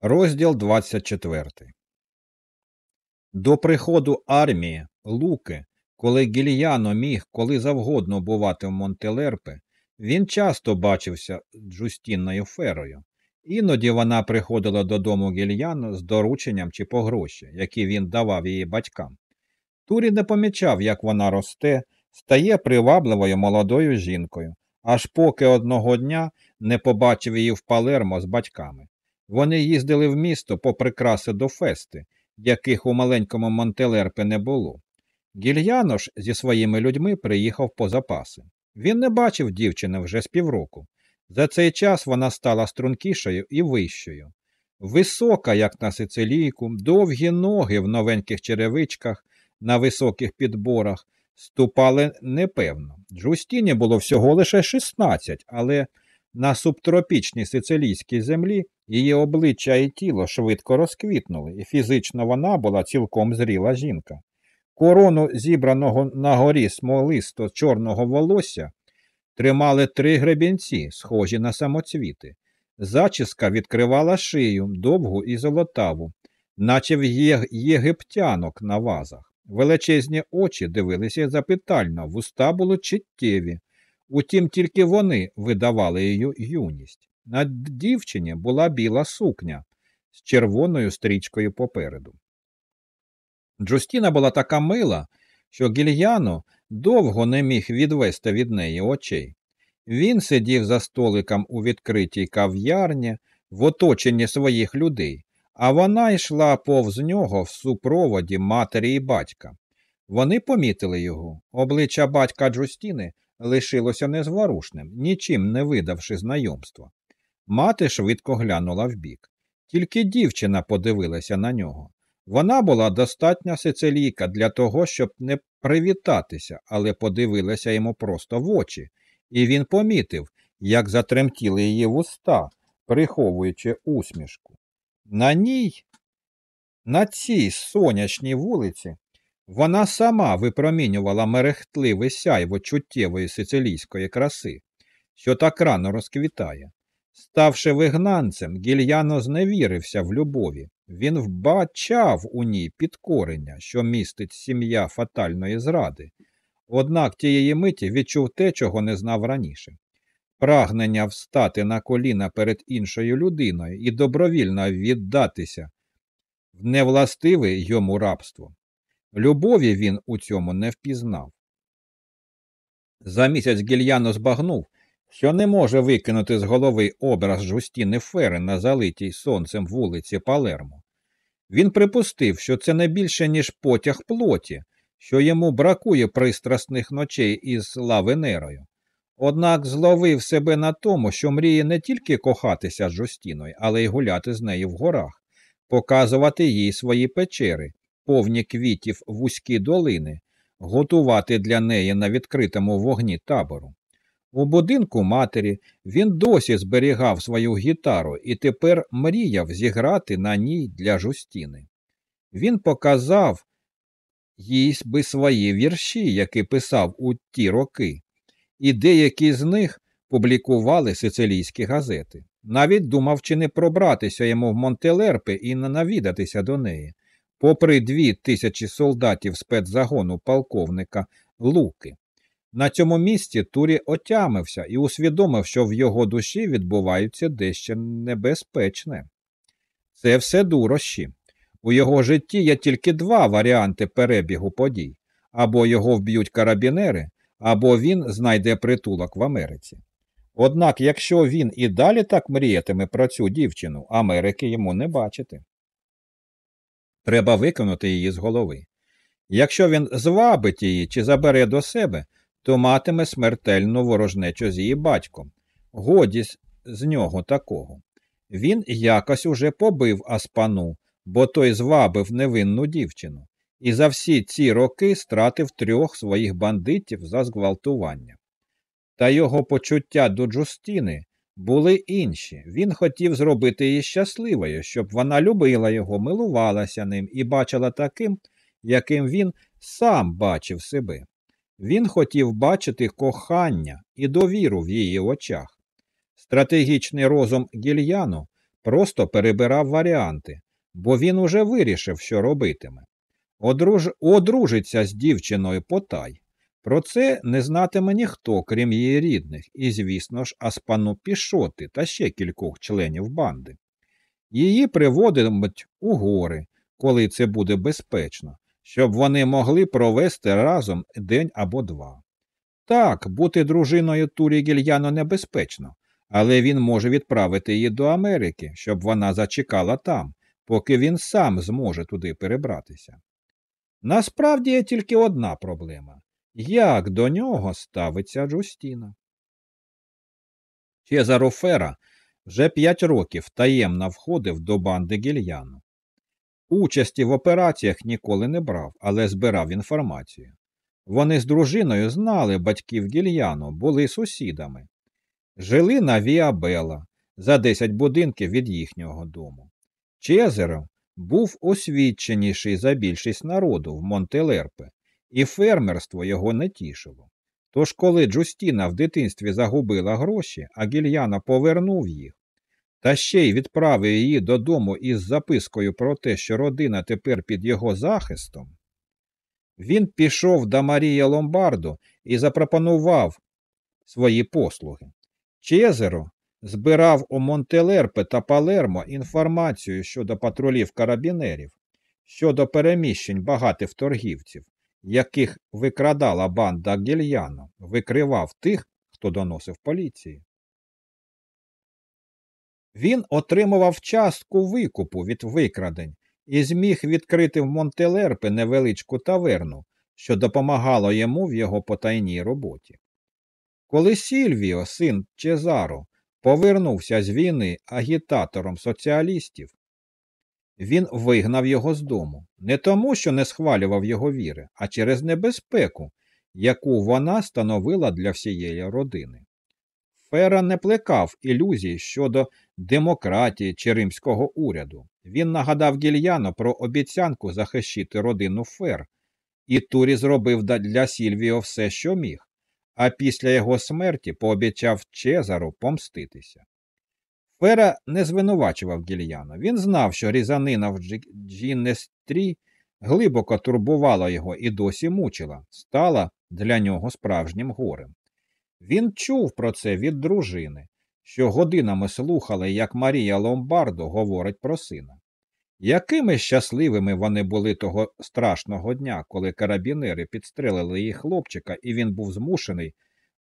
Розділ 24 До приходу армії Луки, коли Гільяно міг коли завгодно бувати в Монтелерпе, він часто бачився з Джустінною Ферою. Іноді вона приходила додому Гільяно з дорученням чи по гроші, які він давав її батькам. Турі не помічав, як вона росте, стає привабливою молодою жінкою, аж поки одного дня не побачив її в Палермо з батьками. Вони їздили в місто по прикраси до фести, яких у маленькому Монтелерпе не було. Гільяно ж зі своїми людьми приїхав по запаси. Він не бачив дівчини вже з півроку. За цей час вона стала стрункішою і вищою. Висока, як на сицилійку, довгі ноги в новеньких черевичках, на високих підборах, ступали непевно. Джустіні було всього лише 16, але на субтропічній сицилійській землі її обличчя і тіло швидко розквітнули, і фізично вона була цілком зріла жінка. Корону, зібраного на горі смолисто чорного волосся, тримали три гребінці, схожі на самоцвіти. Зачіска відкривала шию, довгу і золотаву, наче в єгиптянок на вазах. Величезні очі дивилися запитально, вуста були читтєві. Утім, тільки вони видавали її юність. На дівчині була біла сукня з червоною стрічкою попереду. Джустіна була така мила, що гільяно довго не міг відвести від неї очей. Він сидів за столиком у відкритій кав'ярні в оточенні своїх людей, а вона йшла повз нього в супроводі матері і батька. Вони помітили його. Обличчя батька Джустіни лишилося незворушним, нічим не видавши знайомства. Мати швидко глянула вбік. Тільки дівчина подивилася на нього. Вона була достатня сицилійка для того, щоб не привітатися, але подивилася йому просто в очі, і він помітив, як затремтіли її вуста, приховуючи усмішку. На ній, на цій сонячній вулиці, вона сама випромінювала мерехтливе сяйво чуттєвої сицилійської краси, що так рано розквітає. Ставши вигнанцем, гільяно зневірився в любові. Він вбачав у ній підкорення, що містить сім'я фатальної зради. Однак тієї миті відчув те, чого не знав раніше прагнення встати на коліна перед іншою людиною і добровільно віддатися в невластиве йому рабство. Любові він у цьому не впізнав. За місяць гільяно збагнув, що не може викинути з голови образ Жустіни Фери на залитій сонцем вулиці Палермо. Він припустив, що це не більше, ніж потяг плоті, що йому бракує пристрасних ночей із Лавенерою. Однак зловив себе на тому, що мріє не тільки кохатися з Жустіною, але й гуляти з нею в горах, показувати їй свої печери, повні квітів вузькі долини, готувати для неї на відкритому вогні табору. У будинку матері він досі зберігав свою гітару і тепер мріяв зіграти на ній для Жустіни. Він показав їй би свої вірші, які писав у ті роки, і деякі з них публікували сицилійські газети. Навіть думав, чи не пробратися йому в Монтелерпе і не навідатися до неї, попри дві тисячі солдатів спецзагону полковника Луки. На цьому місці Турі отямився і усвідомив, що в його душі відбувається дещо небезпечне. Це все дурощі. У його житті є тільки два варіанти перебігу подій або його вб'ють карабінери, або він знайде притулок в Америці. Однак, якщо він і далі так мріятиме про цю дівчину, Америки йому не бачити. Треба викинути її з голови. Якщо він звабить її чи забере до себе, то матиме смертельну ворожнечу з її батьком. Годі з нього такого. Він якось уже побив Аспану, бо той звабив невинну дівчину, і за всі ці роки стратив трьох своїх бандитів за зґвалтування. Та його почуття до Джустіни були інші. Він хотів зробити її щасливою, щоб вона любила його, милувалася ним і бачила таким, яким він сам бачив себе. Він хотів бачити кохання і довіру в її очах. Стратегічний розум гільяну просто перебирав варіанти, бо він уже вирішив, що робитиме. Одруж... Одружиться з дівчиною потай. Про це не знатиме ніхто, крім її рідних, і, звісно ж, Аспану Пішоти та ще кількох членів банди. Її приводитимуть у гори, коли це буде безпечно, щоб вони могли провести разом день або два. Так, бути дружиною Турі Гільяно небезпечно, але він може відправити її до Америки, щоб вона зачекала там, поки він сам зможе туди перебратися. Насправді є тільки одна проблема як до нього ставиться Джустіна. Чезаро Фера вже п'ять років таємно входив до банди Гільяно. Участі в операціях ніколи не брав, але збирав інформацію. Вони з дружиною знали батьків Гільяно, були сусідами. Жили на Віабела за 10 будинків від їхнього дому. Чезаро був освіченіший за більшість народу в Монтелерпе, і фермерство його не тішило. Тож, коли Джустіна в дитинстві загубила гроші, а Гільяна повернув їх, та ще й відправив її додому із запискою про те, що родина тепер під його захистом, він пішов до Марія Ломбардо і запропонував свої послуги. Чезеро збирав у Монтелерпе та Палермо інформацію щодо патрулів карабінерів, щодо переміщень багатих торгівців, яких викрадала банда Гільяно, викривав тих, хто доносив поліції. Він отримував частку викупу від викрадень і зміг відкрити в Монтелерпе невеличку таверну, що допомагало йому в його потайній роботі. Коли Сільвіо, син Чезаро, повернувся з війни агітатором соціалістів, він вигнав його з дому не тому, що не схвалював його віри, а через небезпеку, яку вона становила для всієї родини. Фера не плекав ілюзій щодо демократії чи римського уряду. Він нагадав гільяно про обіцянку захищити родину Фер, і Турі зробив для Сільвіо все, що міг, а після його смерті пообіцяв Чезару помститися. Фера не звинувачував гільяно. Він знав, що різанина в Джіннестрі глибоко турбувала його і досі мучила, стала для нього справжнім горем. Він чув про це від дружини, що годинами слухали, як Марія Ломбардо говорить про сина. Якими щасливими вони були того страшного дня, коли карабінери підстрелили їх хлопчика, і він був змушений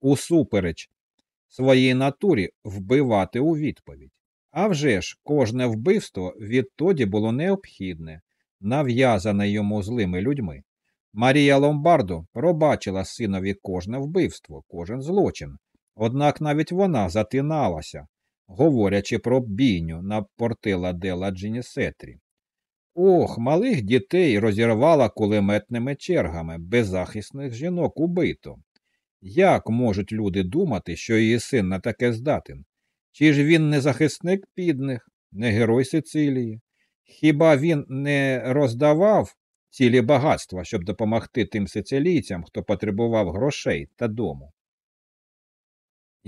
усупереч своїй натурі вбивати у відповідь. А вже ж, кожне вбивство відтоді було необхідне, нав'язане йому злими людьми. Марія Ломбардо пробачила синові кожне вбивство, кожен злочин, однак навіть вона затиналася, говорячи про бійню на портила Дела Джінісетрі. Ох, малих дітей розірвала кулеметними чергами, беззахисних жінок убито. Як можуть люди думати, що її син на таке здатен? Чи ж він не захисник підних, не герой Сицилії? Хіба він не роздавав цілі багатства, щоб допомогти тим сицилійцям, хто потребував грошей та дому?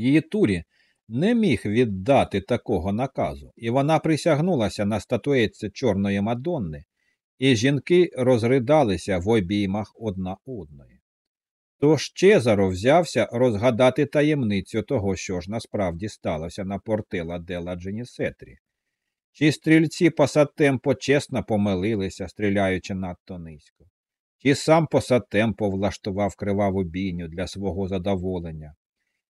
Її турі не міг віддати такого наказу, і вона присягнулася на статуетці Чорної Мадонни, і жінки розридалися в обіймах одна одної. Тож Чезаро взявся розгадати таємницю того, що ж насправді сталося на портила Дела Дженісетрі. Чи стрільці Пасатемпо чесно помилилися, стріляючи надто низько, чи сам Пасатемпо влаштував криваву бійню для свого задоволення,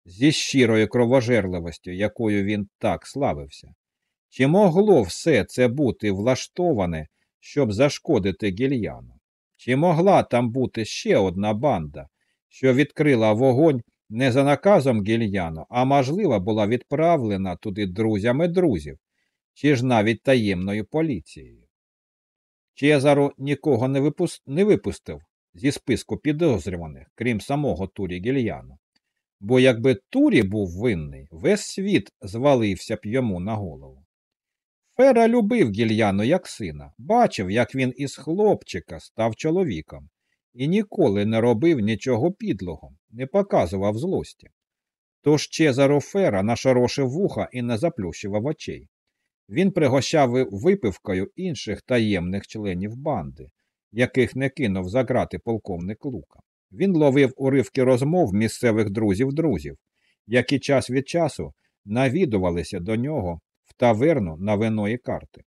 зі щирою кровожерливостю, якою він так славився? Чи могло все це бути влаштоване, щоб зашкодити гільяну? Чи могла там бути ще одна банда? що відкрила вогонь не за наказом гільяно, а можливо, була відправлена туди друзями друзів, чи ж навіть таємною поліцією. Чезаро нікого не, випуст... не випустив зі списку підозрюваних, крім самого Турі Гільяно. Бо якби Турі був винний, весь світ звалився б йому на голову. Фера любив гільяно як сина, бачив, як він із хлопчика став чоловіком, і ніколи не робив нічого підлого, не показував злості. Тож Чезаро Фера нашорошив вуха і не заплющував очей. Він пригощав випивкою інших таємних членів банди, яких не кинув заграти полковник Лука. Він ловив уривки розмов місцевих друзів-друзів, які час від часу навідувалися до нього в таверну на виної карти.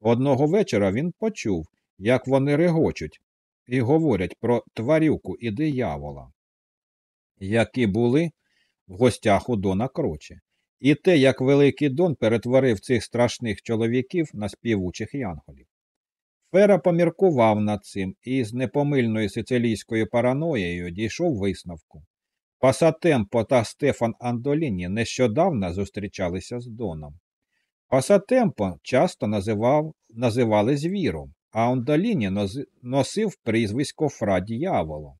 Одного вечора він почув, як вони регочуть і говорять про тварюку і диявола, які були в гостях у Дона Кроче, і те, як Великий Дон перетворив цих страшних чоловіків на співучих янголів. Фера поміркував над цим і з непомильною сицилійською параноєю дійшов висновку. Пасатемпо та Стефан Андоліні нещодавно зустрічалися з Доном. Пасатемпо часто називав, називали звіром, а Андоліні носив прізвисько Фра Діяволо.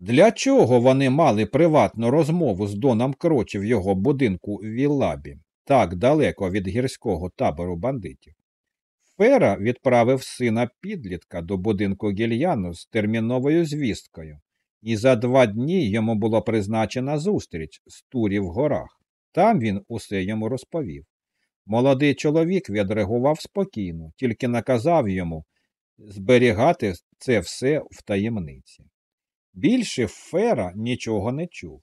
Для чого вони мали приватну розмову з Доном Крочі в його будинку у Віллабі, так далеко від гірського табору бандитів? Фера відправив сина підлітка до будинку гільяну з терміновою звісткою, і за два дні йому було призначена зустріч з турі в горах. Там він усе йому розповів. Молодий чоловік відреагував спокійно, тільки наказав йому зберігати це все в таємниці. Більше Фера нічого не чув.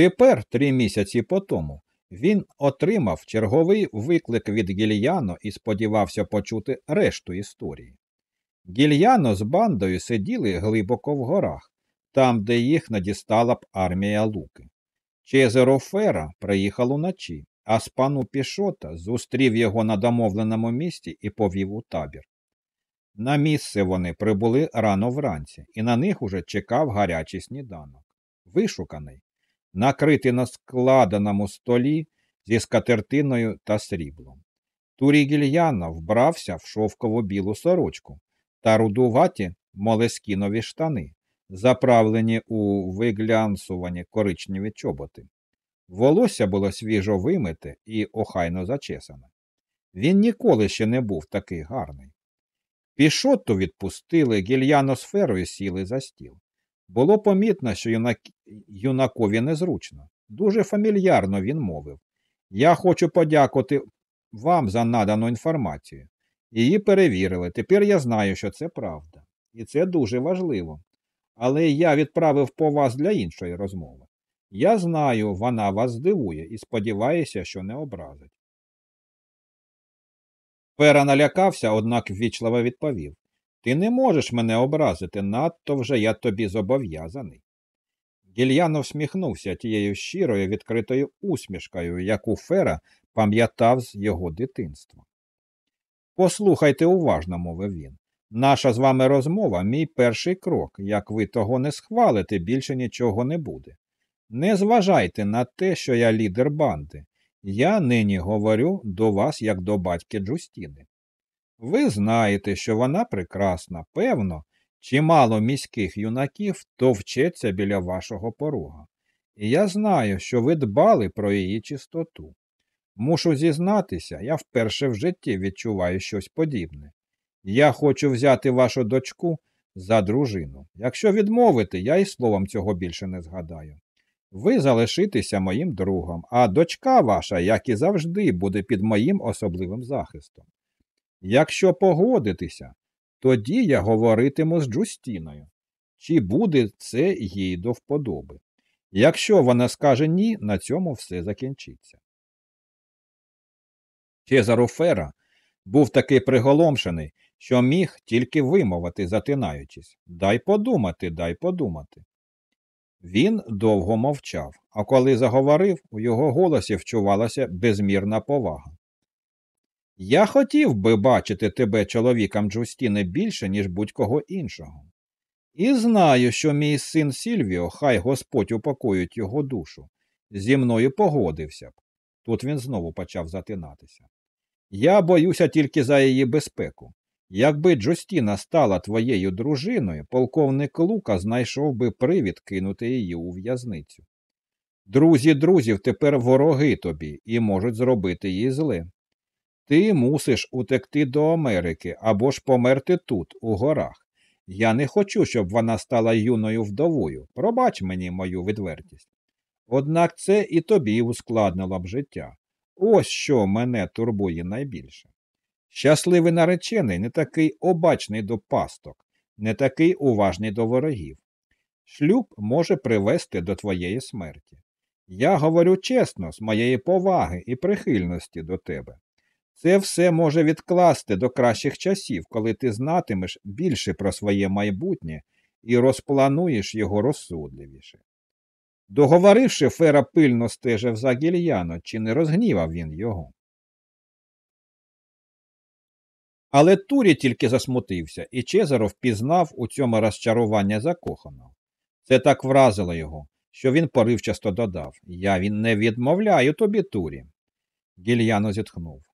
Тепер, три місяці по тому, він отримав черговий виклик від Гільяно і сподівався почути решту історії. Гільяно з бандою сиділи глибоко в горах, там, де їх надістала б армія Луки. Чезеро Фера приїхав уночі, а спану Пішота зустрів його на домовленому місці і повів у табір. На місце вони прибули рано вранці, і на них уже чекав гарячий сніданок. Вишуканий, накритий на складеному столі зі скатертиною та сріблом. Турі Гільяно вбрався в шовкову білу сорочку та рудуваті молескінові штани, заправлені у виглянсувані коричневі чоботи. Волосся було свіжо вимите і охайно зачесане. Він ніколи ще не був такий гарний. Пішотту відпустили, гільяно сферою сіли за стіл. Було помітно, що юнак... юнакові незручно. Дуже фамільярно він мовив. Я хочу подякувати вам за надану інформацію. Її перевірили. Тепер я знаю, що це правда. І це дуже важливо. Але я відправив по вас для іншої розмови. Я знаю, вона вас здивує і сподіваюся, що не образить. Пера налякався, однак ввічливо відповів Ти не можеш мене образити, надто вже я тобі зобов'язаний. Гільяно всміхнувся тією щирою відкритою усмішкою, яку Фера пам'ятав з його дитинства. Послухайте уважно, мовив він. Наша з вами розмова мій перший крок. Як ви того не схвалите, більше нічого не буде. Не зважайте на те, що я лідер банди. Я нині говорю до вас як до батьки Джустіни. Ви знаєте, що вона прекрасна, певно, чимало міських юнаків товчеться біля вашого порога. І я знаю, що ви дбали про її чистоту. Мушу зізнатися, я вперше в житті відчуваю щось подібне. Я хочу взяти вашу дочку за дружину. Якщо відмовити, я і словом цього більше не згадаю. Ви залишитеся моїм другом, а дочка ваша, як і завжди, буде під моїм особливим захистом. Якщо погодитеся, тоді я говоритиму з Джустіною, чи буде це їй до вподоби. Якщо вона скаже ні, на цьому все закінчиться. Чезаро Фера був такий приголомшений, що міг тільки вимовити, затинаючись Дай подумати, дай подумати. Він довго мовчав, а коли заговорив, у його голосі вчувалася безмірна повага. Я хотів би бачити тебе чоловіком Джустіни більше, ніж будь-кого іншого. І знаю, що мій син Сільвіо, хай Господь упокоїть його душу, зі мною погодився б. Тут він знову почав затинатися. Я боюся тільки за її безпеку. Якби Джостіна стала твоєю дружиною, полковник Лука знайшов би привід кинути її у в'язницю. Друзі друзів тепер вороги тобі і можуть зробити їй зле. Ти мусиш утекти до Америки або ж померти тут, у горах. Я не хочу, щоб вона стала юною вдовою. Пробач мені мою відвертість. Однак це і тобі ускладнило б життя. Ось що мене турбує найбільше. Щасливий наречений не такий обачний до пасток, не такий уважний до ворогів. Шлюб може привести до твоєї смерті. Я говорю чесно, з моєї поваги і прихильності до тебе. Це все може відкласти до кращих часів, коли ти знатимеш більше про своє майбутнє і розплануєш його розсудливіше. Договоривши, Фера пильно стежив за гільяно, чи не розгнівав він його. Але Турі тільки засмутився, і Чезаро впізнав у цьому розчарування закоханого. Це так вразило його, що він поривчасто додав Я він не відмовляю тобі, Турі. Гільяно зітхнув.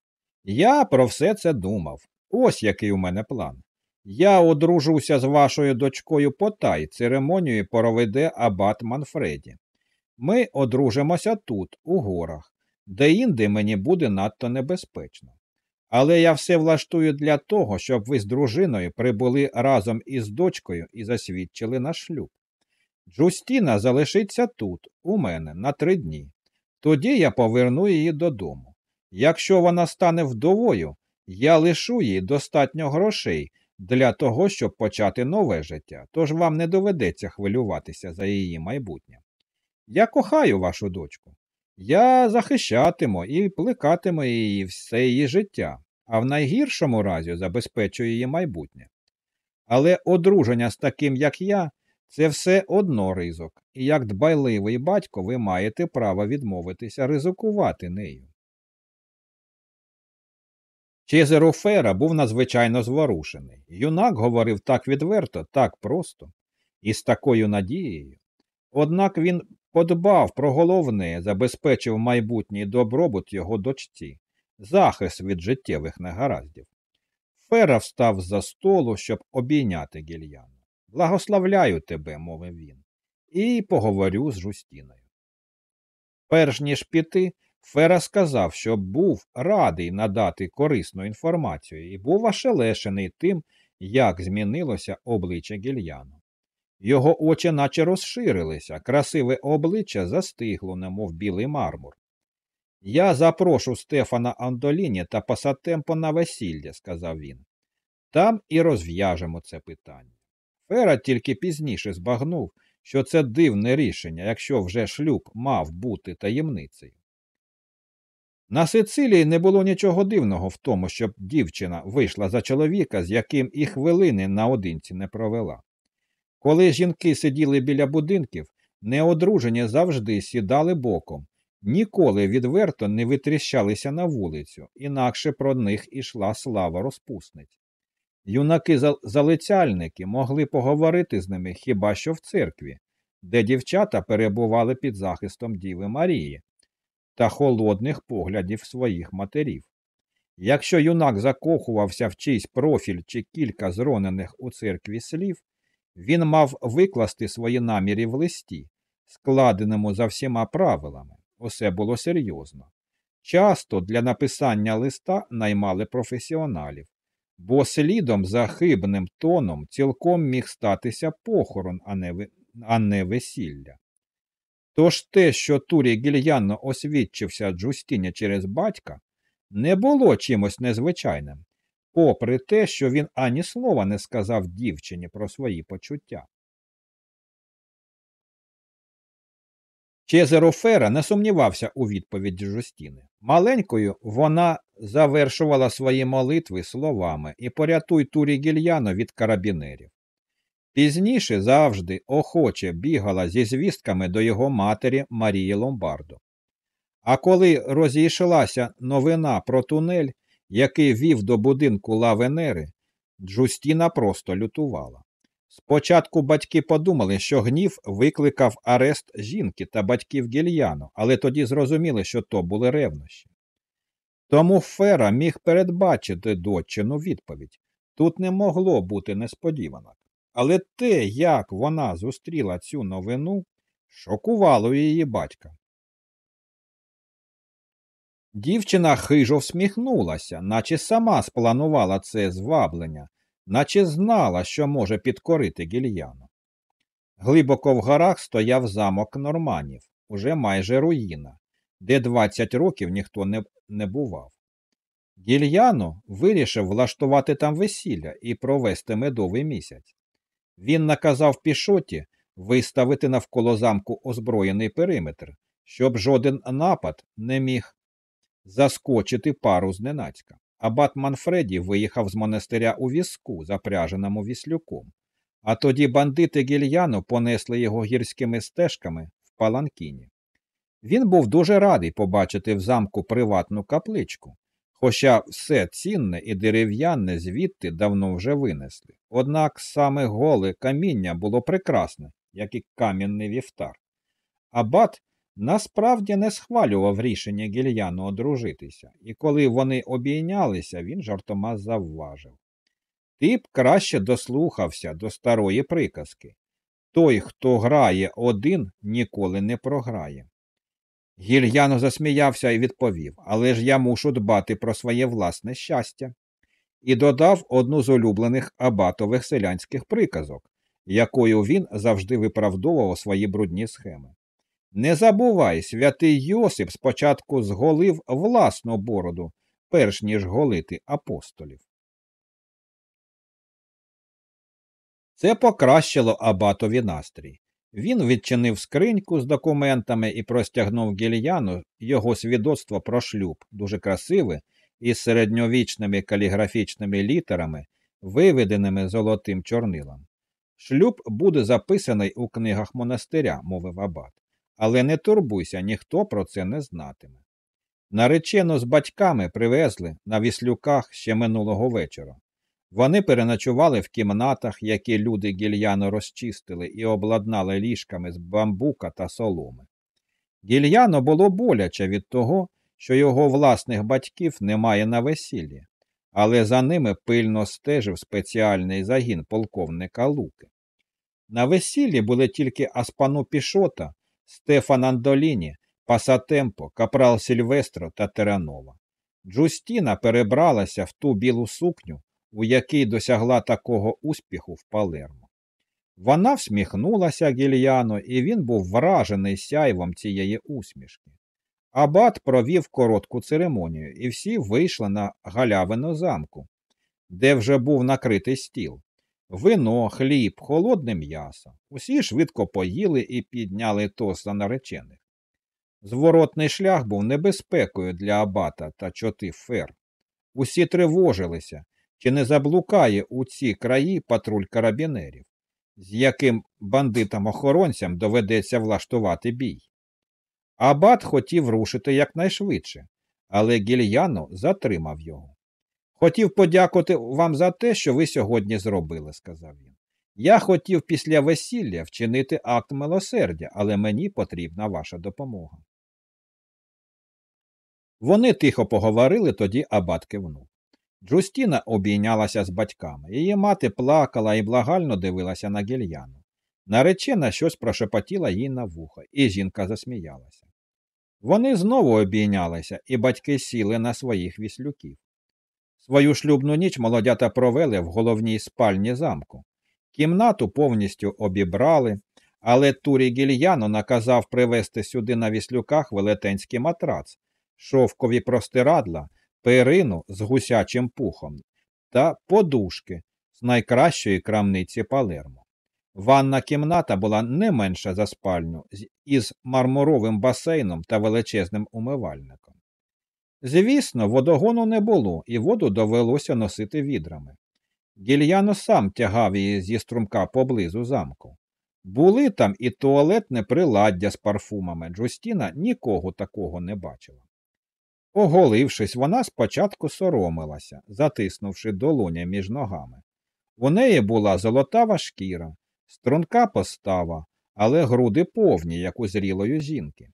Я про все це думав. Ось який у мене план. Я одружуся з вашою дочкою Потай, церемонію проведе абат Манфреді. Ми одружимося тут, у горах, де інде мені буде надто небезпечно. Але я все влаштую для того, щоб ви з дружиною прибули разом із дочкою і засвідчили наш шлюб. Джустіна залишиться тут, у мене, на три дні. Тоді я поверну її додому. Якщо вона стане вдовою, я лишу їй достатньо грошей для того, щоб почати нове життя, тож вам не доведеться хвилюватися за її майбутнє. Я кохаю вашу дочку. Я захищатиму і плекатиму її все її життя, а в найгіршому разі забезпечую її майбутнє. Але одруження з таким, як я, це все одно ризик, і як дбайливий батько ви маєте право відмовитися ризикувати нею. Чезеро Фера був надзвичайно зворушений. Юнак говорив так відверто, так просто і з такою надією. Однак він подбав про головне, забезпечив майбутній добробут його дочці, захист від життєвих негараздів. Фера встав за столу, щоб обійняти гільяну. Благословляю тебе, мовив він, і поговорю з Жустіною. Перш ніж піти, Фера сказав, що був радий надати корисну інформацію і був ошелешений тим, як змінилося обличчя гільяну. Його очі наче розширилися, красиве обличчя застигло, немов білий мармур. Я запрошу Стефана Андоліні та Пасатемпо на весілля, сказав він. Там і розв'яжемо це питання. Фера тільки пізніше збагнув, що це дивне рішення, якщо вже шлюб мав бути таємницею. На Сицилії не було нічого дивного в тому, щоб дівчина вийшла за чоловіка, з яким і хвилини наодинці не провела. Коли жінки сиділи біля будинків, неодружені завжди сідали боком, ніколи відверто не витріщалися на вулицю, інакше про них ішла слава розпусниць. Юнаки-залицяльники могли поговорити з ними хіба що в церкві, де дівчата перебували під захистом Діви Марії та холодних поглядів своїх матерів. Якщо юнак закохувався в чийсь профіль чи кілька зронених у церкві слів, він мав викласти свої наміри в листі, складеному за всіма правилами. Усе було серйозно. Часто для написання листа наймали професіоналів, бо слідом за хибним тоном цілком міг статися похорон, а не, весілля. Тож те, що Турі гільянно освідчився Джустіні через батька, не було чимось незвичайним, попри те, що він ані слова не сказав дівчині про свої почуття. Чезеро Фера не сумнівався у відповіді Жустіни. Маленькою вона завершувала свої молитви словами і порятуй Турі Гільяно від карабінерів. Пізніше завжди охоче бігала зі звістками до його матері Марії Ломбардо. А коли розійшлася новина про тунель, який вів до будинку Ла Венери, Джустіна просто лютувала. Спочатку батьки подумали, що гнів викликав арест жінки та батьків гільяно, але тоді зрозуміли, що то були ревнощі. Тому Фера міг передбачити дочину відповідь тут не могло бути несподіванок. Але те, як вона зустріла цю новину, шокувало її батька. Дівчина хижо всміхнулася, наче сама спланувала це зваблення, наче знала, що може підкорити гільяну. Глибоко в горах стояв замок норманів, уже майже руїна, де 20 років ніхто не, не бував. Гільяно вирішив влаштувати там весілля і провести медовий місяць. Він наказав пішоті виставити навколо замку озброєний периметр, щоб жоден напад не міг заскочити пару зненацька. Абат Манфреді виїхав з монастиря у візку, запряженому віслюком, а тоді бандити гільяно понесли його гірськими стежками в паланкіні. Він був дуже радий побачити в замку приватну капличку, хоча все цінне і дерев'яне звідти давно вже винесли. Однак саме голе каміння було прекрасне, як і кам'яний вівтар. Абат насправді не схвалював рішення гільяну одружитися, і коли вони обійнялися, він жартома завважив. Ти б краще дослухався до старої приказки той, хто грає один, ніколи не програє. Гільяно засміявся і відповів Але ж я мушу дбати про своє власне щастя. І додав одну з улюблених абатових селянських приказок, якою він завжди виправдовував свої брудні схеми. Не забувай, святий Йосип спочатку зголив власну бороду, перш ніж голити апостолів. Це покращило абатові настрій. Він відчинив скриньку з документами і простягнув гільяну його свідоцтво про шлюб, дуже красиве, із середньовічними каліграфічними літерами, виведеними золотим чорнилом. Шлюб буде записаний у книгах монастиря, мовив абат, але не турбуйся, ніхто про це не знатиме. Наречену з батьками привезли на віслюках ще минулого вечора. Вони переночували в кімнатах, які люди гільяно розчистили і обладнали ліжками з бамбука та соломи. Гільяно було боляче від того, що його власних батьків немає на весіллі, але за ними пильно стежив спеціальний загін полковника Луки. На весіллі були тільки Аспану Пішота, Стефан Андоліні, Пасатемпо, Капрал Сільвестро та Теранова. Джустіна перебралася в ту білу сукню, у якій досягла такого успіху в Палермо. Вона всміхнулася гільяно, і він був вражений сяйвом цієї усмішки. Абат провів коротку церемонію, і всі вийшли на галявину замку, де вже був накритий стіл. Вино, хліб, холодне м'ясо. Усі швидко поїли і підняли тост за наречених. Зворотний шлях був небезпекою для абата та чоти фер. Усі тривожилися, чи не заблукає у ці краї патруль карабінерів, з яким бандитам-охоронцям доведеться влаштувати бій. Абат хотів рушити якнайшвидше, але гільяно затримав його. Хотів подякувати вам за те, що ви сьогодні зробили, сказав він. Я хотів після весілля вчинити акт милосердя, але мені потрібна ваша допомога. Вони тихо поговорили, тоді абат кивнув. Джустіна обійнялася з батьками. Її мати плакала і благально дивилася на гільяну. Наречена щось прошепотіла їй на вухо, і жінка засміялася. Вони знову обійнялися, і батьки сіли на своїх віслюків. Свою шлюбну ніч молодята провели в головній спальні замку. Кімнату повністю обібрали, але Турі Гільяно наказав привезти сюди на віслюках велетенський матрац, шовкові простирадла перину з гусячим пухом та подушки з найкращої крамниці Палермо. Ванна кімната була не менша за спальню із мармуровим басейном та величезним умивальником. Звісно, водогону не було, і воду довелося носити відрами. Гільяно сам тягав її зі струмка поблизу замку. Були там і туалетне приладдя з парфумами. Джустіна нікого такого не бачила. Оголившись, вона спочатку соромилася, затиснувши долоня між ногами. У неї була золотава шкіра, струнка постава, але груди повні, як у зрілої жінки.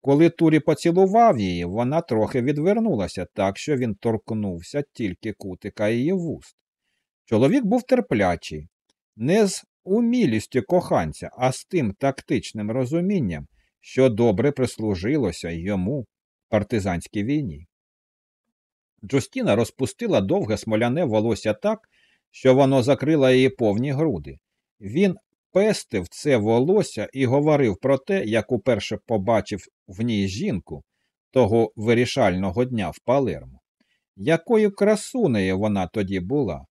Коли Турі поцілував її, вона трохи відвернулася так, що він торкнувся тільки кутика її вуст. Чоловік був терплячий, не з умілістю коханця, а з тим тактичним розумінням, що добре прислужилося йому партизанській війні. Джустіна розпустила довге смоляне волосся так, що воно закрило її повні груди. Він пестив це волосся і говорив про те, як уперше побачив в ній жінку того вирішального дня в Палермо. Якою красунею вона тоді була?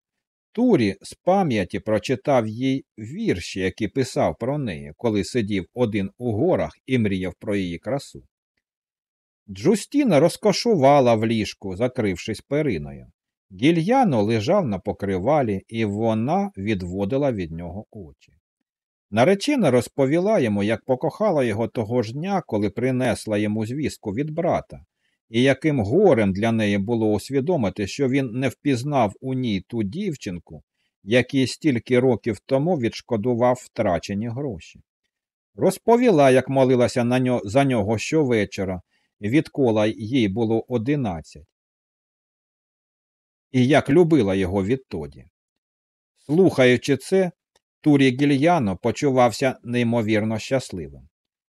Турі з пам'яті прочитав їй вірші, які писав про неї, коли сидів один у горах і мріяв про її красу. Джустіна розкошувала в ліжку, закрившись периною. Гільяно лежав на покривалі, і вона відводила від нього очі. Наречена розповіла йому, як покохала його того ж дня, коли принесла йому звістку від брата, і яким горем для неї було усвідомити, що він не впізнав у ній ту дівчинку, якій стільки років тому відшкодував втрачені гроші. Розповіла, як молилася на нього, за нього щовечора, відколи їй було одинадцять, і як любила його відтоді. Слухаючи це, Турі Гільяно почувався неймовірно щасливим.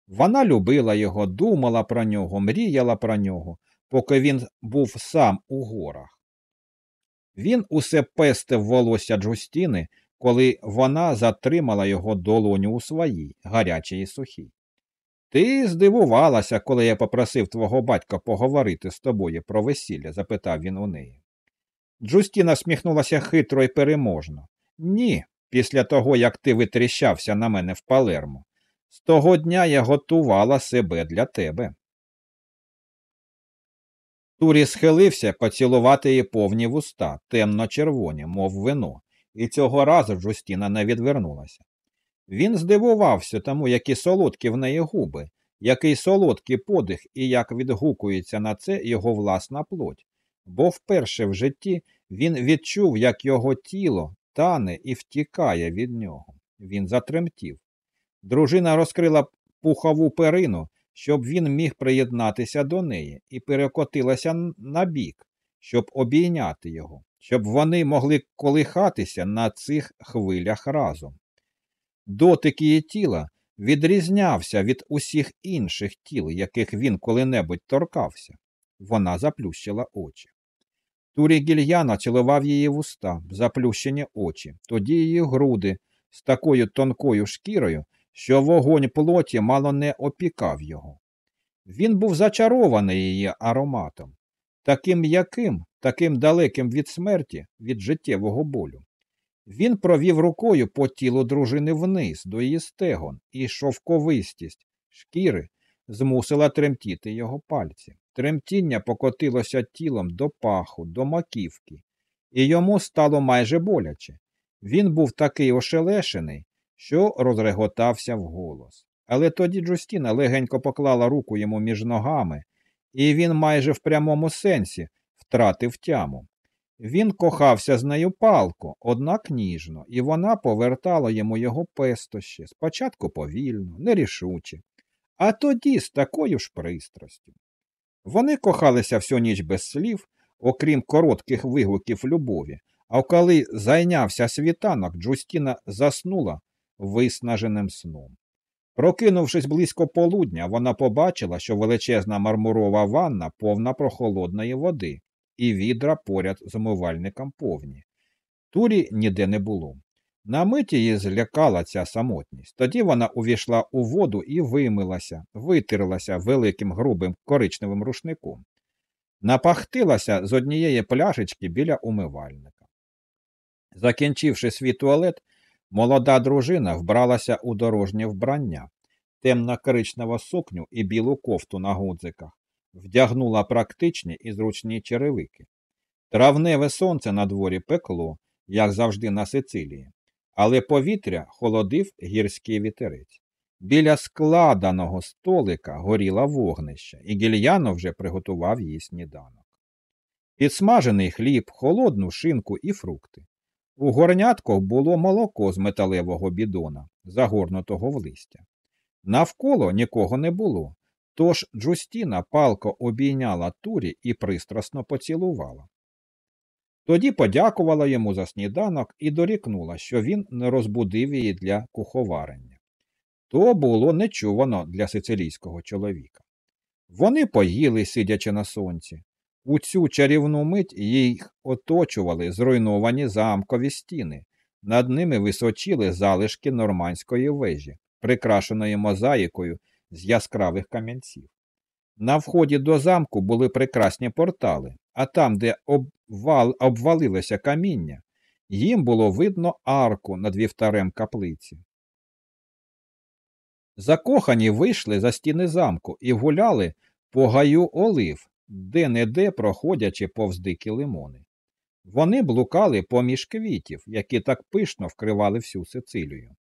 Вона любила його, думала про нього, мріяла про нього, поки він був сам у горах. Він усе пестив волосся Джустіни, коли вона затримала його долоню у своїй, гарячій і сухій. Ти здивувалася, коли я попросив твого батька поговорити з тобою про весілля? запитав він у неї. Джустіна сміхнулася хитро і переможно. Ні, після того, як ти витріщався на мене в Палермо. З того дня я готувала себе для тебе. Турі схилився поцілувати її повні вуста, темно-червоні, мов вино, і цього разу Джустіна не відвернулася. Він здивувався тому, які солодкі в неї губи, який солодкий подих і як відгукується на це його власна плоть, бо вперше в житті він відчув, як його тіло тане і втікає від нього. Він затремтів. Дружина розкрила пухову перину, щоб він міг приєднатися до неї, і перекотилася на бік, щоб обійняти його, щоб вони могли колихатися на цих хвилях разом. Дотик її тіла відрізнявся від усіх інших тіл, яких він коли-небудь торкався. Вона заплющила очі. Турі Гільяна цілував її вуста, заплющені очі, тоді її груди з такою тонкою шкірою, що вогонь плоті мало не опікав його. Він був зачарований її ароматом, таким м'яким, таким далеким від смерті, від життєвого болю. Він провів рукою по тілу дружини вниз до її стегон, і шовковистість шкіри змусила тремтіти його пальці. Тремтіння покотилося тілом до паху, до маківки, і йому стало майже боляче. Він був такий ошелешений, що розреготався вголос. Але тоді Джустіна легенько поклала руку йому між ногами, і він майже в прямому сенсі втратив тяму. Він кохався з нею палко, однак ніжно, і вона повертала йому його пестощі, спочатку повільно, нерішуче, а тоді з такою ж пристрастю. Вони кохалися всю ніч без слів, окрім коротких вигуків любові, а коли зайнявся світанок, Джустіна заснула виснаженим сном. Прокинувшись близько полудня, вона побачила, що величезна мармурова ванна повна прохолодної води, і відра поряд з умивальником повні. Турі ніде не було. На миті її злякала ця самотність. Тоді вона увійшла у воду і вимилася, витерлася великим грубим коричневим рушником, напахтилася з однієї пляшечки біля умивальника. Закінчивши свій туалет, молода дружина вбралася у дорожнє вбрання, темно коричневу сукню і білу кофту на гудзиках, вдягнула практичні і зручні черевики. Травневе сонце на дворі пекло, як завжди на Сицилії але повітря холодив гірський вітерець. Біля складаного столика горіла вогнище, і гільяно вже приготував їй сніданок. Підсмажений хліб, холодну шинку і фрукти. У горнятках було молоко з металевого бідона, загорнутого в листя. Навколо нікого не було, тож Джустіна палко обійняла турі і пристрасно поцілувала. Тоді подякувала йому за сніданок і дорікнула, що він не розбудив її для куховарення. То було нечувано для сицилійського чоловіка. Вони поїли, сидячи на сонці. У цю чарівну мить їх оточували зруйновані замкові стіни, над ними височіли залишки нормандської вежі, прикрашеної мозаїкою з яскравих камінців. На вході до замку були прекрасні портали, а там, де обвал, обвалилося каміння, їм було видно арку над вівтарем каплиці. Закохані вийшли за стіни замку і гуляли по гаю олив, де не де проходячи повз дикі лимони. Вони блукали поміж квітів, які так пишно вкривали всю Сицилію.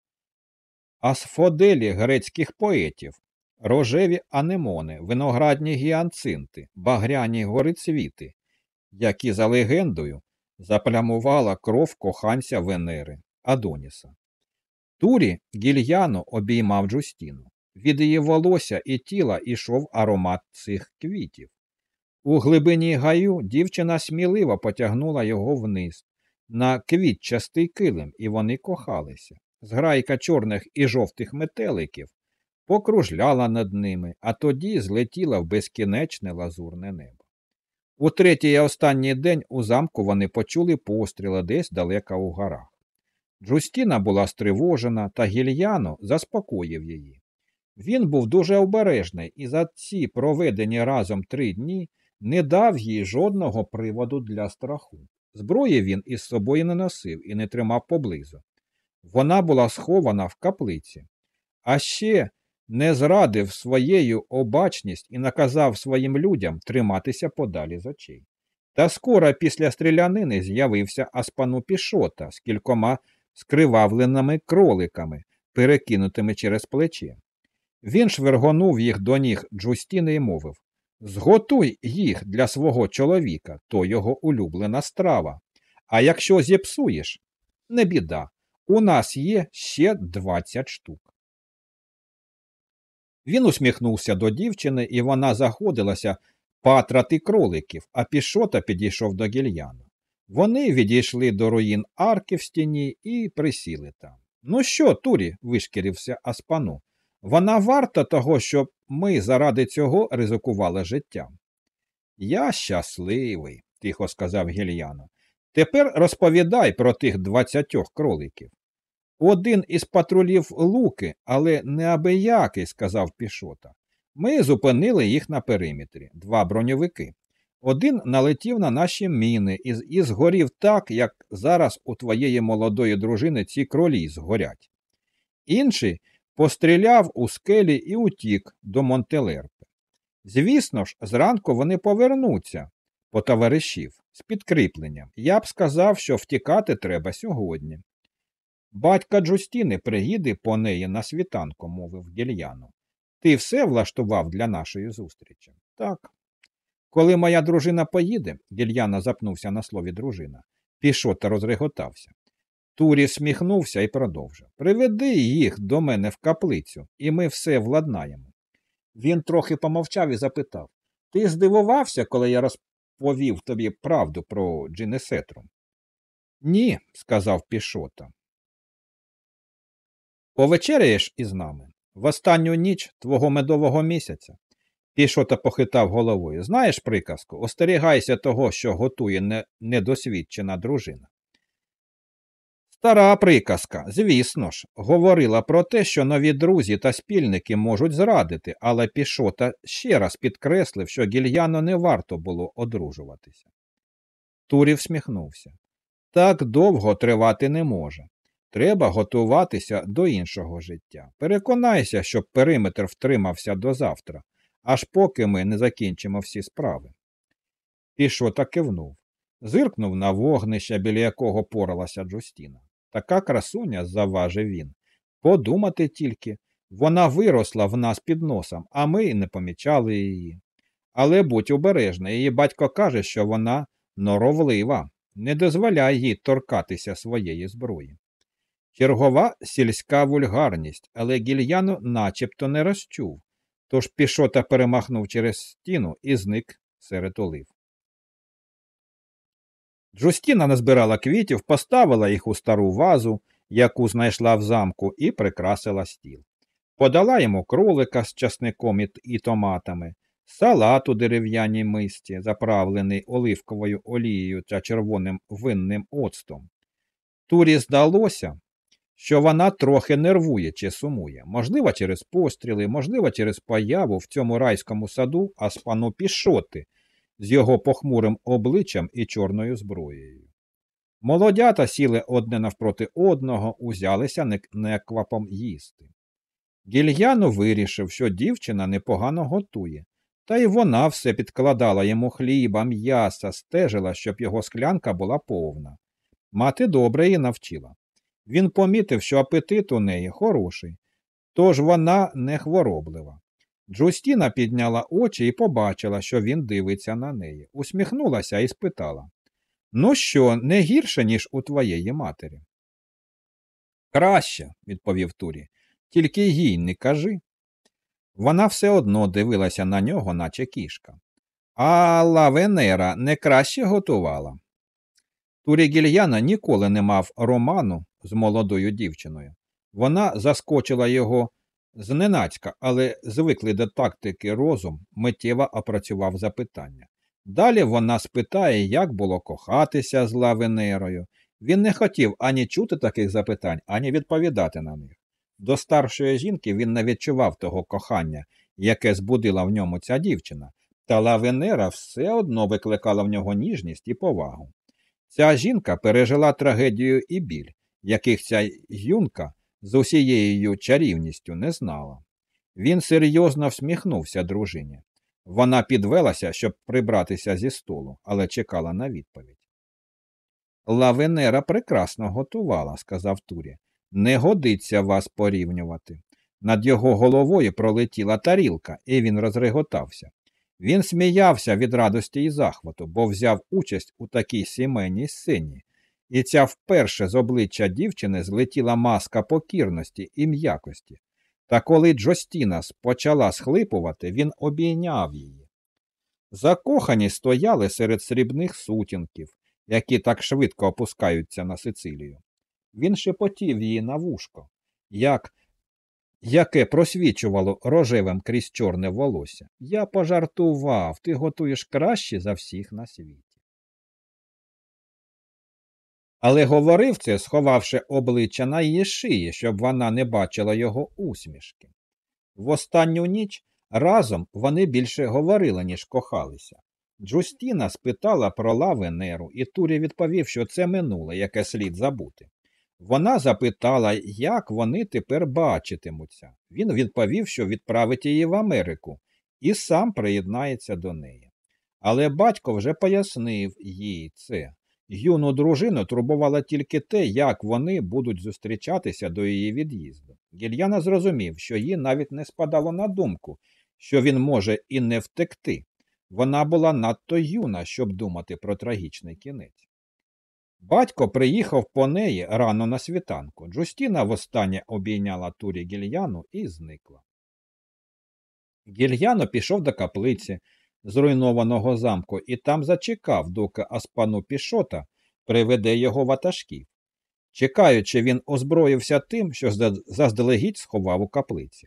Асфоделі грецьких поетів, рожеві анемони, виноградні гіанцинти, багряні горицвіти, які за легендою заплямувала кров коханця Венери Адоніса. Турі гільяно обіймав Джустіну. Від її волосся і тіла ішов аромат цих квітів. У глибині гаю дівчина сміливо потягнула його вниз, на квітчастий килим, і вони кохалися. Зграйка чорних і жовтих метеликів покружляла над ними, а тоді злетіла в безкінечне лазурне небо. У третій і останній день у замку вони почули постріли десь далеко у горах. Джустіна була стривожена, та гільяно заспокоїв її. Він був дуже обережний і за ці проведені разом три дні не дав їй жодного приводу для страху. Зброї він із собою не носив і не тримав поблизу. Вона була схована в каплиці, а ще не зрадив своєю обачність і наказав своїм людям триматися подалі з очей. Та скоро після стрілянини з'явився Аспану Пішота з кількома скривавленими кроликами, перекинутими через плече. Він швергонув їх до ніг Джустіни і мовив Зготуй їх для свого чоловіка, то його улюблена страва. А якщо зіпсуєш, не біда. У нас є ще двадцять штук. Він усміхнувся до дівчини, і вона заходилася патрати кроликів, а пішота підійшов до гільяну. Вони відійшли до руїн арки в стіні і присіли там. Ну що, Турі, вишкірився Аспану, вона варта того, щоб ми заради цього ризикували життям. Я щасливий, тихо сказав гільяно. Тепер розповідай про тих двадцятьох кроликів. Один із патрулів луки, але неабиякий, сказав пішота. Ми зупинили їх на периметрі, два броньовики. Один налетів на наші міни і, і згорів так, як зараз у твоєї молодої дружини ці кролі згорять. Інший постріляв у скелі і утік до Монтелерпи. Звісно ж, зранку вони повернуться по товаришів з підкріпленням. Я б сказав, що втікати треба сьогодні. Батька Джустіни приїде по неї на світанку, мовив Гільяну. Ти все влаштував для нашої зустрічі? Так. Коли моя дружина поїде, Гільяна запнувся на слові дружина, пішов та розреготався. Турі сміхнувся і продовжив Приведи їх до мене в каплицю, і ми все владнаємо. Він трохи помовчав і запитав Ти здивувався, коли я розповів тобі правду про Джинесетру? Ні, сказав Пішота. Повечеряєш із нами в останню ніч твого медового місяця. Пішота похитав головою. Знаєш приказку, остерігайся того, що готує недосвідчена дружина. Стара приказка, звісно ж, говорила про те, що нові друзі та спільники можуть зрадити, але Пішота ще раз підкреслив, що гільяно не варто було одружуватися. Турів всміхнувся. Так довго тривати не може. Треба готуватися до іншого життя. Переконайся, щоб периметр втримався до завтра, аж поки ми не закінчимо всі справи. Пішота кивнув, зиркнув на вогнище, біля якого поралася Джустіна. Така красуня, заважив він. Подумати тільки, вона виросла в нас під носом, а ми не помічали її. Але будь обережна, її батько каже, що вона норовлива, не дозволяй їй торкатися своєї зброї. Чергова сільська вульгарність, але гільяно начебто не розчув, тож пішота перемахнув через стіну і зник серед олив. Джустіна назбирала квітів, поставила їх у стару вазу, яку знайшла в замку, і прикрасила стіл. Подала йому кролика з часником і томатами, салат у дерев'яній мисці, заправлений оливковою олією та червоним винним оцтом, Турі здалося, що вона трохи нервує чи сумує, можливо, через постріли, можливо, через появу в цьому райському саду Аспану Пішоти з його похмурим обличчям і чорною зброєю. Молодята сіли одне навпроти одного, узялися неквапом їсти. Гільяно вирішив, що дівчина непогано готує, та й вона все підкладала йому хліба, м'яса, стежила, щоб його склянка була повна. Мати добре її навчила. Він помітив, що апетит у неї хороший, тож вона не хвороблива. Джустіна підняла очі і побачила, що він дивиться на неї, усміхнулася і спитала Ну що, не гірше, ніж у твоєї матері? Краще, відповів Турі, тільки їй не кажи. Вона все одно дивилася на нього, наче кішка. А Лавенера не краще готувала. Турі Гільяна ніколи не мав роману з молодою дівчиною. Вона заскочила його зненацька, але звиклий до тактики розум миттєво опрацював запитання. Далі вона спитає, як було кохатися з Лавенерою. Він не хотів ані чути таких запитань, ані відповідати на них. До старшої жінки він не відчував того кохання, яке збудила в ньому ця дівчина, та Лавенера все одно викликала в нього ніжність і повагу. Ця жінка пережила трагедію і біль, яких ця юнка з усією чарівністю не знала. Він серйозно всміхнувся дружині. Вона підвелася, щоб прибратися зі столу, але чекала на відповідь. Лавенера прекрасно готувала, сказав Турі. Не годиться вас порівнювати. Над його головою пролетіла тарілка, і він розреготався. Він сміявся від радості і захвату, бо взяв участь у такій сімейній сцені, і ця вперше з обличчя дівчини злетіла маска покірності і м'якості. Та коли Джостінас почала схлипувати, він обійняв її. Закохані стояли серед срібних сутінків, які так швидко опускаються на Сицилію. Він шепотів її на вушко, як яке просвічувало рожевим крізь чорне волосся. Я пожартував, ти готуєш краще за всіх на світі. Але говорив це, сховавши обличчя на її шиї, щоб вона не бачила його усмішки. В останню ніч разом вони більше говорили, ніж кохалися. Джустіна спитала про лавенеру, і Турі відповів, що це минуле, яке слід забути. Вона запитала, як вони тепер бачитимуться. Він відповів, що відправить її в Америку і сам приєднається до неї. Але батько вже пояснив їй це. Юну дружину турбувало тільки те, як вони будуть зустрічатися до її від'їзду. Гільяна зрозумів, що їй навіть не спадало на думку, що він може і не втекти. Вона була надто юна, щоб думати про трагічний кінець. Батько приїхав по неї рано на світанку. Джустіна востаннє обійняла турі гільяну і зникла. Гільяно пішов до каплиці зруйнованого замку і там зачекав, доки Аспану Пішота приведе його ватажків. Чекаючи, він озброївся тим, що заздалегідь сховав у каплиці.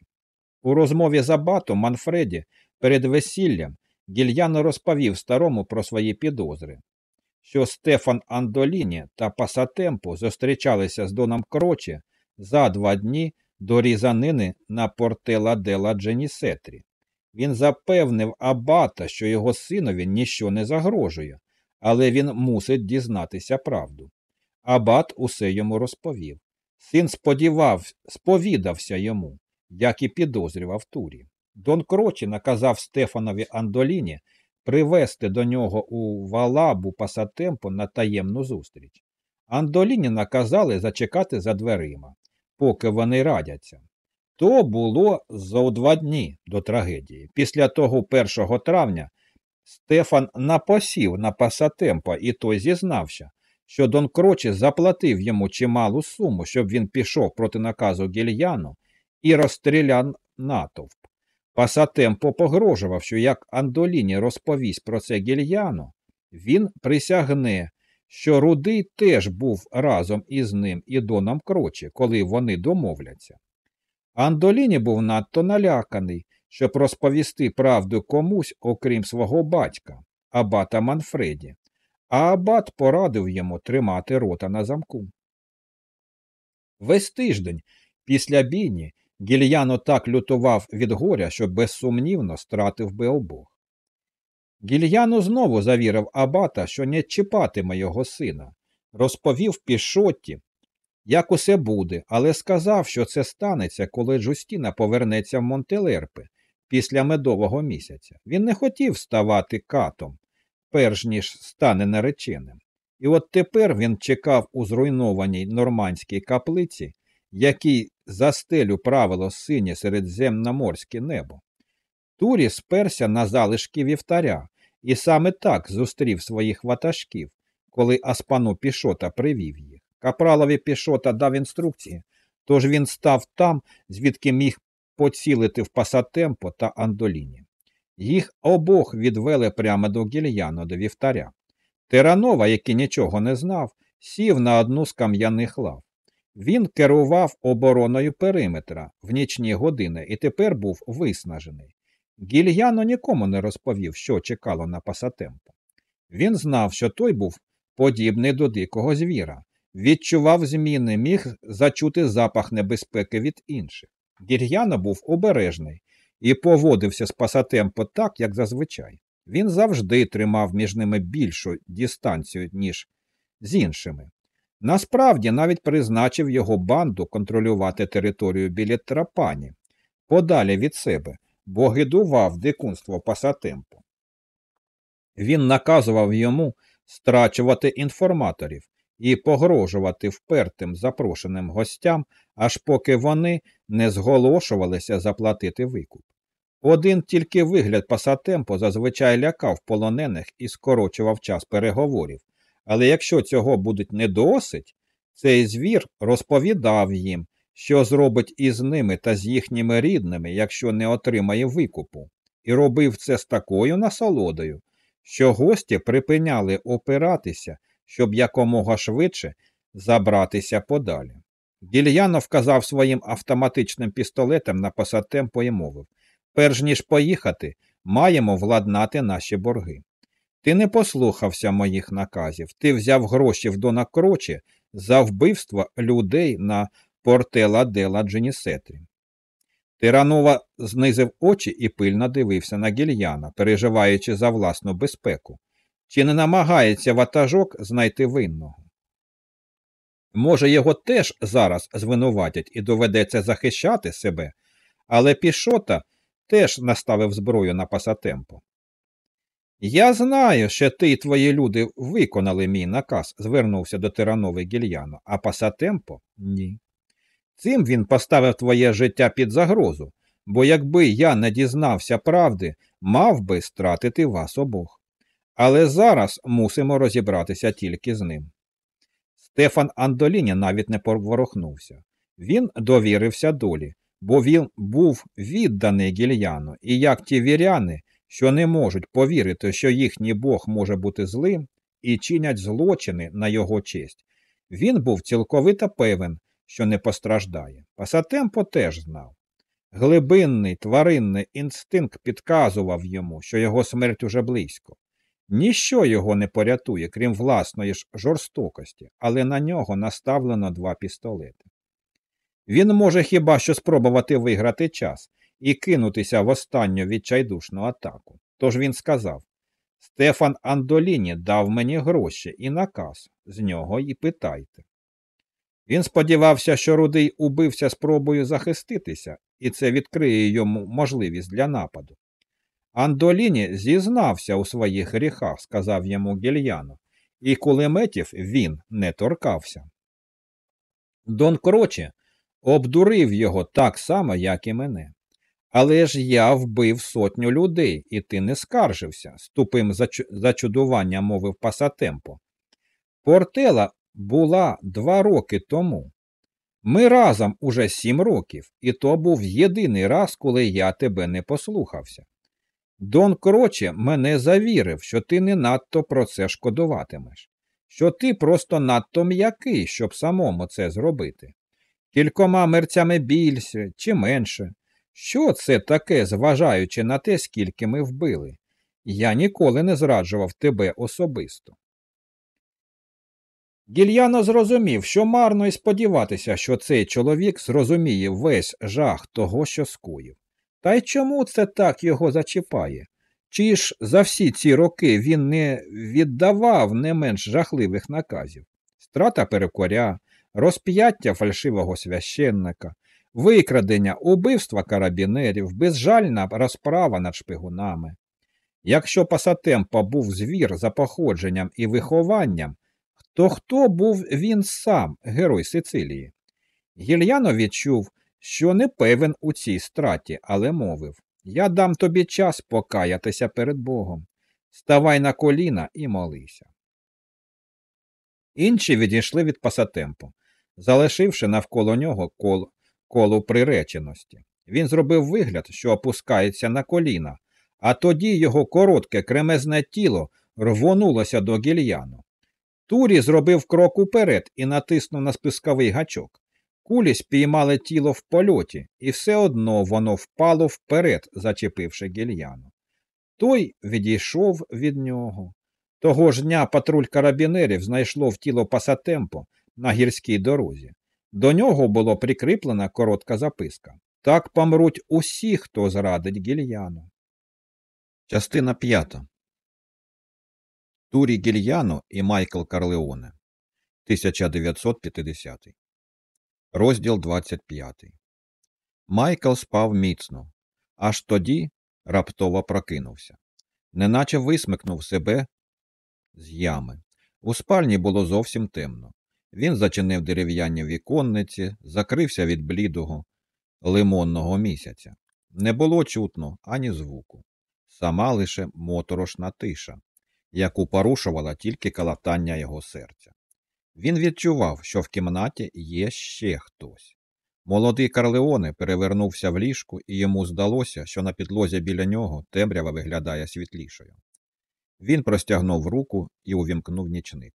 У розмові з Абатом Манфреді перед весіллям Гільяно розповів старому про свої підозри що Стефан Андоліні та Пасатемпо зустрічалися з Доном Крочі за два дні до різанини на Портела Дела Дженісетрі. Він запевнив Абата, що його синові ніщо не загрожує, але він мусить дізнатися правду. Абат усе йому розповів. Син сподівав, сповідався йому, як і підозрював Турі. Дон Крочі наказав Стефанові Андоліні привезти до нього у валабу пасатемпо на таємну зустріч. Андоліні наказали зачекати за дверима, поки вони радяться. То було за два дні до трагедії. Після того 1 травня Стефан напосів на пасатемпо, і той зізнався, що Дон Крочі заплатив йому чималу суму, щоб він пішов проти наказу гільяну і розстріляв натовп. Пасатемпо погрожував, що як Андоліні розповість про це гільяну, він присягне, що Рудий теж був разом із ним і Доном Крочі, коли вони домовляться. Андоліні був надто наляканий, щоб розповісти правду комусь, окрім свого батька, абата Манфреді, а абат порадив йому тримати рота на замку. Весь тиждень після бійні Гільяно так лютував від горя, що безсумнівно стратив би обох. Гільяно знову завірив Абата, що не чіпатиме його сина, розповів пішотті, як усе буде, але сказав, що це станеться, коли Джустіна повернеться в Монтелерпи після медового місяця. Він не хотів ставати катом, перш ніж стане нареченим. І от тепер він чекав у зруйнованій нормандській каплиці, який за стелю правило синє середземноморське небо. Турі сперся на залишки вівтаря і саме так зустрів своїх ватажків, коли Аспану Пішота привів їх. Капралові Пішота дав інструкції, тож він став там, звідки міг поцілити в Пасатемпо та Андоліні. Їх обох відвели прямо до гільяно до вівтаря. Теранова, який нічого не знав, сів на одну з кам'яних лав. Він керував обороною периметра в нічні години і тепер був виснажений. Гільяно нікому не розповів, що чекало на Пасатемпо. Він знав, що той був подібний до дикого звіра, відчував зміни, міг зачути запах небезпеки від інших. Гір'яно був обережний і поводився з Пасатемпо так, як зазвичай. Він завжди тримав між ними більшу дистанцію, ніж з іншими. Насправді навіть призначив його банду контролювати територію біля Трапані, подалі від себе, бо гидував дикунство Пасатемпо. Він наказував йому страчувати інформаторів і погрожувати впертим запрошеним гостям, аж поки вони не зголошувалися заплатити викуп. Один тільки вигляд Пасатемпо зазвичай лякав полонених і скорочував час переговорів, але якщо цього будуть не досить, цей звір розповідав їм, що зробить із ними та з їхніми рідними, якщо не отримає викупу, і робив це з такою насолодою, що гості припиняли опиратися, щоб якомога швидше забратися подалі. Гільяно вказав своїм автоматичним пістолетом на пасатемпо і мовив перш ніж поїхати, маємо владнати наші борги. Ти не послухався моїх наказів, ти взяв гроші в Дона Крочі за вбивство людей на портела Дела Дженісетрі. Тиранова знизив очі і пильно дивився на гільяна, переживаючи за власну безпеку. Чи не намагається ватажок знайти винного? Може, його теж зараз звинуватять і доведеться захищати себе, але Пішота теж наставив зброю на пасатемпо. Я знаю, що ти і твої люди виконали мій наказ, звернувся до Тиранови Гільяно, а пасатемпо ні. Цим він поставив твоє життя під загрозу, бо якби я не дізнався правди, мав би стратити вас обох. Але зараз мусимо розібратися тільки з ним. Стефан Андоліні навіть не поворухнувся. Він довірився долі, бо він був відданий гільяну, і як ті віряни, що не можуть повірити, що їхній Бог може бути злим і чинять злочини на його честь, він був цілковито певен, що не постраждає. Пасатемпо теж знав. Глибинний тваринний інстинкт підказував йому, що його смерть уже близько. Ніщо його не порятує, крім власної ж жорстокості, але на нього наставлено два пістолети. Він може хіба що спробувати виграти час і кинутися в останню відчайдушну атаку. Тож він сказав Стефан Андоліні дав мені гроші і наказ, з нього і питайте. Він сподівався, що рудий убився спробою захиститися, і це відкриє йому можливість для нападу. Андоліні зізнався у своїх гріхах, сказав йому гільяно, і кулеметів він не торкався. Дон Кроче обдурив його так само, як і мене. Але ж я вбив сотню людей, і ти не скаржився, з тупим зачудуванням мовив Пасатемпо. Портела була два роки тому. Ми разом уже сім років, і то був єдиний раз, коли я тебе не послухався. Дон Кроче мене завірив, що ти не надто про це шкодуватимеш, що ти просто надто м'який, щоб самому це зробити. Кількома мерцями більше чи менше. Що це таке, зважаючи на те, скільки ми вбили? Я ніколи не зраджував тебе особисто. Гільяно зрозумів, що марно й сподіватися, що цей чоловік зрозуміє весь жах того, що скоїв. Та й чому це так його зачіпає? Чи ж за всі ці роки він не віддавав не менш жахливих наказів? Страта перекоря, розп'яття фальшивого священника, викрадення, убивства карабінерів, безжальна розправа над шпигунами. Якщо Пасатемпа був звір за походженням і вихованням, то хто був він сам, герой Сицилії? Гільяно відчув, що не певен у цій страті, але мовив Я дам тобі час покаятися перед Богом. Ставай на коліна і молися. Інші відійшли від Пасатемпу, залишивши навколо нього кол, коло приреченості. Він зробив вигляд, що опускається на коліна, а тоді його коротке кремезне тіло рвонулося до гільяну. Турі зробив крок уперед і натиснув на списковий гачок. Кулі спіймали тіло в польоті, і все одно воно впало вперед, зачепивши гільяну. Той відійшов від нього. Того ж дня патруль карабінерів знайшло в тіло Пасатемпо на гірській дорозі. До нього було прикріплена коротка записка. Так помруть усі, хто зрадить гільяну. Частина п'ята. Турі Гільяно і Майкл Карлеоне. 1950. Розділ 25. Майкл спав міцно. Аж тоді раптово прокинувся. Неначе висмикнув себе з ями. У спальні було зовсім темно. Він зачинив дерев'яні віконниці, закрився від блідого лимонного місяця. Не було чутно ані звуку, сама лише моторошна тиша, яку порушувала тільки калатання його серця. Він відчував, що в кімнаті є ще хтось. Молодий Карлеоне перевернувся в ліжку, і йому здалося, що на підлозі біля нього темрява виглядає світлішою. Він простягнув руку і увімкнув нічник.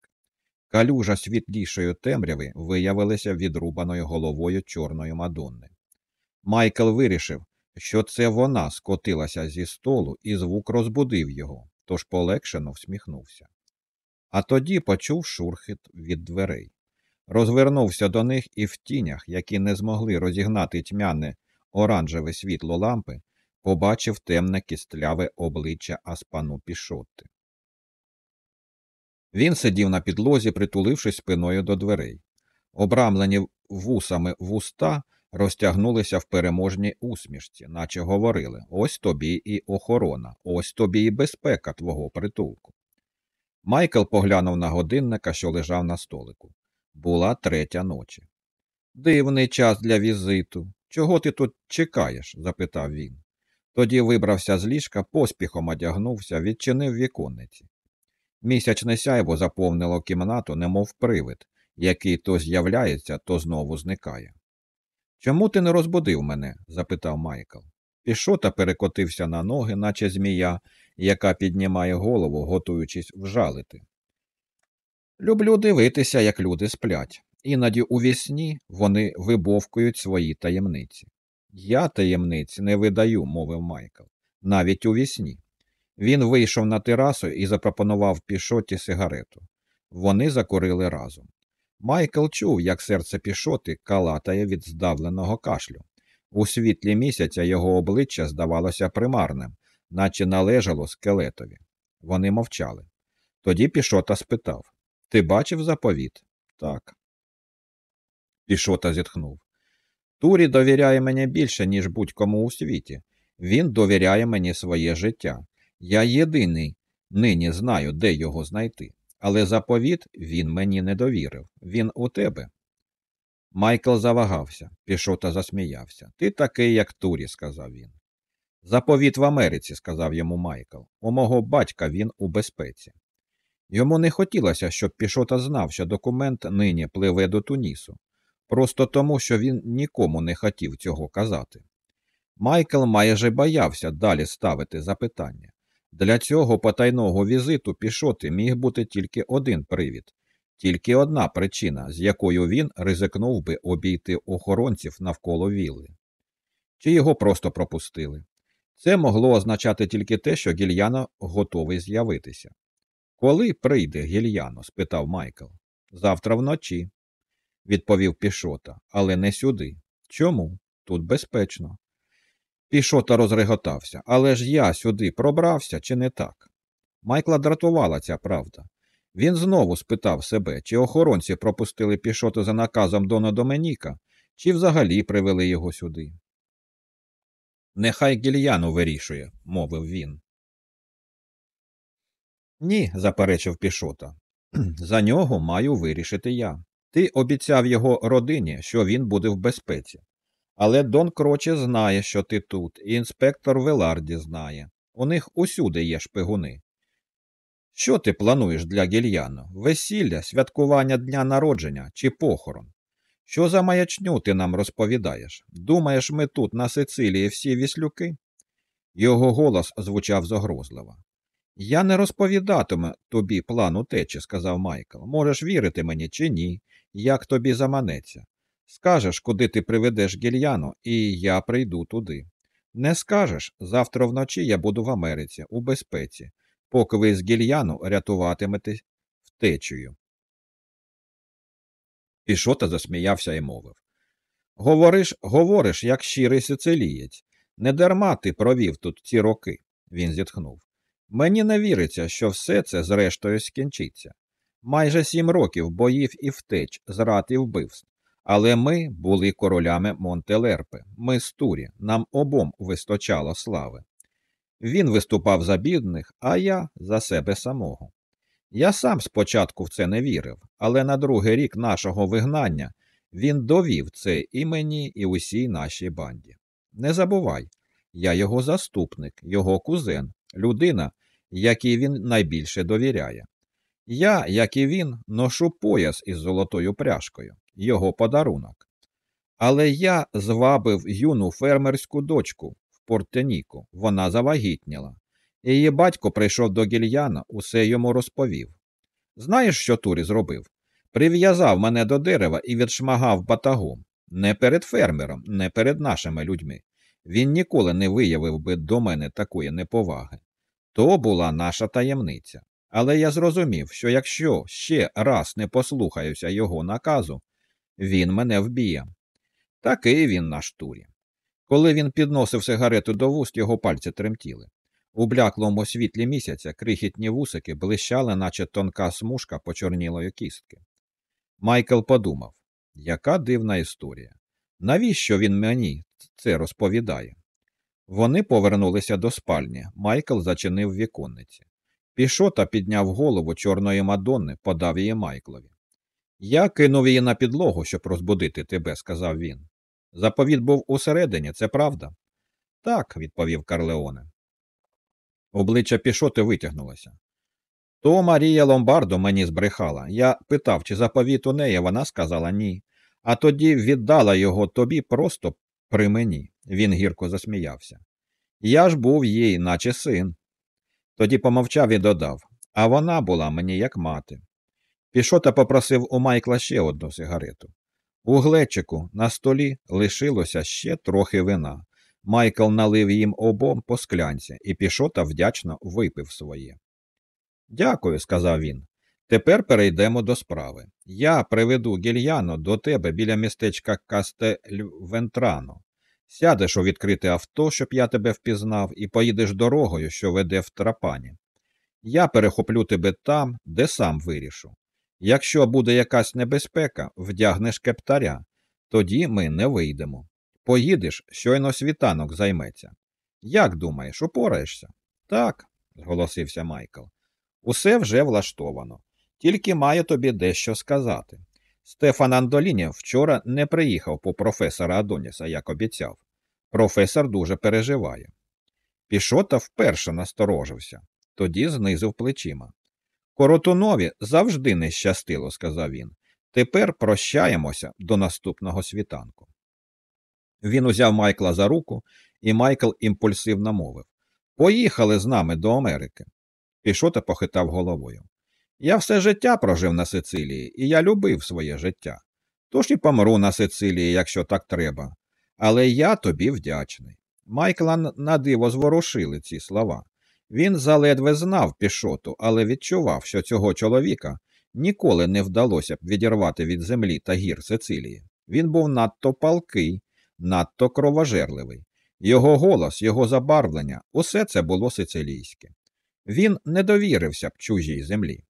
Калюжа світлішої темряви виявилася відрубаною головою чорної мадонни. Майкл вирішив, що це вона скотилася зі столу, і звук розбудив його, тож полегшено всміхнувся. А тоді почув шурхіт від дверей. Розвернувся до них і в тінях, які не змогли розігнати тьмяне оранжеве світло лампи, побачив темне кістляве обличчя Аспану Пішотти. Він сидів на підлозі, притулившись спиною до дверей. Обрамлені вусами вуста розтягнулися в переможній усмішці, наче говорили ось тобі і охорона, ось тобі і безпека твого притулку. Майкл поглянув на годинника, що лежав на столику. Була третя ночі. Дивний час для візиту. Чого ти тут чекаєш? запитав він. Тоді вибрався з ліжка, поспіхом одягнувся, відчинив віконниці. Місячне сяйво заповнило кімнату, немов привид, який то з'являється, то знову зникає. Чому ти не розбудив мене? запитав Майкл. Пішота перекотився на ноги, наче змія, яка піднімає голову, готуючись вжалити. Люблю дивитися, як люди сплять. Іноді у вісні вони вибовкують свої таємниці. Я таємниць не видаю, мовив Майкл, навіть у вісні. Він вийшов на терасу і запропонував пішоті сигарету. Вони закурили разом. Майкл чув, як серце пішоти калатає від здавленого кашлю. У світлі місяця його обличчя здавалося примарним, наче належало скелетові. Вони мовчали. Тоді пішота спитав Ти бачив заповіт? Так. Пішота зітхнув. Турі довіряє мені більше, ніж будь-кому у світі. Він довіряє мені своє життя. Я єдиний нині знаю, де його знайти. Але заповіт він мені не довірив. Він у тебе. Майкл завагався, пішота засміявся. Ти такий, як Турі, сказав він. Заповіт в Америці, сказав йому Майкл. У мого батька він у безпеці. Йому не хотілося, щоб пішота знав, що документ нині пливе до Тунісу, просто тому, що він нікому не хотів цього казати. Майкл майже боявся далі ставити запитання. Для цього потайного візиту пішоти міг бути тільки один привід, тільки одна причина, з якою він ризикнув би обійти охоронців навколо вілли. Чи його просто пропустили. Це могло означати тільки те, що гільяно готовий з'явитися. Коли прийде гільяно? спитав Майкл. Завтра вночі, відповів Пішота, але не сюди. Чому? Тут безпечно. Пішота розреготався. Але ж я сюди пробрався, чи не так? Майкла дратувала ця правда. Він знову спитав себе, чи охоронці пропустили пішоту за наказом Дона Доменіка, чи взагалі привели його сюди. Нехай гільяну вирішує, мовив він. Ні, заперечив пішота. За нього маю вирішити я. Ти обіцяв його родині, що він буде в безпеці. Але Дон Кроче знає, що ти тут, і інспектор Веларді знає. У них усюди є шпигуни. Що ти плануєш для гільяну? Весілля, святкування дня народження чи похорон? Що за маячню ти нам розповідаєш? Думаєш, ми тут, на Сицилії, всі віслюки? Його голос звучав загрозливо. Я не розповідатиму тобі план утечі, сказав Майкл. Можеш вірити мені чи ні, як тобі заманеться. Скажеш, куди ти приведеш гільяну, і я прийду туди. Не скажеш, завтра вночі я буду в Америці, у безпеці, поки ви з гільяну рятуватимете втечею. Пішота засміявся і мовив Говориш, говориш, як щирий сицилієць. Не дарма ти провів тут ці роки, він зітхнув. Мені не віриться, що все це зрештою скінчиться. Майже сім років боїв і втеч, зрад і вбивств. Але ми були королями Монтелерпи, ми з Турі, нам обом вистачало слави. Він виступав за бідних, а я за себе самого. Я сам спочатку в це не вірив, але на другий рік нашого вигнання він довів це і мені, і усій нашій банді. Не забувай, я його заступник, його кузен, людина, якій він найбільше довіряє. Я, як і він, ношу пояс із золотою пряжкою, його подарунок. Але я звабив юну фермерську дочку в Портеніку, вона завагітніла. Її батько прийшов до гільяна, усе йому розповів. Знаєш, що Турі зробив? Прив'язав мене до дерева і відшмагав батагом. Не перед фермером, не перед нашими людьми. Він ніколи не виявив би до мене такої неповаги. То була наша таємниця. Але я зрозумів, що якщо ще раз не послухаюся його наказу, він мене вб'є. Такий він наш турі. Коли він підносив сигарету до вуст, його пальці тремтіли. У бляклому світлі місяця крихітні вусики блищали, наче тонка смужка почорнілої кістки. Майкл подумав, яка дивна історія. Навіщо він мені це розповідає? Вони повернулися до спальні. Майкл зачинив віконниці. Пішота підняв голову чорної мадонни, подав її Майклові. Я кинув її на підлогу, щоб розбудити тебе, сказав він. Заповіт був усередині, це правда? Так, відповів Карлеоне. Обличчя пішоти витягнулося. То Марія Ломбардо мені збрехала. Я питав, чи заповіт у неї, вона сказала ні. А тоді віддала його тобі просто при мені. Він гірко засміявся. Я ж був їй, наче син. Тоді помовчав і додав а вона була мені як мати. Пішота попросив у Майкла ще одну сигарету. У глечику на столі лишилося ще трохи вина. Майкл налив їм обом по склянці, і пішота вдячно випив своє. Дякую, сказав він. Тепер перейдемо до справи. Я приведу гільяно до тебе біля містечка Кастельвентрано. Сядеш у відкрите авто, щоб я тебе впізнав, і поїдеш дорогою, що веде в трапані. Я перехоплю тебе там, де сам вирішу. Якщо буде якась небезпека, вдягнеш кептаря, тоді ми не вийдемо. Поїдеш, щойно світанок займеться. Як думаєш, упораєшся? Так, зголосився Майкл. Усе вже влаштовано. Тільки маю тобі дещо сказати. Стефан Андоліні вчора не приїхав по професора Адоніса, як обіцяв. Професор дуже переживає. Пішота вперше насторожився, тоді знизив плечима. Коротунові завжди не щастило, сказав він. Тепер прощаємося до наступного світанку. Він узяв Майкла за руку, і Майкл імпульсивно мовив Поїхали з нами до Америки. Пішота похитав головою. Я все життя прожив на Сицилії, і я любив своє життя. Тож і помру на Сицилії, якщо так треба. Але я тобі вдячний. Майкла на диво зворушили ці слова. Він заледве знав пішоту, але відчував, що цього чоловіка ніколи не вдалося б відірвати від землі та гір Сицилії. Він був надто палкий, надто кровожерливий. Його голос, його забарвлення усе це було сицилійське. Він не довірився б чужій землі.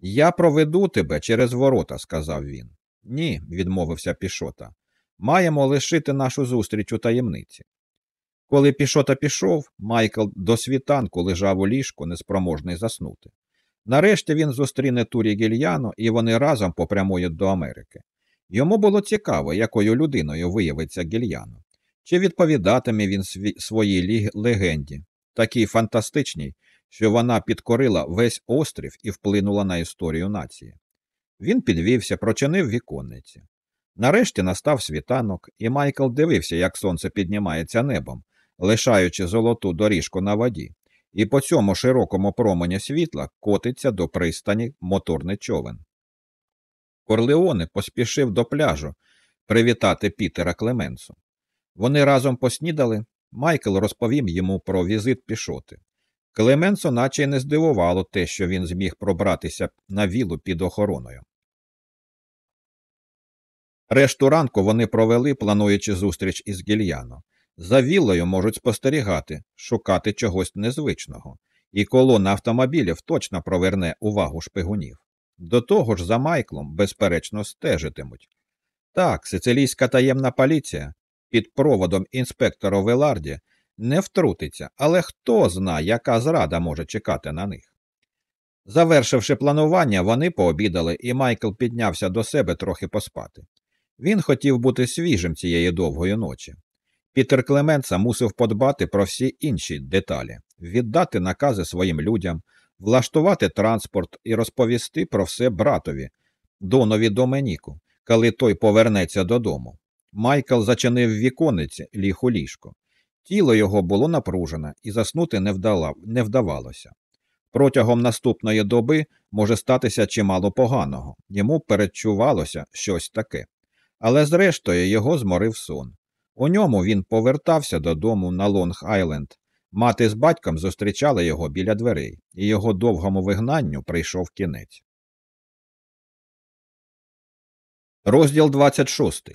Я проведу тебе через ворота, сказав він. Ні, відмовився Пішота. Маємо лишити нашу зустріч у таємниці. Коли Пішота пішов, Майкл до світанку лежав у ліжку, неспроможний заснути. Нарешті він зустріне Турі Гільяно, і вони разом попрямують до Америки. Йому було цікаво, якою людиною виявиться Гільяно. Чи відповідатиме він своїй легенді, такій фантастичній, що вона підкорила весь острів і вплинула на історію нації. Він підвівся, прочинив віконниці. Нарешті настав світанок, і Майкл дивився, як сонце піднімається небом, лишаючи золоту доріжку на воді, і по цьому широкому промені світла котиться до пристані моторний човен. Корлеоне поспішив до пляжу привітати Пітера Клеменсу. Вони разом поснідали. Майкл розповів йому про візит пішоти. Клеменсо наче й не здивувало те, що він зміг пробратися на вілу під охороною. Решту ранку вони провели, плануючи зустріч із Гільяно. За віллою можуть спостерігати, шукати чогось незвичного, і колона автомобілів точно проверне увагу шпигунів. До того ж, за Майклом, безперечно, стежитимуть. Так, сицилійська таємна поліція під проводом інспектора Веларді не втрутиться, але хто знає, яка зрада може чекати на них. Завершивши планування, вони пообідали, і Майкл піднявся до себе трохи поспати. Він хотів бути свіжим цієї довгої ночі. Пітер Клеменца мусив подбати про всі інші деталі, віддати накази своїм людям, влаштувати транспорт і розповісти про все братові, донові Доменіку, коли той повернеться додому. Майкл зачинив вікониці ліг у ліжко. Тіло його було напружене і заснути не, вдала, не вдавалося. Протягом наступної доби може статися чимало поганого, йому передчувалося щось таке. Але зрештою його зморив сон. У ньому він повертався додому на Лонг Айленд. Мати з батьком зустрічали його біля дверей, і його довгому вигнанню прийшов кінець. Розділ 26.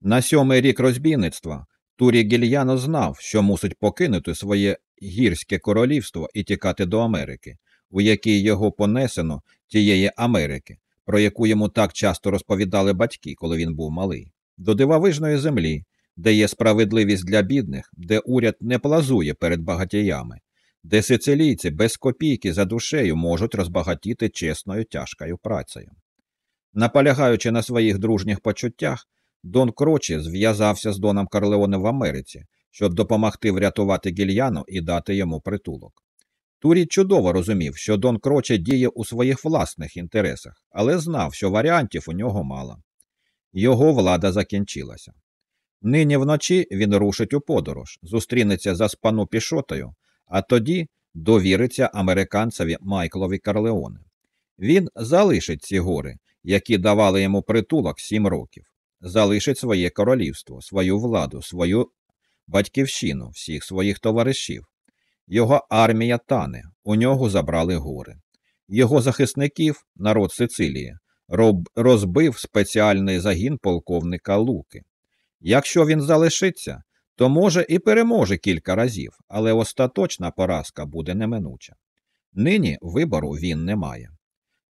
На сьомий рік розбійництва Турі Гільяно знав, що мусить покинути своє гірське королівство і тікати до Америки, у якій його понесено тієї Америки, про яку йому так часто розповідали батьки, коли він був малий, до дивовижної землі, де є справедливість для бідних, де уряд не плазує перед багатіями, де сицилійці без копійки за душею можуть розбагатіти чесною тяжкою працею. Наполягаючи на своїх дружніх почуттях, Дон Крочі зв'язався з Доном Карлеоне в Америці, щоб допомогти врятувати гільяну і дати йому притулок. Турі чудово розумів, що Дон Кроче діє у своїх власних інтересах, але знав, що варіантів у нього мало. Його влада закінчилася. Нині вночі він рушить у подорож, зустрінеться за спану пішотою, а тоді довіриться американцеві Майклові Карлеоне. Він залишить ці гори, які давали йому притулок сім років, залишить своє королівство, свою владу, свою батьківщину, всіх своїх товаришів. Його армія тане, у нього забрали гори. Його захисників, народ Сицилії, розбив спеціальний загін полковника Луки. Якщо він залишиться, то може і переможе кілька разів, але остаточна поразка буде неминуча. Нині вибору він не має.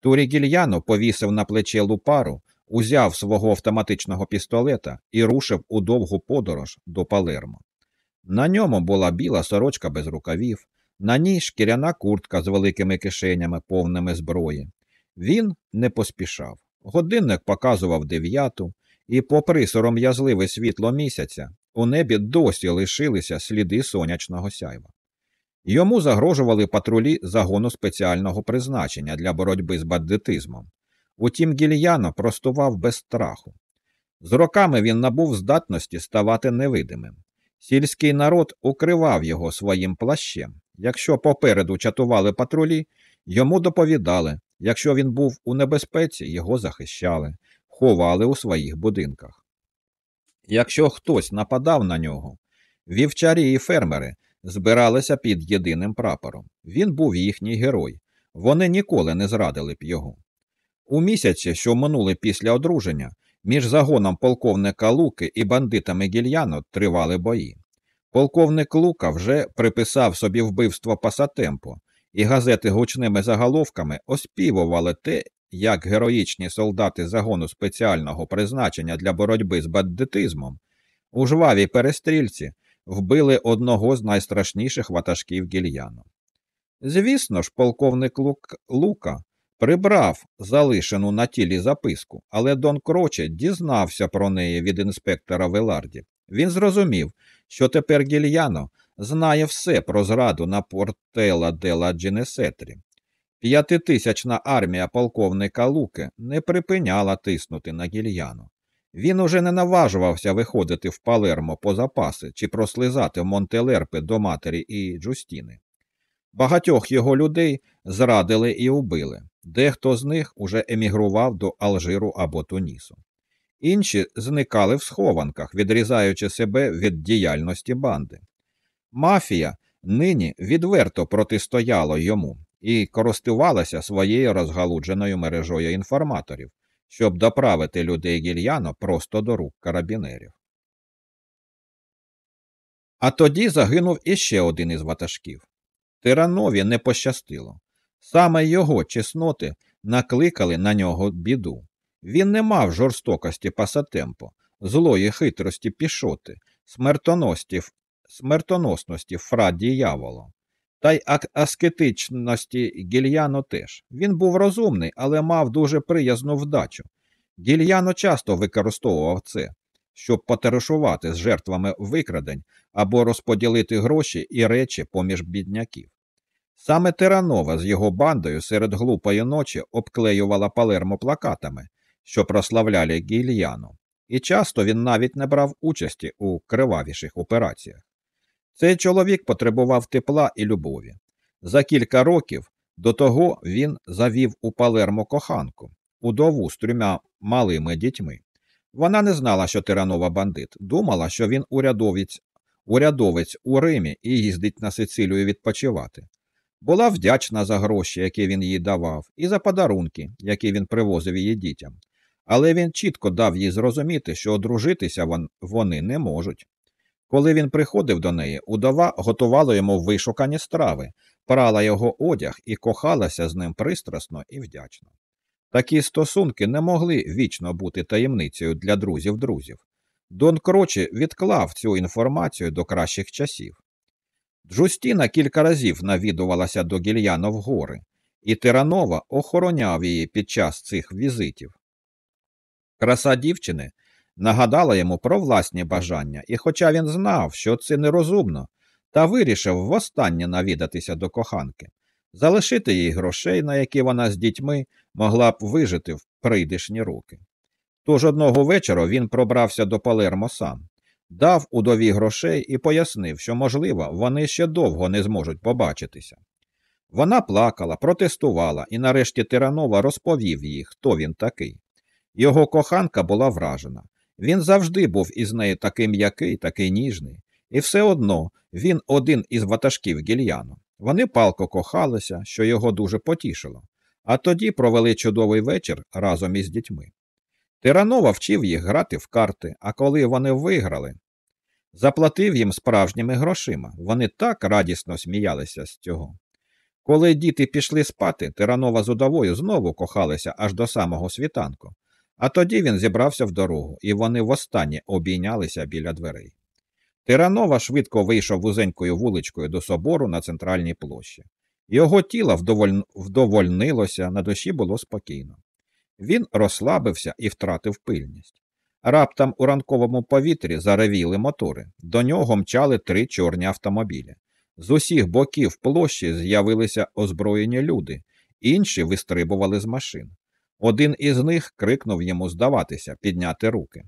Турі Гільяно повісив на плече лупару, узяв свого автоматичного пістолета і рушив у довгу подорож до Палермо. На ньому була біла сорочка без рукавів, на ній шкіряна куртка з великими кишенями, повними зброї. Він не поспішав. Годинник показував дев'яту, і, попри сором'язливе світло місяця, у небі досі лишилися сліди сонячного сяйва. Йому загрожували патрулі загону спеціального призначення для боротьби з бандитизмом. Утім, гільяно простував без страху. З роками він набув здатності ставати невидимим. Сільський народ укривав його своїм плащем. Якщо попереду чатували патрулі, йому доповідали, якщо він був у небезпеці, його захищали, ховали у своїх будинках. Якщо хтось нападав на нього, вівчарі і фермери збиралися під єдиним прапором. Він був їхній герой, вони ніколи не зрадили б його. У місяці, що минули після одруження, між загоном полковника Луки і бандитами Гільяно тривали бої. Полковник Лука вже приписав собі вбивство Пасатемпо, і газети гучними заголовками оспівували те, як героїчні солдати загону спеціального призначення для боротьби з бандитизмом у жвавій перестрільці вбили одного з найстрашніших ватажків гільяну. Звісно ж, полковник Лук... Лука прибрав залишену на тілі записку, але Дон Кроче дізнався про неї від інспектора Веларді. Він зрозумів, що тепер гільяно знає все про зраду на портела Дела Дженесетрі. П'ятитисячна армія полковника Луки не припиняла тиснути на гільяну. Він уже не наважувався виходити в Палермо по запаси чи прослизати в Монтелерпи до матері і Джустіни. Багатьох його людей зрадили і убили, дехто з них уже емігрував до Алжиру або Тунісу. Інші зникали в схованках, відрізаючи себе від діяльності банди. Мафія нині відверто протистояла йому і користувалася своєю розгалудженою мережою інформаторів, щоб доправити людей гільяно просто до рук карабінерів. А тоді загинув іще один із ватажків. Тиранові не пощастило. Саме його чесноти накликали на нього біду. Він не мав жорстокості пасатемпо, злої хитрості пішоти, смертоносності фра діяволо. Та й аскетичності гільяно теж. Він був розумний, але мав дуже приязну вдачу. Гільяно часто використовував це, щоб потерушувати з жертвами викрадень або розподілити гроші і речі поміж бідняків. Саме Теранова з його бандою серед глупої ночі обклеювала палермо плакатами, що прославляли гільяну, і часто він навіть не брав участі у кривавіших операціях. Цей чоловік потребував тепла і любові. За кілька років до того він завів у Палермо коханку, удову з трьома малими дітьми. Вона не знала, що Тиранова бандит, думала, що він урядовець, урядовець у Римі і їздить на Сицилію відпочивати. Була вдячна за гроші, які він їй давав, і за подарунки, які він привозив її дітям. Але він чітко дав їй зрозуміти, що одружитися вони не можуть. Коли він приходив до неї, удова готувала йому вишукані страви, прала його одяг і кохалася з ним пристрасно і вдячно. Такі стосунки не могли вічно бути таємницею для друзів друзів. Дон Крочі відклав цю інформацію до кращих часів. Джустіна кілька разів навідувалася до Гільяно в гори, і Тиранова охороняв її під час цих візитів. Краса дівчини нагадала йому про власні бажання, і, хоча він знав, що це нерозумно, та вирішив востаннє навідатися до коханки, залишити їй грошей, на які вона з дітьми могла б вижити в прийдешні роки. Тож одного вечора він пробрався до Палермо сам, дав удові грошей і пояснив, що, можливо, вони ще довго не зможуть побачитися. Вона плакала, протестувала, і нарешті Тиранова розповів їй, хто він такий. Його коханка була вражена. Він завжди був із нею такий м'який, такий ніжний, і все одно він один із ватажків гільяну. Вони палко кохалися, що його дуже потішило, а тоді провели чудовий вечір разом із дітьми. Тиранова вчив їх грати в карти, а коли вони виграли, заплатив їм справжніми грошима. Вони так радісно сміялися з цього. Коли діти пішли спати, Тиранова з удовою знову кохалися аж до самого світанку, а тоді він зібрався в дорогу, і вони востаннє обійнялися біля дверей. Тиранова швидко вийшов вузенькою вуличкою до собору на центральній площі. Його тіло вдоволь... вдовольнилося, на душі було спокійно. Він розслабився і втратив пильність. Раптом у ранковому повітрі заревіли мотори. До нього мчали три чорні автомобілі. З усіх боків площі з'явилися озброєні люди, інші вистрибували з машин. Один із них крикнув йому здаватися, підняти руки.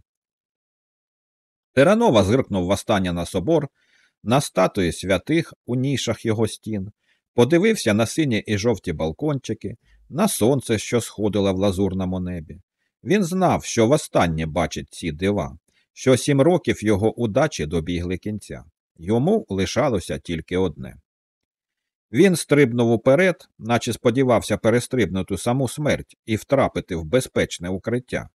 Теранова зиркнув востаннє на собор, на статуї святих у нішах його стін, подивився на сині і жовті балкончики, на сонце, що сходило в лазурному небі. Він знав, що востаннє бачить ці дива, що сім років його удачі добігли кінця. Йому лишалося тільки одне. Він стрибнув уперед, наче сподівався перестрибнути саму смерть і втрапити в безпечне укриття.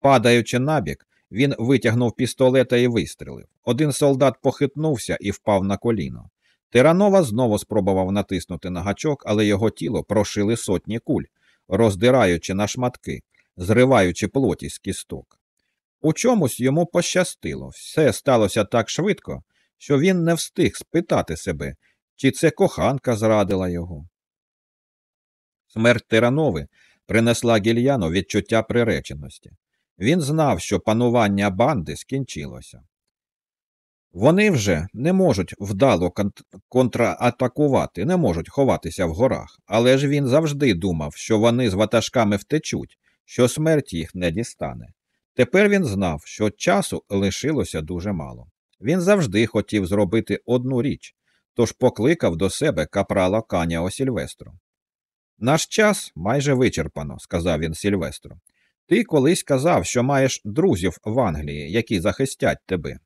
Падаючи набік, він витягнув пістолета і вистрілив. Один солдат похитнувся і впав на коліно. Тиранова знову спробував натиснути на гачок, але його тіло прошили сотні куль, роздираючи на шматки, зриваючи плоті з кісток. У чомусь йому пощастило, все сталося так швидко, що він не встиг спитати себе, чи це коханка зрадила його. Смерть Тиранови принесла гільяну відчуття приреченості. Він знав, що панування банди скінчилося. Вони вже не можуть вдало контратакувати, не можуть ховатися в горах, але ж він завжди думав, що вони з ватажками втечуть, що смерть їх не дістане. Тепер він знав, що часу лишилося дуже мало. Він завжди хотів зробити одну річ, тож покликав до себе капрала Каняо Сільвестру. Наш час майже вичерпано, сказав він Сільвестру. Ти колись казав, що маєш друзів в Англії, які захистять тебе.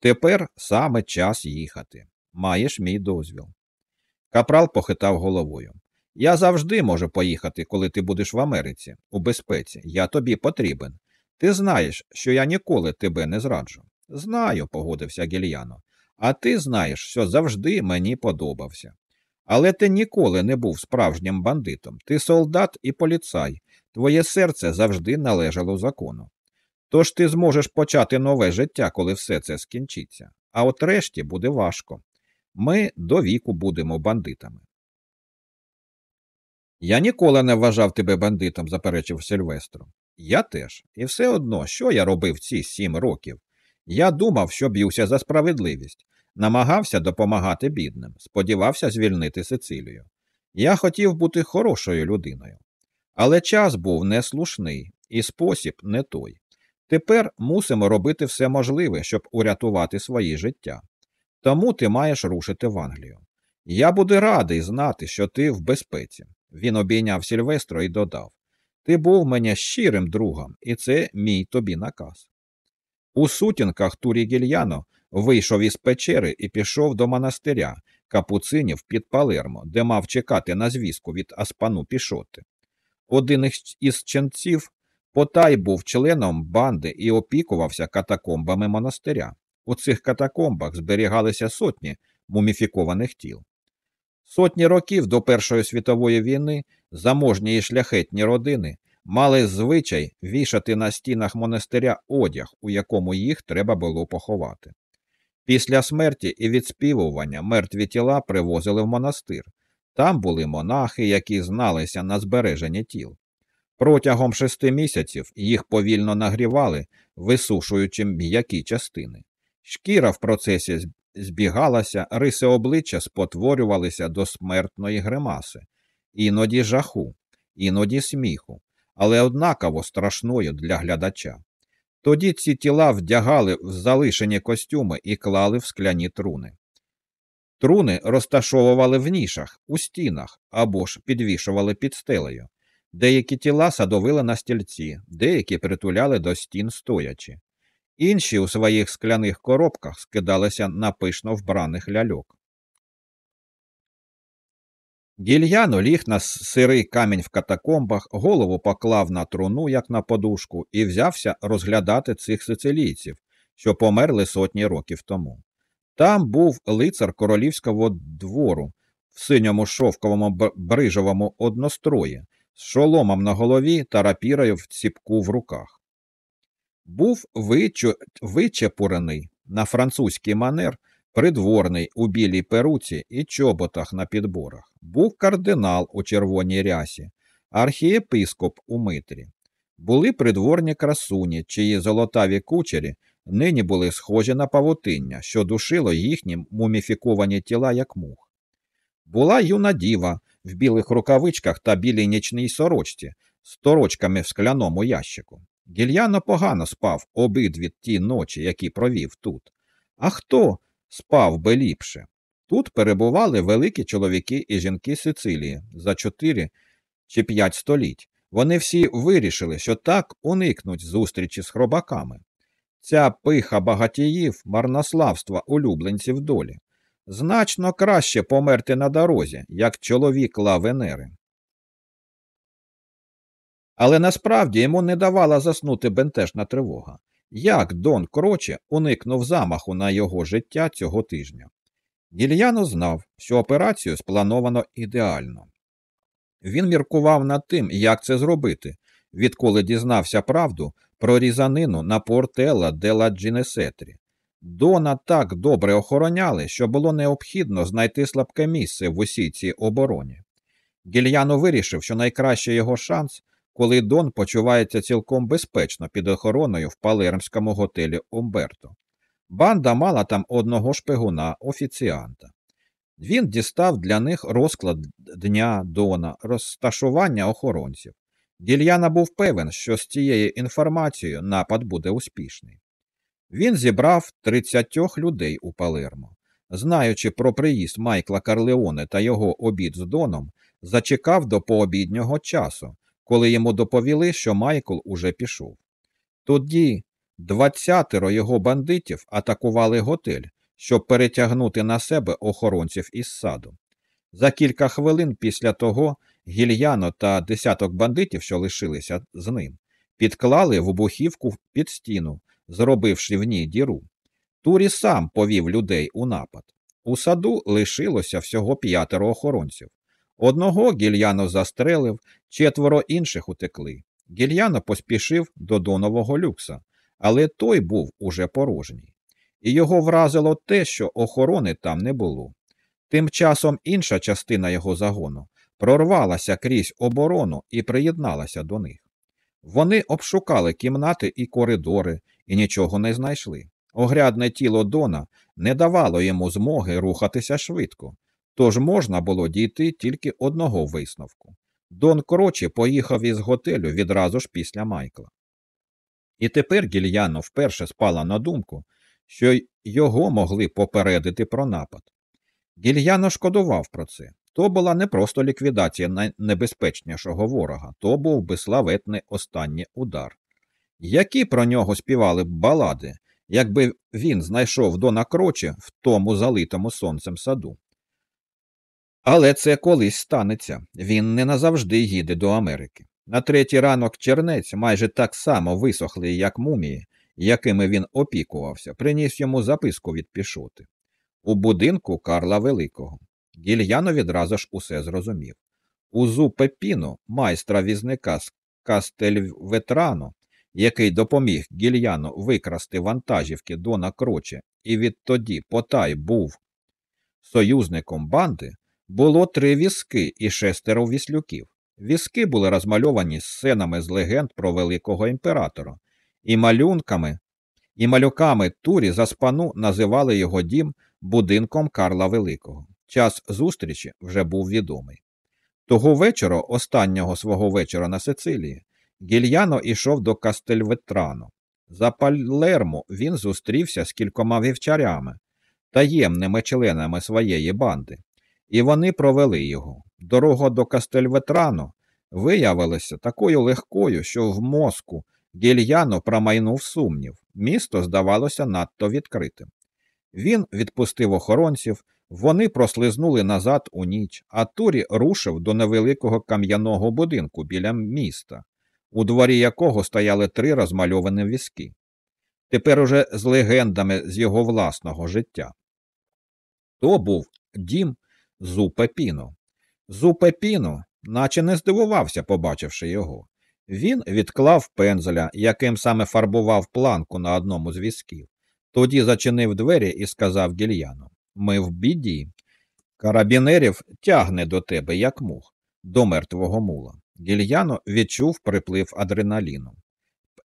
Тепер саме час їхати. Маєш мій дозвіл. Капрал похитав головою. Я завжди можу поїхати, коли ти будеш в Америці, у безпеці. Я тобі потрібен. Ти знаєш, що я ніколи тебе не зраджу. Знаю, погодився Гільяно. А ти знаєш, що завжди мені подобався. Але ти ніколи не був справжнім бандитом. Ти солдат і поліцай. Твоє серце завжди належало закону. Тож ти зможеш почати нове життя, коли все це скінчиться. А от решті буде важко. Ми до віку будемо бандитами. Я ніколи не вважав тебе бандитом, заперечив Сильвестро. Я теж. І все одно, що я робив ці сім років? Я думав, що б'юся за справедливість, намагався допомагати бідним, сподівався звільнити Сицилію. Я хотів бути хорошою людиною. Але час був неслушний і спосіб не той. Тепер мусимо робити все можливе, щоб урятувати свої життя. Тому ти маєш рушити в Англію. Я буду радий знати, що ти в безпеці. Він обійняв Сільвестро і додав Ти був мене щирим другом, і це мій тобі наказ. У сутінках Турі Гільяно вийшов із печери і пішов до монастиря капуцинів під Палермо, де мав чекати на звістку від Аспану Пішоти. Один із ченців Потай був членом банди і опікувався катакомбами монастиря. У цих катакомбах зберігалися сотні муміфікованих тіл. Сотні років до Першої світової війни заможні і шляхетні родини мали звичай вішати на стінах монастиря одяг, у якому їх треба було поховати. Після смерті і відспівування мертві тіла привозили в монастир. Там були монахи, які зналися на збереження тіл. Протягом шести місяців їх повільно нагрівали, висушуючи м'які частини. Шкіра в процесі збігалася, риси обличчя спотворювалися до смертної гримаси, іноді жаху, іноді сміху, але однаково страшною для глядача. Тоді ці тіла вдягали в залишені костюми і клали в скляні труни. Труни розташовували в нішах, у стінах або ж підвішували під стелею. Деякі тіла садовили на стільці, деякі притуляли до стін стоячи. Інші у своїх скляних коробках скидалися на пишно вбраних ляльок. Гільяно ліг на сирий камінь в катакомбах, голову поклав на труну, як на подушку, і взявся розглядати цих сицилійців, що померли сотні років тому. Там був лицар королівського двору в синьому шовковому брижовому однострої, з шоломом на голові та рапірою в ціпку в руках. Був вичепурений на французький манер, придворний у білій перуці і чоботах на підборах. Був кардинал у червоній рясі, архієпископ у митрі. Були придворні красуні, чиї золотаві кучері нині були схожі на павутиння, що душило їхні муміфіковані тіла, як мух. Була юна діва в білих рукавичках та білій нічній сорочці з торочками в скляному ящику. Гільяно погано спав обидві ті ночі, які провів тут. А хто спав би ліпше? Тут перебували великі чоловіки і жінки Сицилії за чотири чи п'ять століть. Вони всі вирішили, що так уникнуть зустрічі з хробаками. Ця пиха багатіїв, марнославства улюбленців долі. Значно краще померти на дорозі, як чоловік ла Венери. Але насправді йому не давала заснути бентежна тривога. Як Дон Кроче уникнув замаху на його життя цього тижня? Гільяно знав, що операцію сплановано ідеально. Він міркував над тим, як це зробити, відколи дізнався правду про різанину на портела Дела Джінесетрі. Дона так добре охороняли, що було необхідно знайти слабке місце в усій цій обороні. Гільяно вирішив, що найкращий його шанс, коли Дон почувається цілком безпечно під охороною в палермському готелі Умберто. Банда мала там одного шпигуна, офіціанта. Він дістав для них розклад дня Дона, розташування охоронців. Гільяна був певен, що з цією інформацією напад буде успішний. Він зібрав 30 людей у Палермо. Знаючи про приїзд Майкла Карлеоне та його обід з Доном, зачекав до пообіднього часу, коли йому доповіли, що Майкл уже пішов. Тоді двадцятеро його бандитів атакували готель, щоб перетягнути на себе охоронців із саду. За кілька хвилин після того гільяно та десяток бандитів, що лишилися з ним, підклали вибухівку під стіну, зробивши в ній діру. Турі сам повів людей у напад. У саду лишилося всього п'ятеро охоронців. Одного гільяно застрелив, четверо інших утекли. Гільяно поспішив до донового люкса, але той був уже порожній. І його вразило те, що охорони там не було. Тим часом інша частина його загону прорвалася крізь оборону і приєдналася до них. Вони обшукали кімнати і коридори і нічого не знайшли. Огрядне тіло Дона не давало йому змоги рухатися швидко, тож можна було дійти тільки одного висновку. Дон короче поїхав із готелю відразу ж після Майкла. І тепер Гільяно вперше спала на думку, що його могли попередити про напад. Гільяно шкодував про це. То була не просто ліквідація найнебезпечнішого ворога, то був би славетний останній удар. Які про нього співали б балади, якби він знайшов Дона Крочі в тому залитому сонцем саду? Але це колись станеться він не назавжди їде до Америки. На третій ранок чернець, майже так само висохлий, як мумії, якими він опікувався, приніс йому записку від пішоти. У будинку Карла Великого. Гільяно відразу ж усе зрозумів. Узу Пепіно, майстра візника з Кастельветрано, який допоміг Гільяно викрасти вантажівки Дона Кроче і відтоді потай був союзником банди, було три візки і шестеро віслюків. Візки були розмальовані сценами з легенд про великого імператора, і малюнками, і малюками турі за спану називали його дім будинком Карла Великого. Час зустрічі вже був відомий. Того вечора, останнього свого вечора на Сицилії, Гільяно ішов до Кастельветрано. За Палермо він зустрівся з кількома вівчарями, таємними членами своєї банди, і вони провели його. Дорога до Кастельветрано виявилася такою легкою, що в мозку Гільяно промайнув сумнів. Місто здавалося надто відкритим. Він відпустив охоронців, вони прослизнули назад у ніч, а Турі рушив до невеликого кам'яного будинку біля міста, у дворі якого стояли три розмальовані візки. Тепер уже з легендами з його власного життя. То був дім Зупепіно. Зупепіно, наче не здивувався, побачивши його. Він відклав пензеля, яким саме фарбував планку на одному з візків. Тоді зачинив двері і сказав гільяну Ми в біді. Карабінерів тягне до тебе, як мух, до мертвого мула. Гільяно відчув приплив адреналіну.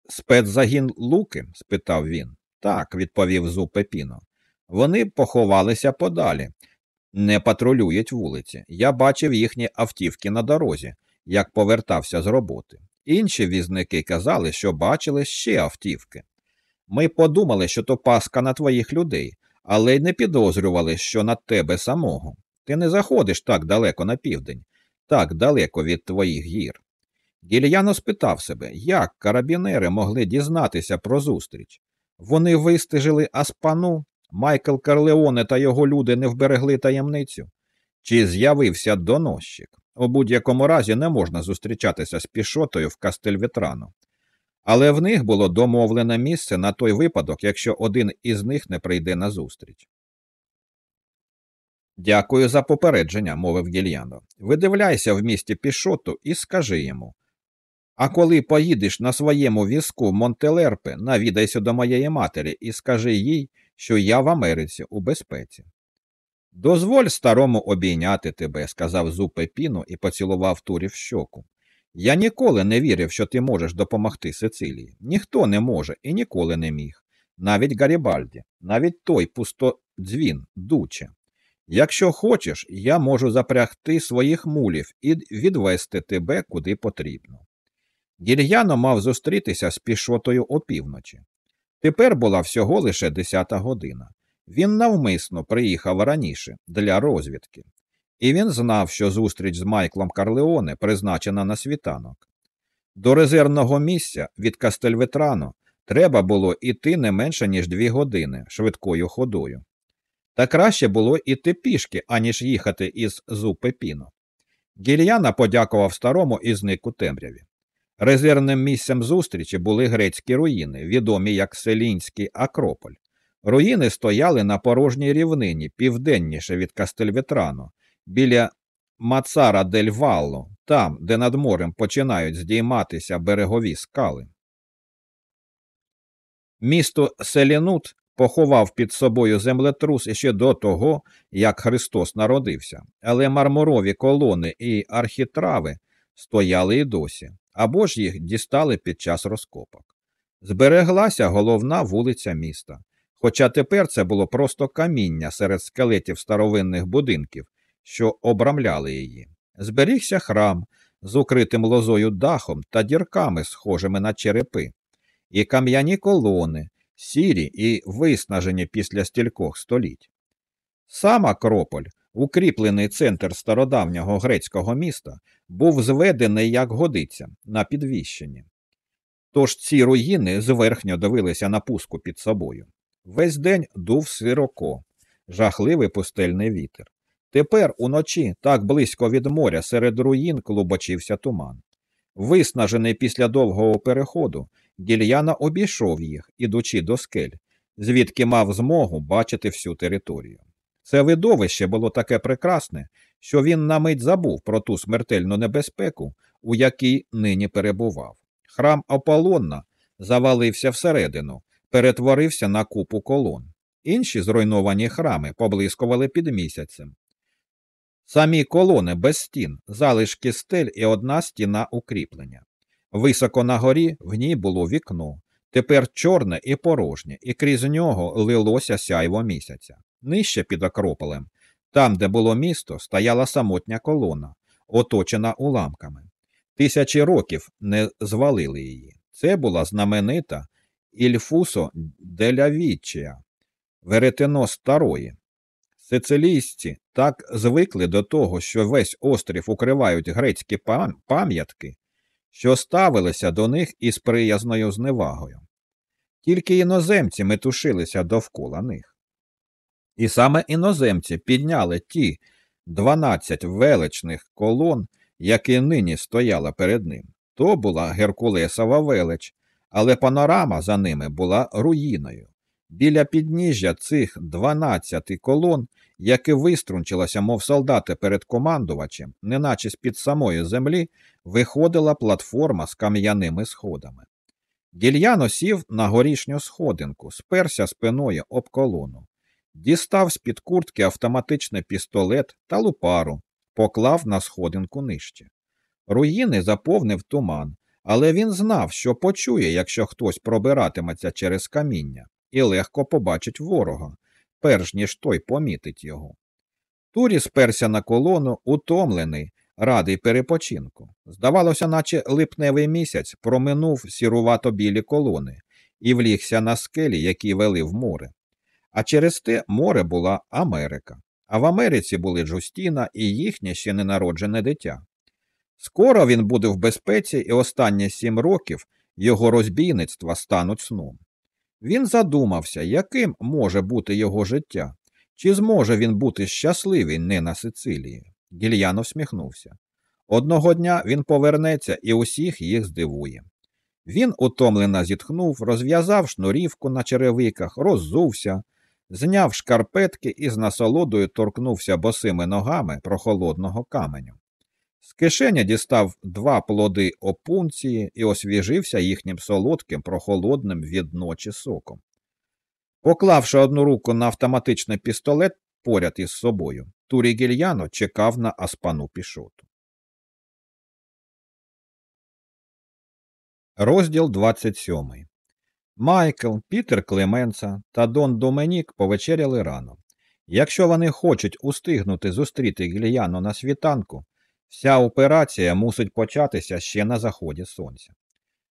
Спецзагін луки? спитав він. Так, відповів Зу Пепіно. Вони поховалися подалі, не патрулюють вулиці. Я бачив їхні автівки на дорозі, як повертався з роботи. Інші візники казали, що бачили ще автівки. Ми подумали, що то паска на твоїх людей, але й не підозрювали, що на тебе самого. Ти не заходиш так далеко на південь, так далеко від твоїх гір. Гільяно спитав себе, як карабінери могли дізнатися про зустріч. Вони вистежили аспану, Майкл Карлеоне та його люди не вберегли таємницю? Чи з'явився доносчик? У будь-якому разі не можна зустрічатися з пішотою в Кастельвітрано. Але в них було домовлене місце на той випадок, якщо один із них не прийде на зустріч. Дякую за попередження, мовив Гільяно. Видивляйся в місті пішоту і скажи йому. А коли поїдеш на своєму візку Монтелерпе, навідайся до моєї матері і скажи їй, що я в Америці у безпеці. Дозволь старому обійняти тебе, сказав Зу Пепіно і поцілував Турі в щоку. Я ніколи не вірив, що ти можеш допомогти Сицилії. Ніхто не може і ніколи не міг. Навіть Гарібальді, навіть той пустодзвін, дуче. Якщо хочеш, я можу запрягти своїх мулів і відвести тебе куди потрібно. Гільяно мав зустрітися з пішотою опівночі. Тепер була всього лише десята година. Він навмисно приїхав раніше для розвідки, і він знав, що зустріч з Майклом Карлеоне призначена на світанок. До резервного місця від Кастельветрано треба було йти не менше, ніж дві години швидкою ходою. Та краще було іти пішки, аніж їхати із Зупепіно. Гільяна подякував старому і зник у темряві. Резервним місцем зустрічі були грецькі руїни, відомі як Селінський Акрополь. Руїни стояли на порожній рівнині, південніше від Кастельветрано, біля Мацара дель Валло, там, де над морем починають здійматися берегові скали. Місто Селінут поховав під собою землетрус іще до того, як Христос народився, але мармурові колони і архітрави стояли і досі, або ж їх дістали під час розкопок. Збереглася головна вулиця міста. Хоча тепер це було просто каміння серед скелетів старовинних будинків, що обрамляли її. Зберігся храм з укритим лозою дахом та дірками, схожими на черепи, і кам'яні колони, сірі і виснажені після стількох століть. Сам Акрополь, укріплений центр стародавнього грецького міста, був зведений, як годиться, на підвіщенні. Тож ці руїни зверхньо дивилися на пуску під собою. Весь день дув сироко, жахливий пустельний вітер. Тепер уночі, так близько від моря, серед руїн клубочився туман. Виснажений після довгого переходу, Гільяна обійшов їх, ідучи до скель, звідки мав змогу бачити всю територію. Це видовище було таке прекрасне, що він на мить забув про ту смертельну небезпеку, у якій нині перебував. Храм Аполлонна завалився всередину, перетворився на купу колон. Інші зруйновані храми поблискували під місяцем. Самі колони без стін, залишки стель і одна стіна укріплення. Високо на горі в ній було вікно, тепер чорне і порожнє, і крізь нього лилося сяйво місяця. Нижче під Акрополем, там, де було місто, стояла самотня колона, оточена уламками. Тисячі років не звалили її. Це була знаменита Ільфусо деля Віччія, веретено старої. Сицилійці так звикли до того, що весь острів укривають грецькі пам'ятки, що ставилися до них із приязною зневагою. Тільки іноземці метушилися довкола них. І саме іноземці підняли ті дванадцять величних колон, які нині стояли перед ним. То була Геркулесова велич, але панорама за ними була руїною. Біля підніжжя цих дванадцяти колон, які виструнчилися, мов солдати перед командувачем, неначе з під самої землі, виходила платформа з кам'яними сходами. Гільяно сів на горішню сходинку, сперся спиною об колону, дістав з під куртки автоматичний пістолет та лупару, поклав на сходинку нижче. Руїни заповнив туман, але він знав, що почує, якщо хтось пробиратиметься через каміння, і легко побачить ворога, перш ніж той помітить його. Турі сперся на колону, утомлений, радий перепочинку. Здавалося, наче липневий місяць проминув сірувато білі колони і влігся на скелі, які вели в море. А через те море була Америка. А в Америці були Джустіна і їхнє ще ненароджене дитя. Скоро він буде в безпеці, і останні сім років його розбійництва стануть сном. Він задумався, яким може бути його життя, чи зможе він бути щасливий не на Сицилії. Гільяно всміхнувся. Одного дня він повернеться і усіх їх здивує. Він утомлено зітхнув, розв'язав шнурівку на черевиках, роззувся, зняв шкарпетки і з насолодою торкнувся босими ногами прохолодного каменю. З кишені дістав два плоди опунції і освіжився їхнім солодким, прохолодним від ночі соком. Поклавши одну руку на автоматичний пістолет поряд із собою, Турі Гільяно чекав на аспану пішоту. Розділ 27 Майкл, Пітер Клеменца та Дон Доменік повечеряли рано. Якщо вони хочуть устигнути зустріти Гільяно на світанку, вся операція мусить початися ще на заході сонця.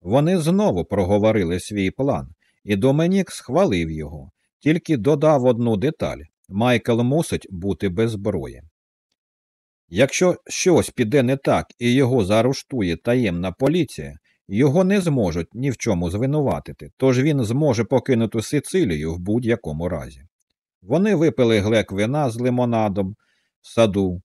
Вони знову проговорили свій план, і Доменік схвалив його, тільки додав одну деталь Майкл мусить бути без зброї. Якщо щось піде не так і його заарештує таємна поліція, його не зможуть ні в чому звинуватити, тож він зможе покинути Сицилію в будь-якому разі. Вони випили глек вина з лимонадом в саду,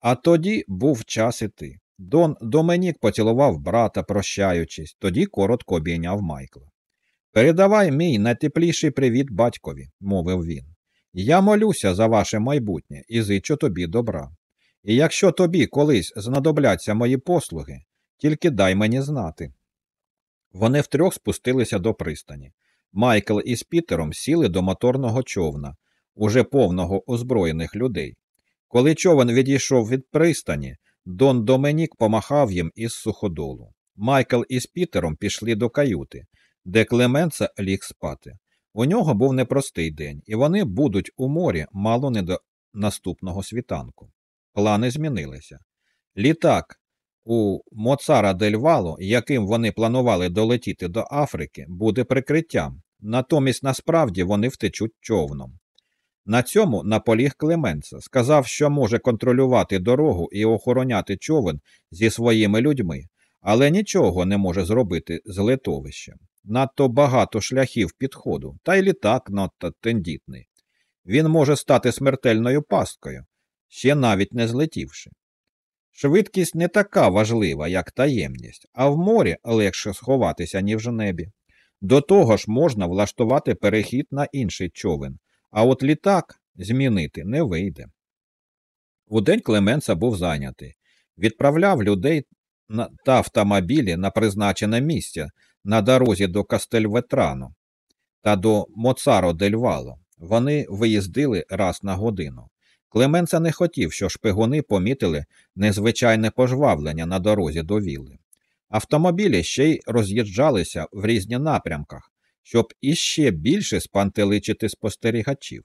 а тоді був час іти. Дон Доменік поцілував брата, прощаючись, тоді коротко обійняв Майкла. Передавай мій найтепліший привіт батькові, мовив він. Я молюся за ваше майбутнє і зичу тобі добра. І якщо тобі колись знадобляться мої послуги, тільки дай мені знати. Вони втрьох спустилися до пристані. Майкл із Пітером сіли до моторного човна, уже повного озброєних людей. Коли човен відійшов від пристані, Дон Доменік помахав їм із суходолу. Майкл із Пітером пішли до каюти, де Клеменца ліг спати. У нього був непростий день, і вони будуть у морі мало не до наступного світанку. Плани змінилися. Літак у Моцара дель Вало, яким вони планували долетіти до Африки, буде прикриттям, натомість насправді вони втечуть човном. На цьому наполіг Клеменца, сказав, що може контролювати дорогу і охороняти човен зі своїми людьми, але нічого не може зробити з литовищем. Надто багато шляхів підходу, та й літак надто тендітний. Він може стати смертельною пасткою, ще навіть не злетівши. Швидкість не така важлива, як таємність, а в морі легше сховатися, ніж в небі. До того ж можна влаштувати перехід на інший човен, а от літак змінити не вийде. Удень Клеменца був зайнятий, відправляв людей та автомобілі на призначене місце на дорозі до Кастельветрану та до Моцаро дель Вало. Вони виїздили раз на годину. Клеменца не хотів, що шпигуни помітили незвичайне пожвавлення на дорозі до вілли. Автомобілі ще й роз'їжджалися в різні напрямках, щоб іще більше спантеличити спостерігачів.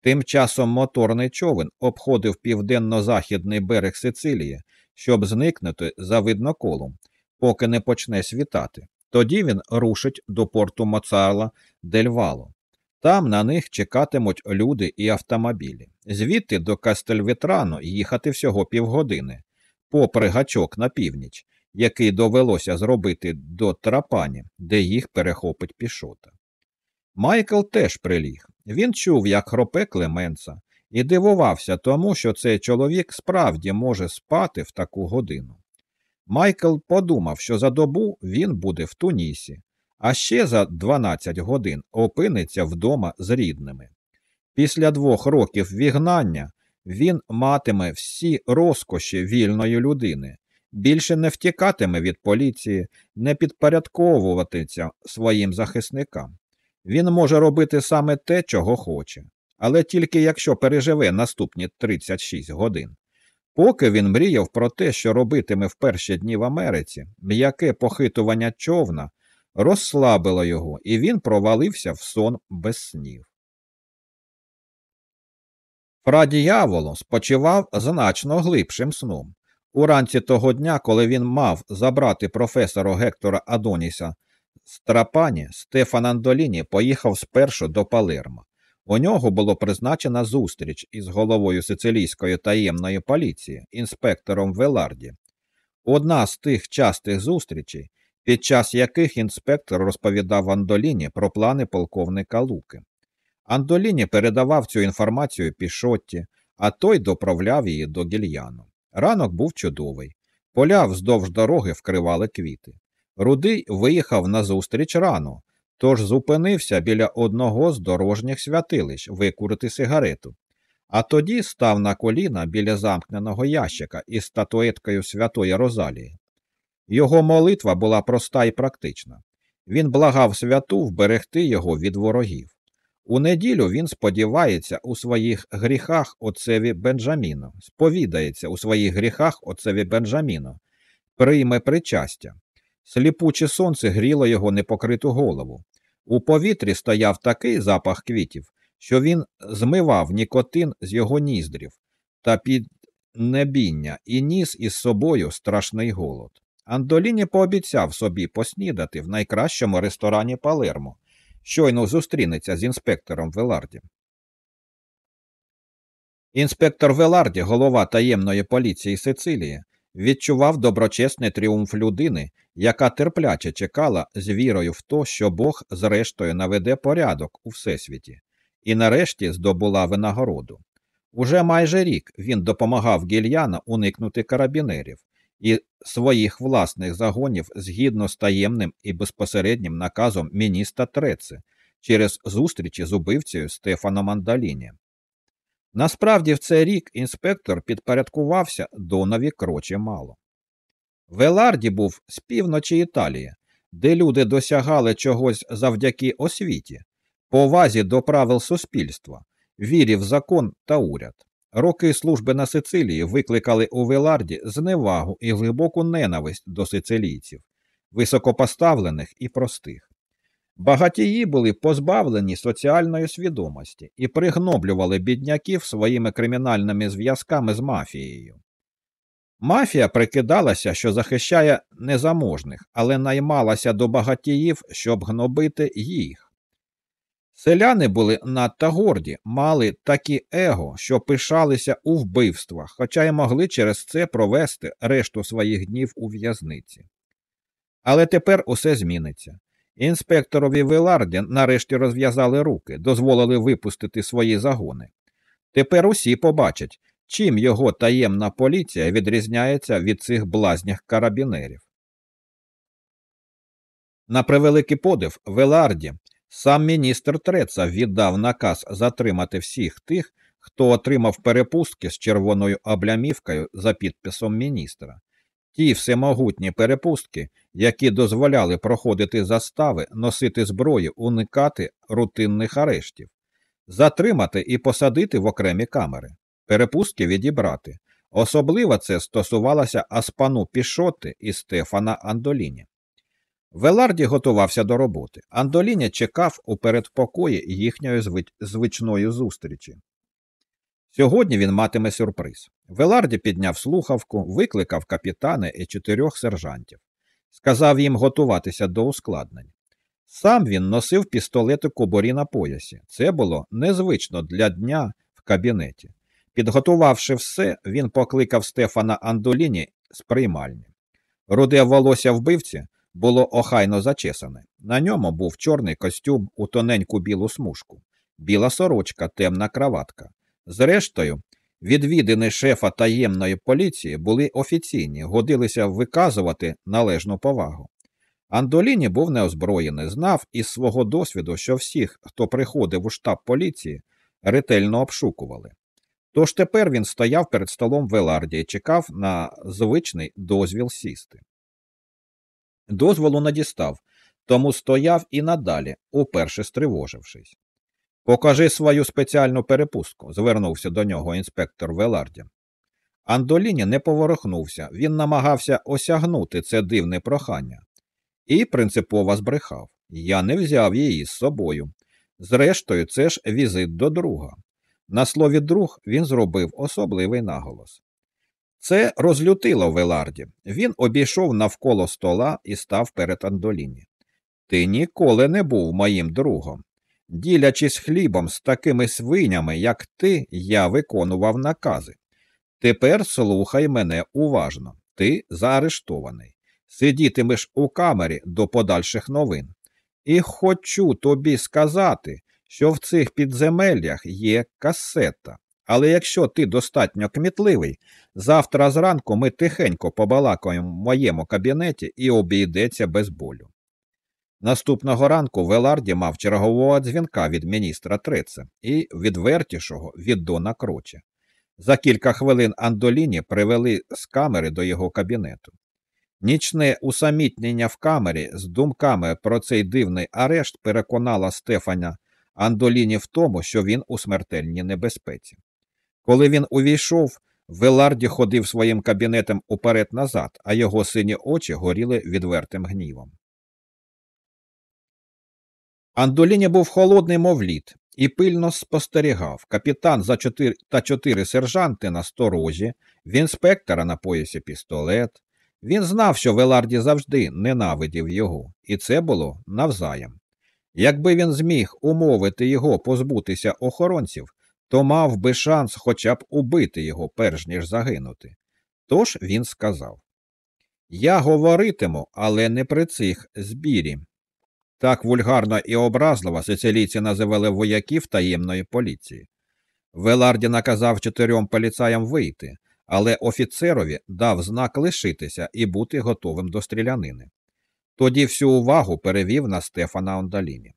Тим часом моторний човен обходив південно-західний берег Сицилії, щоб зникнути за видноколом, поки не почне світати. Тоді він рушить до порту Моцарла дель Вало. Там на них чекатимуть люди і автомобілі. Звідти до Кастельветрану їхати всього півгодини, попри гачок на північ, який довелося зробити до Трапані, де їх перехопить пішота. Майкл теж приліг. Він чув, як хропе Клеменца, і дивувався тому, що цей чоловік справді може спати в таку годину. Майкл подумав, що за добу він буде в Тунісі, а ще за 12 годин опиниться вдома з рідними. Після двох років вігнання він матиме всі розкоші вільної людини, більше не втікатиме від поліції, не підпорядковуватися своїм захисникам. Він може робити саме те, чого хоче, але тільки якщо переживе наступні 36 годин. Поки він мріяв про те, що робитиме в перші дні в Америці, м'яке похитування човна розслабило його, і він провалився в сон без снів. Фра діяволо спочивав значно глибшим сном. Уранці того дня, коли він мав забрати професора Гектора Адоніса з Трапані, Стефан Андоліні поїхав спершу до Палерма. У нього було призначена зустріч із головою сицилійської таємної поліції, інспектором Веларді. Одна з тих частих зустрічей, під час яких інспектор розповідав Андоліні про плани полковника Луки. Андоліні передавав цю інформацію пішотті, а той доправляв її до гільяну. Ранок був чудовий. Поля вздовж дороги вкривали квіти. Рудий виїхав назустріч рано, тож зупинився біля одного з дорожніх святилищ викурити сигарету, а тоді став на коліна біля замкненого ящика із статуеткою святої Розалії. Його молитва була проста і практична. Він благав святу вберегти його від ворогів. У неділю він сподівається у своїх гріхах отцеві Бенджаміну, сповідається у своїх гріхах отцеві Бенджаміну, прийме причастя. Сліпуче сонце гріло його непокриту голову. У повітрі стояв такий запах квітів, що він змивав нікотин з його ніздрів та піднебіння і ніс із собою страшний голод. Андоліні пообіцяв собі поснідати в найкращому ресторані Палермо, щойно зустрінеться з інспектором Веларді. Інспектор Веларді, голова таємної поліції Сицилії, відчував доброчесний тріумф людини, яка терпляче чекала з вірою в то, що Бог зрештою наведе порядок у всесвіті, і нарешті здобула винагороду. Уже майже рік він допомагав гільяна уникнути карабінерів і своїх власних загонів згідно з таємним і безпосереднім наказом міністра Треце через зустрічі з убивцею Стефаном Мандаліні. Насправді в цей рік інспектор підпорядкувався Донові кроче мало. Веларді був з півночі Італії, де люди досягали чогось завдяки освіті, повазі до правил суспільства, вірі в закон та уряд. Роки служби на Сицилії викликали у Веларді зневагу і глибоку ненависть до сицилійців, високопоставлених і простих. Багатії були позбавлені соціальної свідомості і пригноблювали бідняків своїми кримінальними зв'язками з мафією. Мафія прикидалася, що захищає незаможних, але наймалася до багатіїв, щоб гнобити їх. Селяни були надто горді, мали такі его, що пишалися у вбивствах, хоча й могли через це провести решту своїх днів у в'язниці. Але тепер усе зміниться. Інспекторові Веларді нарешті розв'язали руки, дозволили випустити свої загони. Тепер усі побачать, чим його таємна поліція відрізняється від цих блазнях карабінерів. На превеликий подив Веларді сам міністр Треца віддав наказ затримати всіх тих, хто отримав перепустки з червоною облямівкою за підписом міністра. Ті всемогутні перепустки, які дозволяли проходити застави, носити зброю, уникати рутинних арештів, затримати і посадити в окремі камери, перепустки відібрати. Особливо це стосувалося Аспану Пішоти і Стефана Андоліні. Веларді готувався до роботи. Андоліні чекав у передпокої їхньої звичної зустрічі. Сьогодні він матиме сюрприз. Веларді підняв слухавку, викликав капітана і чотирьох сержантів, сказав їм готуватися до ускладнень. Сам він носив пістолети коборі на поясі. Це було незвично для дня в кабінеті. Підготувавши все, він покликав Стефана Андоліні з приймальні. Руде волосся вбивці було охайно зачесане. На ньому був чорний костюм у тоненьку білу смужку, біла сорочка, темна краватка. Зрештою, відвідини шефа таємної поліції були офіційні, годилися виказувати належну повагу. Андоліні був неозброєний, знав із свого досвіду, що всіх, хто приходив у штаб поліції, ретельно обшукували. Тож тепер він стояв перед столом Веларді і чекав на звичний дозвіл сісти. Дозволу не дістав, тому стояв і надалі, уперше стривожившись. Покажи свою спеціальну перепустку, звернувся до нього інспектор Веларді. Андоліні не поворухнувся, він намагався осягнути це дивне прохання і принципово збрехав я не взяв її з собою. Зрештою, це ж візит до друга. На слові друг він зробив особливий наголос. Це розлютило Веларді. Він обійшов навколо стола і став перед Андоліні. Ти ніколи не був моїм другом. Ділячись хлібом з такими свинями, як ти, я виконував накази. Тепер слухай мене уважно. Ти заарештований. сидітимеш у камері до подальших новин. І хочу тобі сказати, що в цих підземеллях є касета. Але якщо ти достатньо кмітливий, завтра зранку ми тихенько побалакаємо в моєму кабінеті і обійдеться без болю. Наступного ранку Веларді мав чергового дзвінка від міністра Треце і відвертішого від Дона Кроче. За кілька хвилин Андоліні привели з камери до його кабінету. Нічне усамітнення в камері з думками про цей дивний арешт переконала Стефаня Андоліні в тому, що він у смертельній небезпеці. Коли він увійшов, Веларді ходив своїм кабінетом уперед назад, а його сині очі горіли відвертим гнівом. Андоліні був холодний, мов лід, і пильно спостерігав капітан за чотири та чотири сержанти на сторожі, в інспектора на поясі пістолет. Він знав, що Веларді завжди ненавидів його, і це було навзаєм. Якби він зміг умовити його позбутися охоронців, то мав би шанс хоча б убити його, перш ніж загинути. Тож він сказав Я говоритиму, але не при цих збірі. Так вульгарно і образливо сицилійці називали вояків таємної поліції. Веларді наказав чотирьом поліцаям вийти, але офіцерові дав знак лишитися і бути готовим до стрілянини. Тоді всю увагу перевів на Стефана Ондаліні.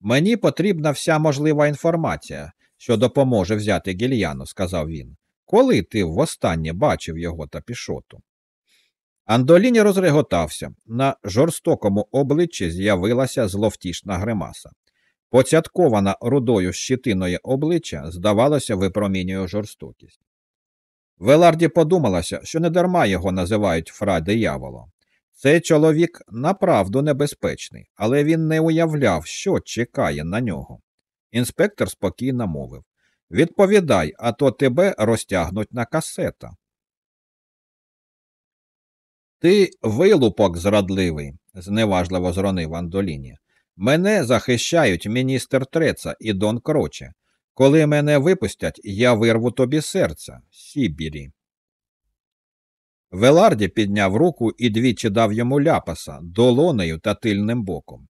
Мені потрібна вся можлива інформація, що допоможе взяти гільяну, сказав він. Коли ти востаннє бачив його та пішоту? Андоліні розреготався. На жорстокому обличчі з'явилася зловтішна гримаса. Поцяткована рудою щитиною обличчя, здавалося, випромінює жорстокість. Веларді подумалося, що недарма його називають фра дияволо. Цей чоловік направду небезпечний, але він не уявляв, що чекає на нього. Інспектор спокійно мовив Відповідай, а то тебе розтягнуть на касета. Ти вилупок зрадливий, зневажливо зронив Андоліні. Мене захищають міністр Треца і Дон Кроче. Коли мене випустять, я вирву тобі серця, Сібірі. Веларді підняв руку і двічі дав йому ляпаса долонею та тильним боком.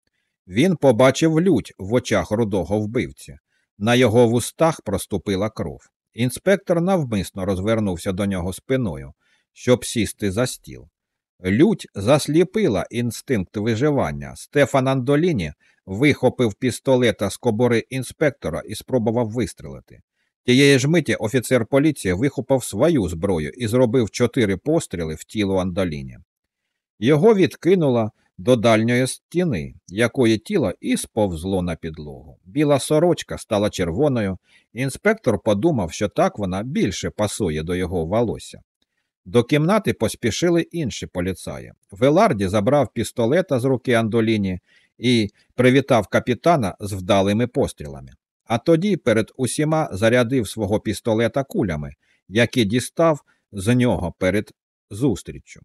Він побачив лють в очах рудого вбивці. На його вустах проступила кров. Інспектор навмисно розвернувся до нього спиною, щоб сісти за стіл. Лють засліпила інстинкт виживання. Стефан Андоліні вихопив пістолета з кобори інспектора і спробував вистрелити. Тієї ж миті офіцер поліції вихопав свою зброю і зробив чотири постріли в тіло Андоліні. Його відкинуло до дальньої стіни, якої тіло і сповзло на підлогу. Біла сорочка стала червоною, інспектор подумав, що так вона більше пасує до його волосся. До кімнати поспішили інші поліцаї. Веларді забрав пістолета з руки Андоліні і привітав капітана з вдалими пострілами. А тоді перед усіма зарядив свого пістолета кулями, які дістав з нього перед зустріччю.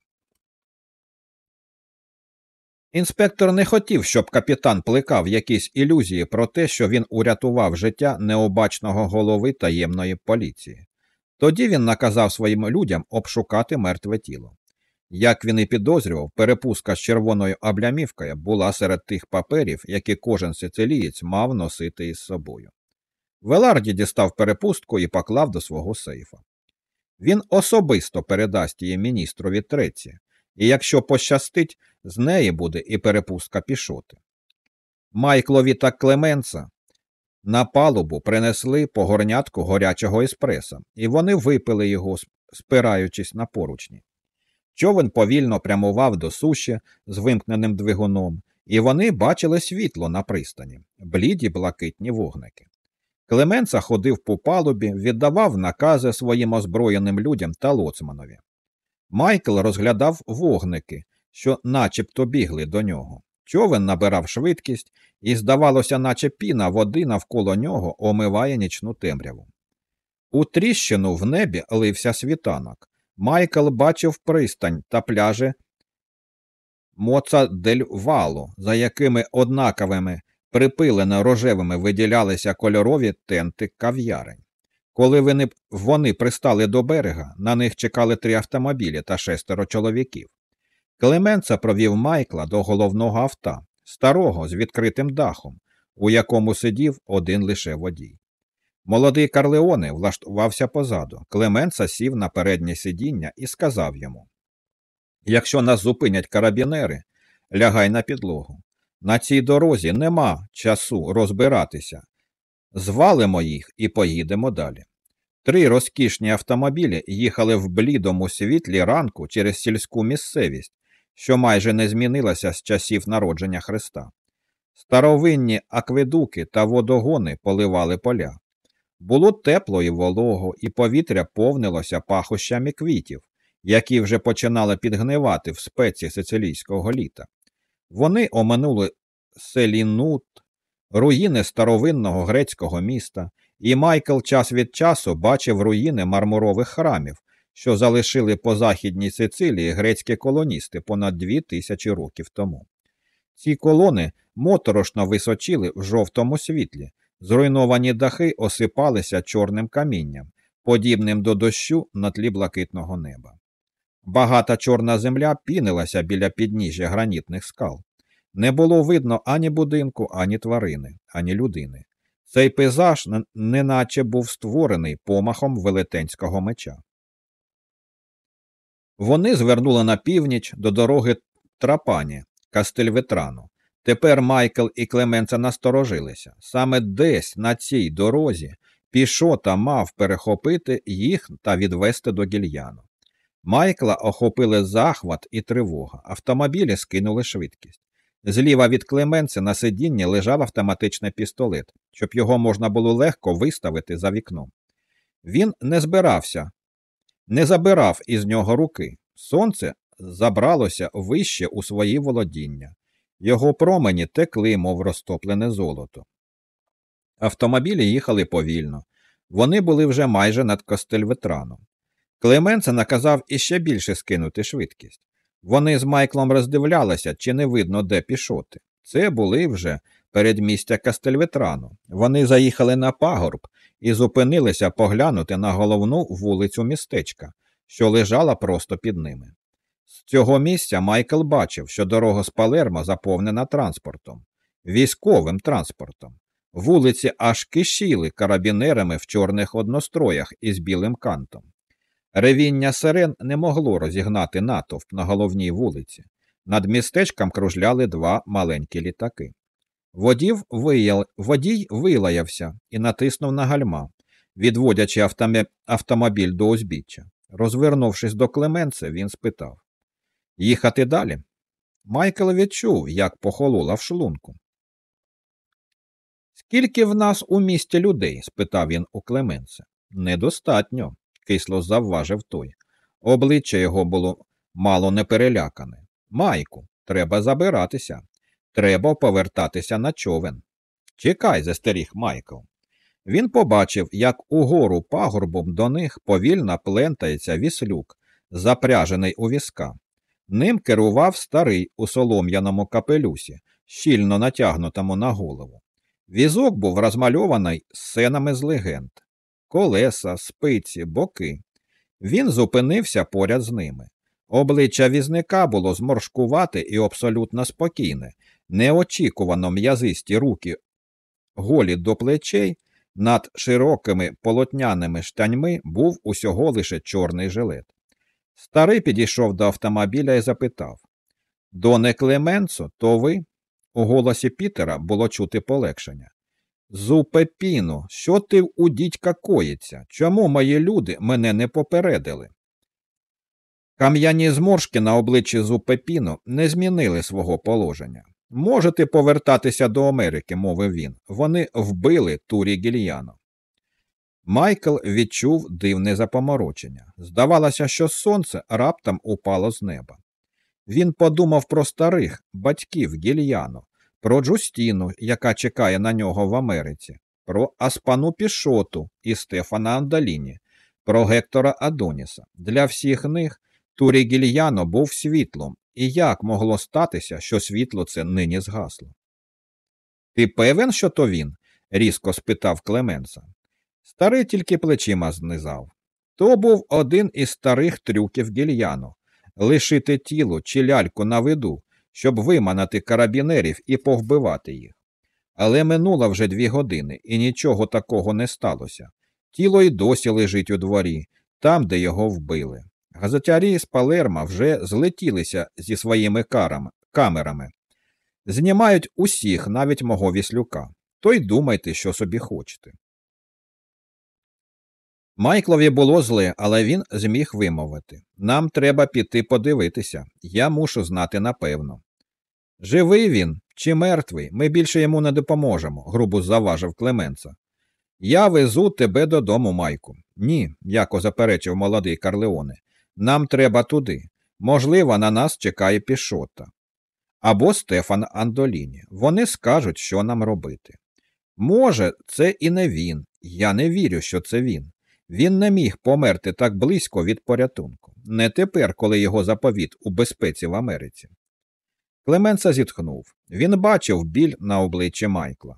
Інспектор не хотів, щоб капітан плекав якісь ілюзії про те, що він урятував життя необачного голови таємної поліції. Тоді він наказав своїм людям обшукати мертве тіло. Як він і підозрював, перепустка з червоною облямівкою була серед тих паперів, які кожен сицилієць мав носити із собою. Веларді дістав перепустку і поклав до свого сейфа. Він особисто передасть її міністрові треці, і якщо пощастить, з неї буде і перепустка пішоти. Майклові та Клеменца на палубу принесли по горнятку горячого еспреса, і вони випили його, спираючись на поручні. Човен повільно прямував до суші з вимкненим двигуном, і вони бачили світло на пристані, бліді блакитні вогники. Клеменца ходив по палубі, віддавав накази своїм озброєним людям та лоцманові. Майкл розглядав вогники, що начебто бігли до нього. Човен набирав швидкість, і, здавалося, наче піна води навколо нього омиває нічну темряву. У тріщину в небі лився світанок. Майкл бачив пристань та пляжі Моца дель Валу, за якими однаковими припилено рожевими виділялися кольорові тенти кав'ярень. Коли вони, вони пристали до берега, на них чекали три автомобілі та шестеро чоловіків. Клеменца провів Майкла до головного авто, старого з відкритим дахом, у якому сидів один лише водій. Молодий Карлеоне влаштувався позаду. Клеменца сів на переднє сидіння і сказав йому Якщо нас зупинять карабінери, лягай на підлогу. На цій дорозі нема часу розбиратися. Звалимо їх і поїдемо далі. Три розкішні автомобілі їхали в блідому світлі ранку через сільську місцевість, що майже не змінилася з часів народження Христа. Старовинні акведуки та водогони поливали поля. Було тепло і волого, і повітря повнилося пахощами квітів, які вже починали підгнивати в спеці сицилійського літа. Вони оминули селінут, руїни старовинного грецького міста, і Майкл час від часу бачив руїни мармурових храмів, що залишили по західній Сицилії грецькі колоністи понад дві тисячі років тому. Ці колони моторошно височили в жовтому світлі, зруйновані дахи осипалися чорним камінням, подібним до дощу на тлі блакитного неба. Багата чорна земля пінилася біля підніжжя гранітних скал. Не було видно ані будинку, ані тварини, ані людини. Цей пейзаж неначе був створений помахом велетенського меча. Вони звернули на північ до дороги Трапані, Кастельветрану. Тепер Майкл і Клеменца насторожилися. Саме десь на цій дорозі пішота мав перехопити їх та відвести до гільяну. Майкла охопили захват і тривога. Автомобілі скинули швидкість. Зліва від Клеменця на сидінні лежав автоматичний пістолет, щоб його можна було легко виставити за вікном. Він не збирався, не забирав із нього руки. Сонце забралося вище у свої володіння. Його промені текли, мов розтоплене золото. Автомобілі їхали повільно. Вони були вже майже над Костельветраном. Клеменце наказав іще більше скинути швидкість. Вони з Майклом роздивлялися, чи не видно, де пішоти. Це були вже передмістя Кастельветрану. Вони заїхали на пагорб і зупинилися поглянути на головну вулицю містечка, що лежала просто під ними. З цього місця Майкл бачив, що дорога з Палермо заповнена транспортом, військовим транспортом. Вулиці аж кишіли карабінерами в чорних одностроях із білим кантом. Ревіння сирен не могло розігнати натовп на головній вулиці. Над містечком кружляли два маленькі літаки. Водів виял... Водій вилаявся і натиснув на гальма, відводячи автомі... автомобіль до узбіччя. Розвернувшись до Клеменце, він спитав Їхати далі? Майкл відчув, як похолола в шлунку. Скільки в нас у місті людей? спитав він у Клеменце. Недостатньо, кисло завважив той. Обличчя його було мало не перелякане. Майку, треба забиратися. Треба повертатися на човен. Чекай, застеріг Майкл. Він побачив, як угору пагорбом до них повільно плентається віслюк, запряжений у візка. Ним керував старий у солом'яному капелюсі, щільно натягнутому на голову. Візок був розмальований сценами з легенд колеса, спиці, боки. Він зупинився поряд з ними. Обличчя візника було зморшкувате і абсолютно спокійне, неочікувано м'язисті руки, голі до плечей, над широкими полотняними штаньми був усього лише чорний жилет. Старий підійшов до автомобіля і запитав Доне Клеменцо, то ви? У голосі Пітера було чути полегшення. Зупепіно, що ти у дідька коїться? Чому мої люди мене не попередили? Кам'яні зморшки на обличчі Зупепіно не змінили свого положення. Можете повертатися до Америки, мовив він. Вони вбили Турі Гільяно. Майкл відчув дивне запоморочення. Здавалося, що сонце раптом упало з неба. Він подумав про старих батьків Гільяно, про Джустіну, яка чекає на нього в Америці, про Аспану Пішоту і Стефана Андаліні, про Гектора Адоніса. Для всіх них Турі Гільяно був світлом, і як могло статися, що світло це нині згасло? Ти певен, що то він? різко спитав Клеменса. Старий тільки плечима знизав. То був один із старих трюків гільяно лишити тіло чи ляльку на виду, щоб виманати карабінерів і повбивати їх. Але минуло вже дві години, і нічого такого не сталося. Тіло й досі лежить у дворі, там, де його вбили. Газетярі з Палерма вже злетілися зі своїми карами, камерами. Знімають усіх, навіть мого віслюка. То й думайте, що собі хочете. Майклові було зле, але він зміг вимовити Нам треба піти подивитися. Я мушу знати напевно. Живий він чи мертвий, ми більше йому не допоможемо, грубо заважив Клеменца. Я везу тебе додому, Майку. Ні, яко заперечив молодий Карлеоне. Нам треба туди. Можливо, на нас чекає пішота. Або Стефан Андоліні. Вони скажуть, що нам робити. Може, це і не він. Я не вірю, що це він. Він не міг померти так близько від порятунку. Не тепер, коли його заповіт у безпеці в Америці. Клеменса зітхнув. Він бачив біль на обличчі Майкла.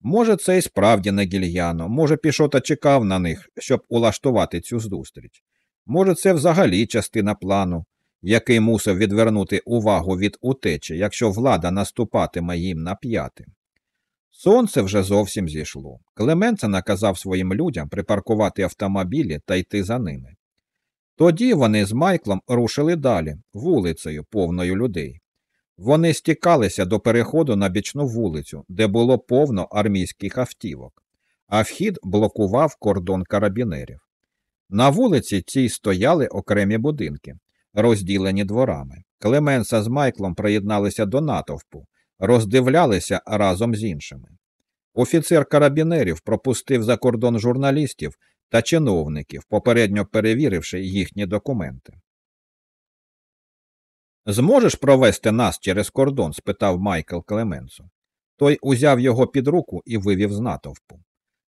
Може, це і справді не гільяно, може, пішота чекав на них, щоб улаштувати цю зустріч. Може, це взагалі частина плану, який мусив відвернути увагу від утечі, якщо влада наступатиме їм на п'яти. Сонце вже зовсім зійшло. Клеменце наказав своїм людям припаркувати автомобілі та йти за ними. Тоді вони з Майклом рушили далі, вулицею, повною людей. Вони стікалися до переходу на бічну вулицю, де було повно армійських автівок, а вхід блокував кордон карабінерів. На вулиці цій стояли окремі будинки, розділені дворами. Клеменса з Майклом приєдналися до натовпу, роздивлялися разом з іншими. Офіцер карабінерів пропустив за кордон журналістів та чиновників, попередньо перевіривши їхні документи. Зможеш провести нас через кордон? спитав Майкл Клеменсо. Той узяв його під руку і вивів з натовпу.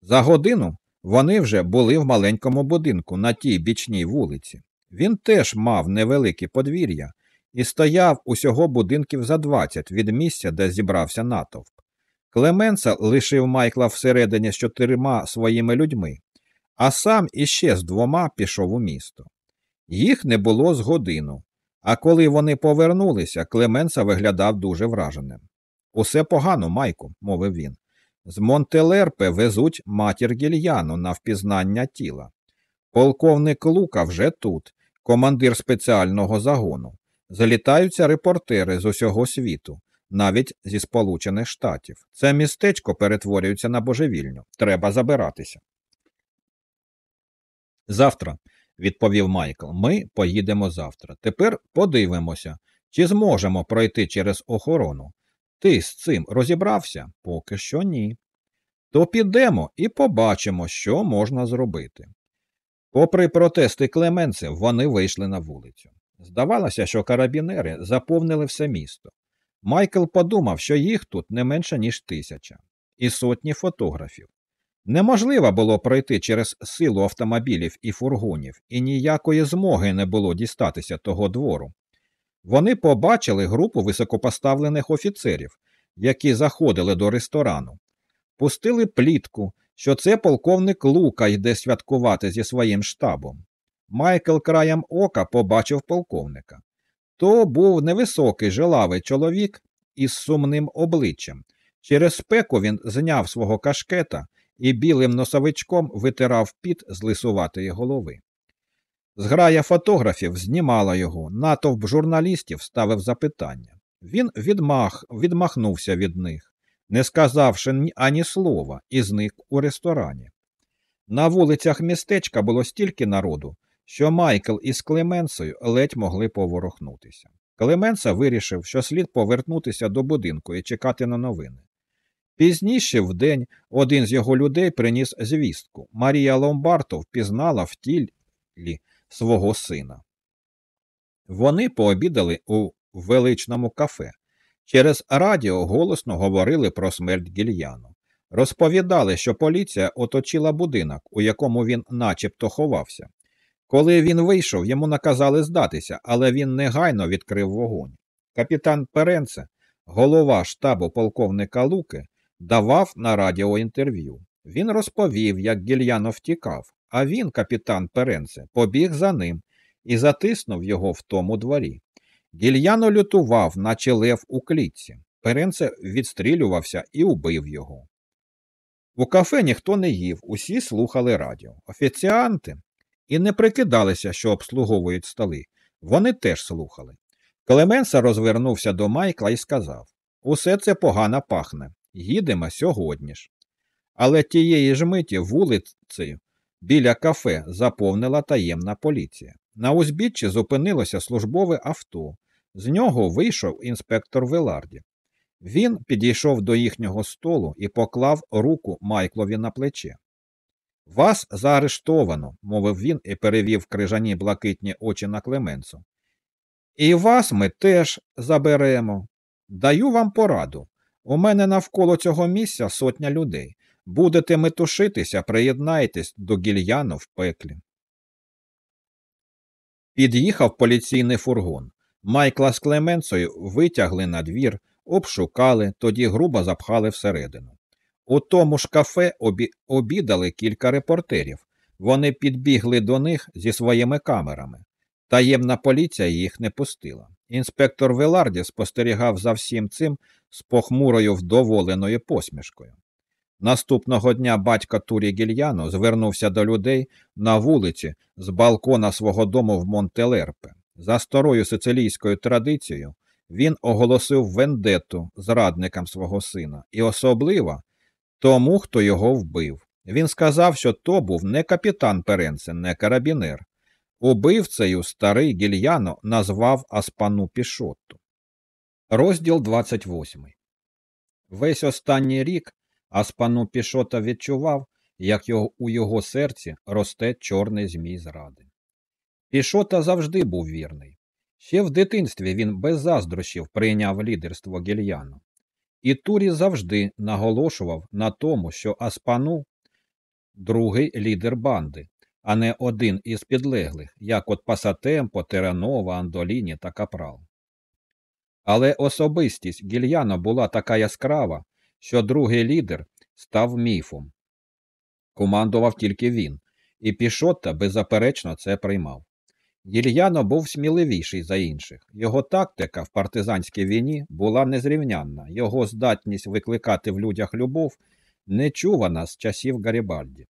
За годину вони вже були в маленькому будинку на тій бічній вулиці. Він теж мав невелике подвір'я і стояв усього будинків за двадцять від місця, де зібрався натовп. Клеменса лишив Майкла всередині з чотирма своїми людьми, а сам іще з двома пішов у місто. Їх не було з годину, а коли вони повернулися, Клеменса виглядав дуже враженим. Усе погано, Майку, мовив він. З Монтелерпе везуть матір гільяну на впізнання тіла. Полковник Лука вже тут, командир спеціального загону. Залітаються репортери з усього світу, навіть зі Сполучених Штатів. Це містечко перетворюється на божевільню. Треба забиратися. Завтра, відповів Майкл, ми поїдемо завтра. Тепер подивимося, чи зможемо пройти через охорону. Ти з цим розібрався? Поки що ні. То підемо і побачимо, що можна зробити. Попри протести Клеменцев, вони вийшли на вулицю. Здавалося, що карабінери заповнили все місто. Майкл подумав, що їх тут не менше, ніж тисяча, і сотні фотографів. Неможливо було пройти через силу автомобілів і фургонів, і ніякої змоги не було дістатися того двору. Вони побачили групу високопоставлених офіцерів, які заходили до ресторану, пустили плітку, що це полковник Лука йде святкувати зі своїм штабом. Майкл краєм ока побачив полковника. То був невисокий жилавий чоловік із сумним обличчям. Через спеку він зняв свого кашкета і білим носовичком витирав піт з лисуватої голови. Зграя фотографів знімала його, натовп журналістів ставив запитання. Він відмах, відмахнувся від них, не сказавши ані слова, і зник у ресторані. На вулицях містечка було стільки народу, що Майкл із Клеменсою ледь могли поворухнутися. Клеменса вирішив, що слід повернутися до будинку і чекати на новини. Пізніше в день один з його людей приніс звістку. Марія Ломбартов впізнала в тілі свого сина. Вони пообідали у величному кафе. Через радіо голосно говорили про смерть гільяну. Розповідали, що поліція оточила будинок, у якому він начебто ховався. Коли він вийшов, йому наказали здатися, але він негайно відкрив вогонь. Капітан Перенце, голова штабу полковника Луки, давав на радіо інтерв'ю. Він розповів, як гільяно втікав, а він, капітан Перенце, побіг за ним і затиснув його в тому дворі. Гільяно лютував, наче лев у клітці. Перенце відстрілювався і убив його. У кафе ніхто не їв, усі слухали радіо. Офіціанти і не прикидалися, що обслуговують столи. Вони теж слухали. Клеменса розвернувся до Майкла і сказав Усе це погано пахне. Їдемо сьогодні ж. Але тієї ж миті вулицею біля кафе заповнила таємна поліція. На узбіччі зупинилося службове авто. З нього вийшов інспектор Веларді. Він підійшов до їхнього столу і поклав руку Майклові на плече. Вас заарештовано, мовив він і перевів крижані блакитні очі на Клеменцу. І вас ми теж заберемо. Даю вам пораду. У мене навколо цього місця сотня людей. Будете метушитися, приєднайтесь до гільяну в пеклі. Під'їхав поліційний фургон. Майкла з Клеменцею витягли на двір, обшукали, тоді грубо запхали всередину. У тому ж кафе обі... обідали кілька репортерів. Вони підбігли до них зі своїми камерами. Таємна поліція їх не пустила. Інспектор Веларді спостерігав за всім цим з похмурою вдоволеною посмішкою. Наступного дня батько Турі Гільяно звернувся до людей на вулиці з балкона свого дому в Монтелерпе. За старою сицилійською традицією він оголосив вендетту зрадникам свого сина і особливо тому, хто його вбив. Він сказав, що то був не капітан Перенсен, не карабінер. Убивцею старий гільяно назвав Аспану Пішотту. Розділ 28 Весь останній рік Аспану Пішота відчував, як його, у його серці росте чорний змій зради. Пішота завжди був вірний. Ще в дитинстві він без заздрощів прийняв лідерство гільяну. І Турі завжди наголошував на тому, що Аспану другий лідер банди, а не один із підлеглих, як от Пасатемпо, Теранова, Андоліні та Капрал. Але особистість гільяна була така яскрава, що другий лідер став міфом. Командував тільки він, і Пішотта беззаперечно це приймав. Гільяно був сміливіший за інших. Його тактика в партизанській війні була незрівнянна, його здатність викликати в людях любов нечувана з часів Гарібальді.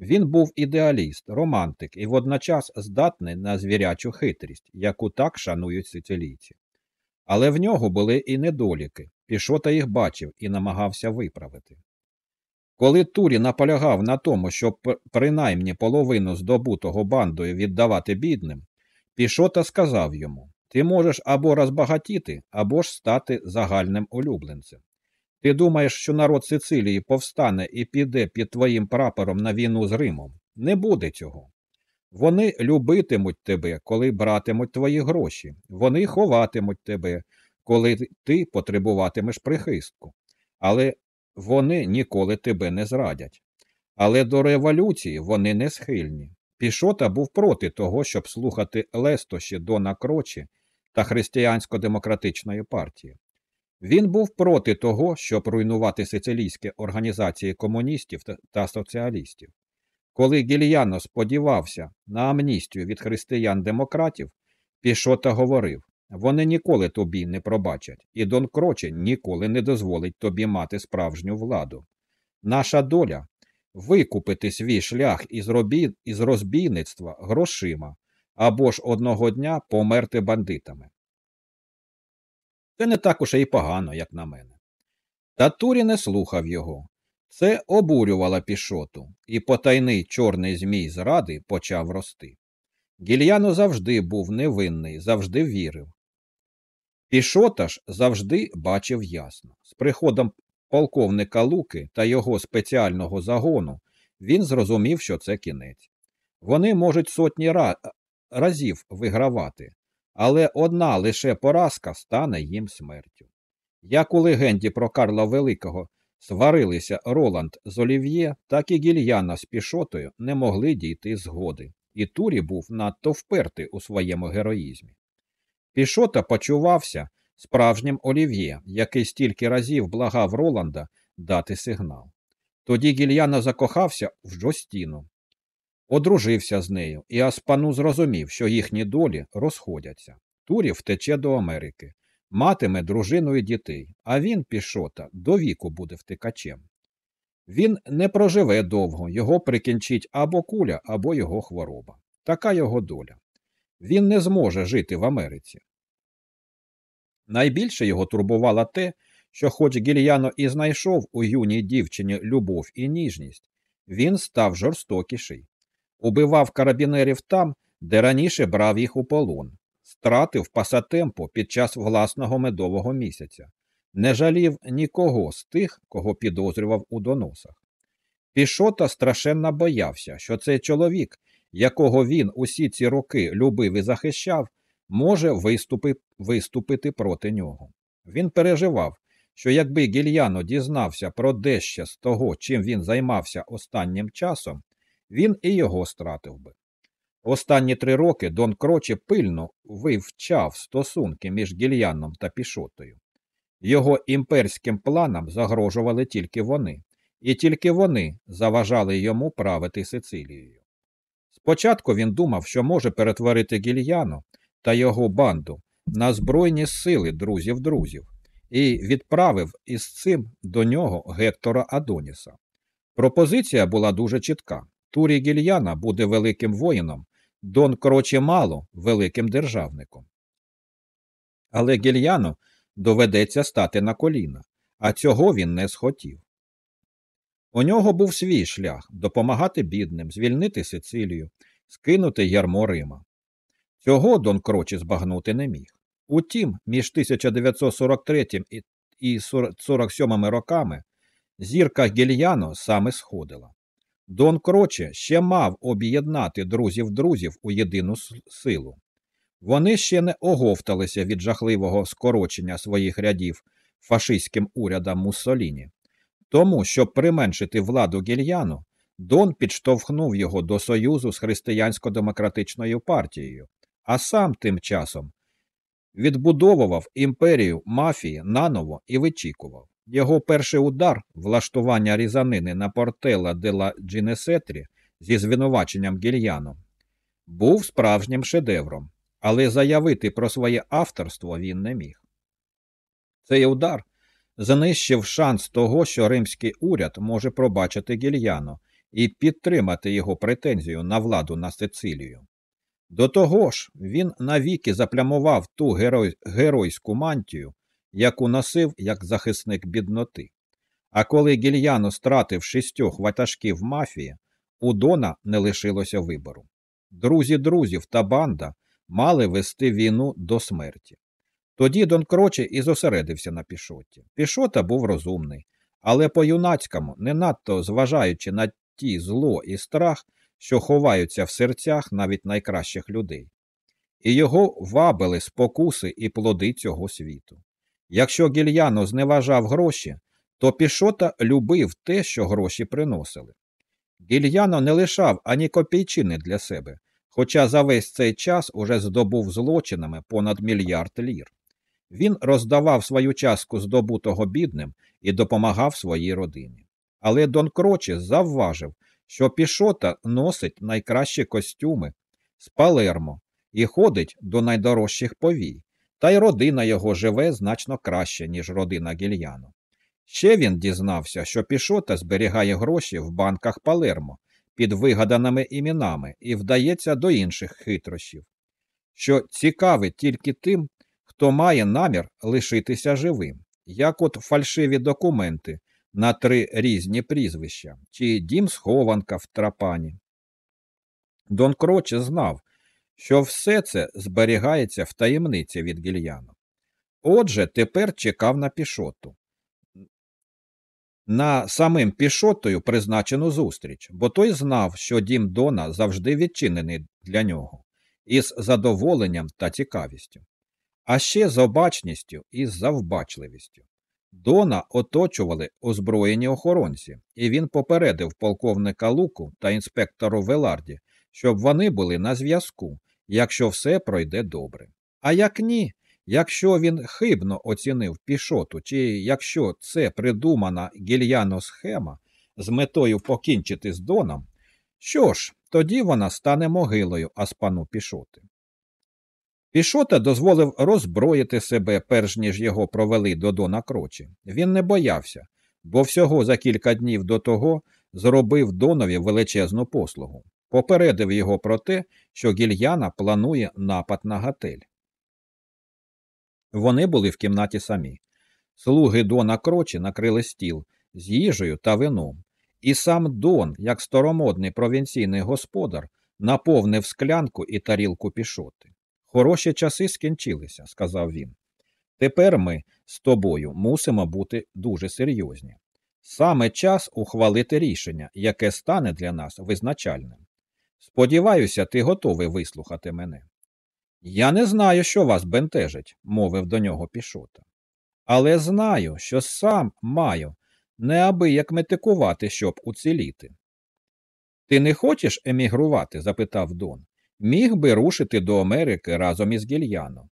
Він був ідеаліст, романтик і водночас здатний на звірячу хитрість, яку так шанують сицилійці. Але в нього були і недоліки, Пішота їх бачив і намагався виправити. Коли Турі наполягав на тому, щоб принаймні половину здобутого бандою віддавати бідним, Пішота сказав йому Ти можеш або розбагатіти, або ж стати загальним улюбленцем. Ти думаєш, що народ Сицилії повстане і піде під твоїм прапором на війну з Римом? Не буде цього. Вони любитимуть тебе, коли братимуть твої гроші, вони ховатимуть тебе, коли ти потребуватимеш прихистку. Але вони ніколи тебе не зрадять. Але до революції вони не схильні. Пішота був проти того, щоб слухати лестощі Дона Крочі та Християнсько-демократичної партії. Він був проти того, щоб руйнувати сицилійські організації комуністів та соціалістів. Коли Гільяно сподівався на амністію від християн-демократів, Пішота говорив вони ніколи тобі не пробачать, і Дон Кроче ніколи не дозволить тобі мати справжню владу. Наша доля викупити свій шлях із, робі... із розбійництва грошима або ж одного дня померти бандитами. Це не так уж і погано, як на мене. Та Турі не слухав його. Це обурювало пішоту, і потайний чорний змій зради почав рости. Гільяно завжди був невинний, завжди вірив. Пішота ж завжди бачив ясно. З приходом полковника Луки та його спеціального загону він зрозумів, що це кінець. Вони можуть сотні разів вигравати, але одна лише поразка стане їм смертю. Як у легенді про Карла Великого сварилися Роланд з Олів'є, так і гільяна з пішотою не могли дійти згоди, і Турі був надто впертий у своєму героїзмі. Пішота почувався справжнім олів'є, який стільки разів благав Роланда дати сигнал. Тоді гільяна закохався в Джостіну. Одружився з нею, і Аспану зрозумів, що їхні долі розходяться. Турі втече до Америки, матиме дружину і дітей, а він, пішота, до віку буде втикачем. Він не проживе довго, його прикінчить або куля, або його хвороба. Така його доля. Він не зможе жити в Америці. Найбільше його турбувало те, що, хоч Гільяно і знайшов у юній дівчині любов і ніжність, він став жорстокіший, убивав карабінерів там, де раніше брав їх у полон, стратив пасатемпо під час власного медового місяця, не жалів нікого з тих, кого підозрював у доносах. Пішота страшенно боявся, що цей чоловік, якого він усі ці роки любив і захищав, може виступи, виступити проти нього. Він переживав, що якби Гільяно дізнався про дещо з того, чим він займався останнім часом, він і його стратив би. Останні три роки Дон Кроче пильно вивчав стосунки між Гільяном та Пішотою. Його імперським планам загрожували тільки вони, і тільки вони заважали йому правити Сицилією. Спочатку він думав, що може перетворити Гільяно та його банду на збройні сили друзів-друзів, і відправив із цим до нього Гектора Адоніса. Пропозиція була дуже чітка. Турі Гільяна буде великим воїном, Дон Кроче Мало великим державником. Але Гільяну доведеться стати на коліна, а цього він не схотів. У нього був свій шлях допомагати бідним, звільнити Сицилію, скинути ярмо Рима. Цього Дон Крочі збагнути не міг. Утім, між 1943 і 47 роками зірка Гільяно саме сходила. Дон Кроче ще мав об'єднати друзів-друзів у єдину силу. Вони ще не оговталися від жахливого скорочення своїх рядів фашистським урядам Муссоліні. Тому, щоб применшити владу гільяну, Дон підштовхнув його до союзу з християнсько-демократичною партією, а сам тим часом відбудовував імперію мафії наново і вичікував. Його перший удар влаштування різанини на портела Дела Джінесетрі зі звинуваченням гільяну був справжнім шедевром, але заявити про своє авторство він не міг. Цей удар знищив шанс того, що римський уряд може пробачити гільяно і підтримати його претензію на владу на Сицилію. До того ж, він навіки заплямував ту герой... геройську мантію, яку носив як захисник бідноти. А коли гільяно стратив шістьох ватажків мафії, у Дона не лишилося вибору. Друзі друзів та банда мали вести війну до смерті. Тоді Дон Кроче і зосередився на пішоті. Пішота був розумний, але по-юнацькому, не надто зважаючи на ті зло і страх, що ховаються в серцях навіть найкращих людей. І його вабили спокуси і плоди цього світу. Якщо гільяно зневажав гроші, то пішота любив те, що гроші приносили. Гільяно не лишав ані копійчини для себе, хоча за весь цей час уже здобув злочинами понад мільярд лір. Він роздавав свою частку здобутого бідним і допомагав своїй родині. Але Дон Крочі завважив, що пішота носить найкращі костюми з Палермо і ходить до найдорожчих повій, та й родина його живе значно краще, ніж родина гільяно. Ще він дізнався, що пішота зберігає гроші в банках Палермо під вигаданими іменами і вдається до інших хитрощів, що цікавить тільки тим, хто має намір лишитися живим, як от фальшиві документи на три різні прізвища, чи дім схованка в трапані. Дон Кроче знав, що все це зберігається в таємниці від гільяну. Отже, тепер чекав на пішоту. На самим пішотою призначену зустріч, бо той знав, що дім Дона завжди відчинений для нього, із задоволенням та цікавістю, а ще з обачністю і завбачливістю. Дона оточували озброєні охоронці, і він попередив полковника Луку та інспектору Веларді, щоб вони були на зв'язку, якщо все пройде добре. А як ні, якщо він хибно оцінив пішоту, чи якщо це придумана гільяно схема з метою покінчити з Доном, що ж, тоді вона стане могилою Аспану Пішоти. Пішота дозволив роззброїти себе, перш ніж його провели до Дона Крочі. Він не боявся, бо всього за кілька днів до того зробив Донові величезну послугу, попередив його про те, що гільяна планує напад на готель. Вони були в кімнаті самі. Слуги Дона Крочі накрили стіл з їжею та вином, і сам Дон, як старомодний провінційний господар, наповнив склянку і тарілку пішоти. Хороші часи скінчилися, сказав він. Тепер ми з тобою мусимо бути дуже серйозні. Саме час ухвалити рішення, яке стане для нас визначальним. Сподіваюся, ти готовий вислухати мене. Я не знаю, що вас бентежить, мовив до нього пішота. Але знаю, що сам маю неабияк метикувати, щоб уціліти. Ти не хочеш емігрувати? запитав Дон. Міг би рушити до Америки разом із гільяном.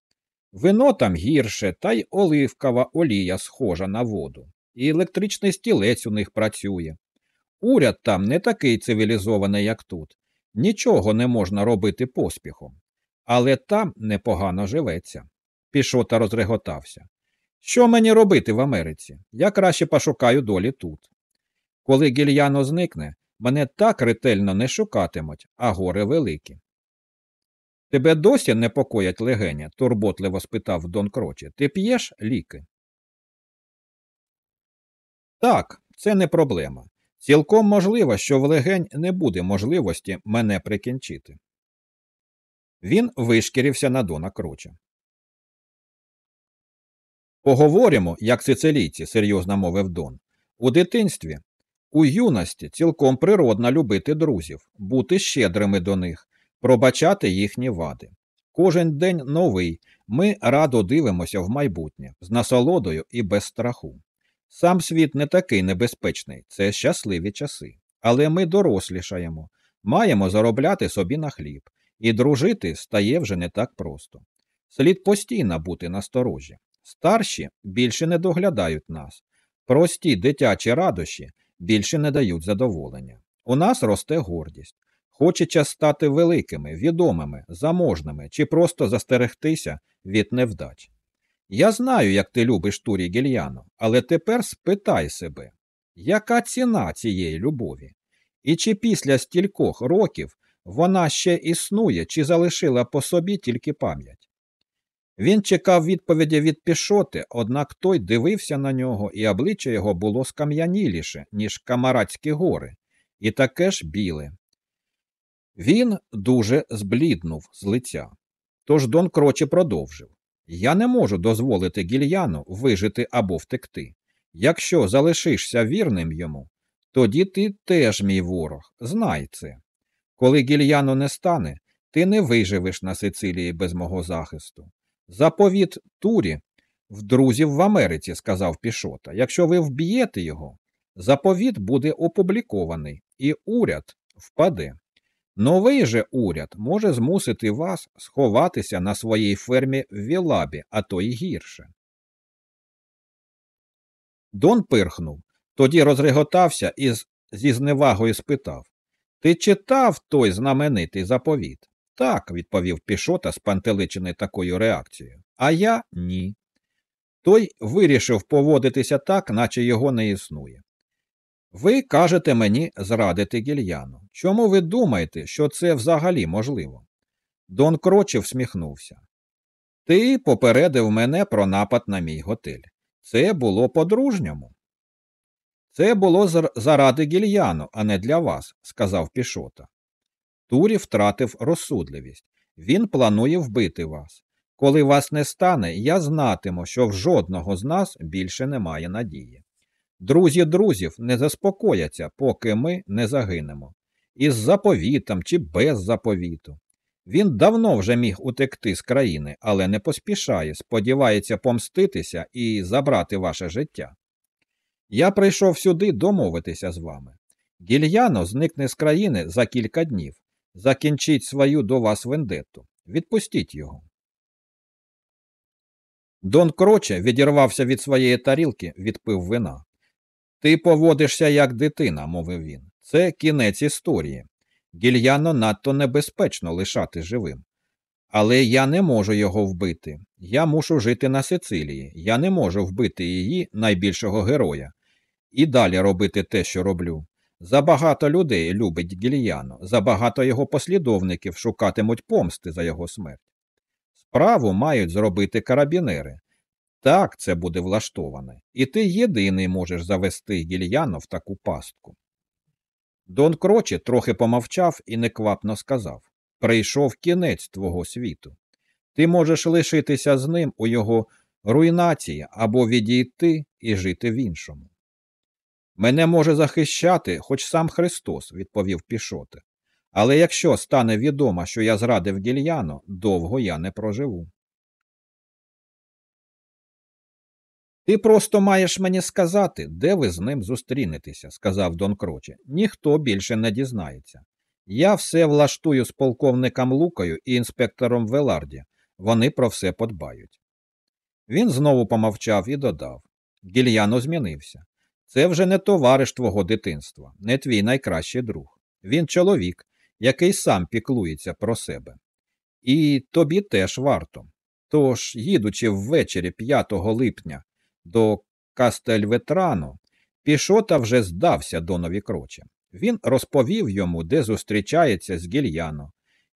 Вино там гірше, та й оливкова олія схожа на воду, і електричний стілець у них працює. Уряд там не такий цивілізований, як тут. Нічого не можна робити поспіхом. Але там непогано живеться. Пішота розреготався. Що мені робити в Америці? Я краще пошукаю долі тут. Коли гільяно зникне, мене так ретельно не шукатимуть, а гори великі. Тебе досі непокоять легеня? турботливо спитав Дон Крочі. Ти п'єш ліки? Так, це не проблема. Цілком можливо, що в легень не буде можливості мене прикінчити. Він вишкірився на Дона Кроча. Поговоримо, як сицилійці, серйозно мовив Дон. У дитинстві, у юності цілком природно любити друзів, бути щедрими до них, пробачати їхні вади. Кожен день новий, ми радо дивимося в майбутнє, з насолодою і без страху. Сам світ не такий небезпечний, це щасливі часи. Але ми дорослішаємо, маємо заробляти собі на хліб, і дружити стає вже не так просто. Слід постійно бути насторожі. Старші більше не доглядають нас, прості дитячі радощі більше не дають задоволення. У нас росте гордість. Хочеться стати великими, відомими, заможними чи просто застерегтися від невдач. Я знаю, як ти любиш Турі Гільяно, але тепер спитай себе, яка ціна цієї любові? І чи після стількох років вона ще існує, чи залишила по собі тільки пам'ять? Він чекав відповіді від пішоти, однак той дивився на нього, і обличчя його було скам'яніліше, ніж Камарадські гори, і таке ж біле. Він дуже збліднув з лиця. Тож Дон Крочі продовжив Я не можу дозволити гільяну вижити або втекти. Якщо залишишся вірним йому, тоді ти теж мій ворог, знай це. Коли гільяну не стане, ти не виживеш на Сицилії без мого захисту. Заповіт Турі в друзів в Америці, сказав Пішота. Якщо ви вб'єте його, заповіт буде опублікований, і уряд впаде. Новий же уряд може змусити вас сховатися на своїй фермі в Вілабі, а то й гірше. Дон пирхнув, тоді розреготався і зі зневагою спитав Ти читав той знаменитий заповіт? Так, відповів Пішота, спантеличений такою реакцією. А я ні. Той вирішив поводитися так, наче його не існує. Ви кажете мені зрадити гільяну. Чому ви думаєте, що це взагалі можливо? Дон Крочі всміхнувся. Ти попередив мене про напад на мій готель. Це було по-дружньому. Це було заради гільяну, а не для вас, сказав Пішота. Турі втратив розсудливість. Він планує вбити вас. Коли вас не стане, я знатиму, що в жодного з нас більше немає надії. Друзі друзів не заспокояться, поки ми не загинемо. Із заповітом чи без заповіту. Він давно вже міг утекти з країни, але не поспішає, сподівається помститися і забрати ваше життя. Я прийшов сюди домовитися з вами. Гільяно зникне з країни за кілька днів. Закінчіть свою до вас вендетту. Відпустіть його. Дон Кроче відірвався від своєї тарілки, відпив вина. Ти поводишся як дитина, мовив він. Це кінець історії. Гільяно надто небезпечно лишати живим. Але я не можу його вбити. Я мушу жити на Сицилії. Я не можу вбити її, найбільшого героя, і далі робити те, що роблю. Забагато людей любить Гільяно, забагато його послідовників шукатимуть помсти за його смерть. Справу мають зробити карабінери. Так це буде влаштоване, і ти єдиний можеш завести Гільяно в таку пастку. Дон Крочі трохи помовчав і неквапно сказав Прийшов кінець твого світу. Ти можеш лишитися з ним у його руйнації або відійти і жити в іншому. Мене може захищати хоч сам Христос, відповів Пішоте. Але якщо стане відомо, що я зрадив гільяно, довго я не проживу. Ти просто маєш мені сказати, де ви з ним зустрінетеся, сказав Дон Кроче. Ніхто більше не дізнається. Я все влаштую з полковником Лукою і інспектором Веларді. Вони про все подбають. Він знову помовчав і додав Гільяно змінився. Це вже не товариш твого дитинства, не твій найкращий друг. Він чоловік, який сам піклується про себе. І тобі теж варто. Тож, їдучи ввечері 5 липня до Кастельветрану, Пішота вже здався Донові кроче. Він розповів йому, де зустрічається з Гільяно,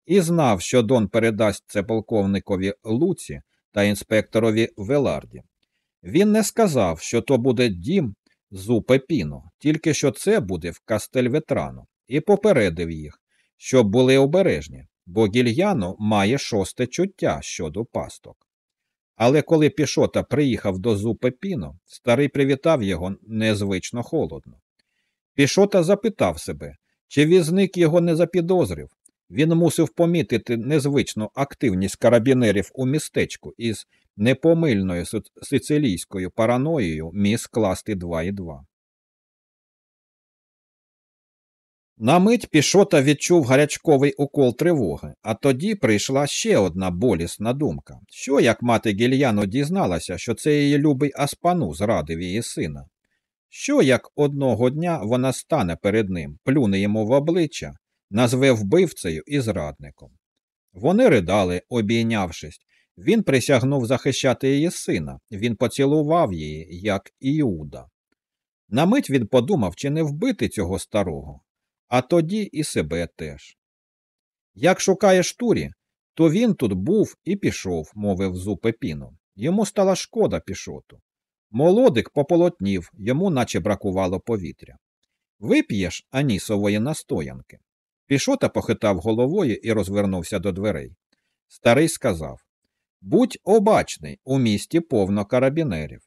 і знав, що Дон передасть це полковникові Луці та інспекторові Веларді. Він не сказав, що то буде дім зу Пепіно, тільки що це буде в Кастельветрану, і попередив їх, щоб були обережні, бо гільяно має шосте чуття щодо пасток. Але коли Пішота приїхав до зупи Піно, старий привітав його незвично холодно. Пішота запитав себе, чи візник його не запідозрив. Він мусив помітити незвичну активність карабінерів у містечку із непомильною сицилійською параноєю міг скласти два і два. На мить Пішота відчув гарячковий укол тривоги, а тоді прийшла ще одна болісна думка що як мати Гільяно дізналася, що це її любий Аспану зрадив її сина? Що як одного дня вона стане перед ним, плюне йому в обличчя, назве вбивцею і зрадником? Вони ридали, обійнявшись. Він присягнув захищати її сина, він поцілував її, як Іуда. На мить він подумав, чи не вбити цього старого, а тоді і себе теж. Як шукаєш турі, то він тут був і пішов, мовив Зупепіно. Йому стала шкода пішоту. Молодик пополотнів, йому наче бракувало повітря. Вип'єш анісової настоянки. Пішота похитав головою і розвернувся до дверей. Старий сказав Будь обачний, у місті повно карабінерів.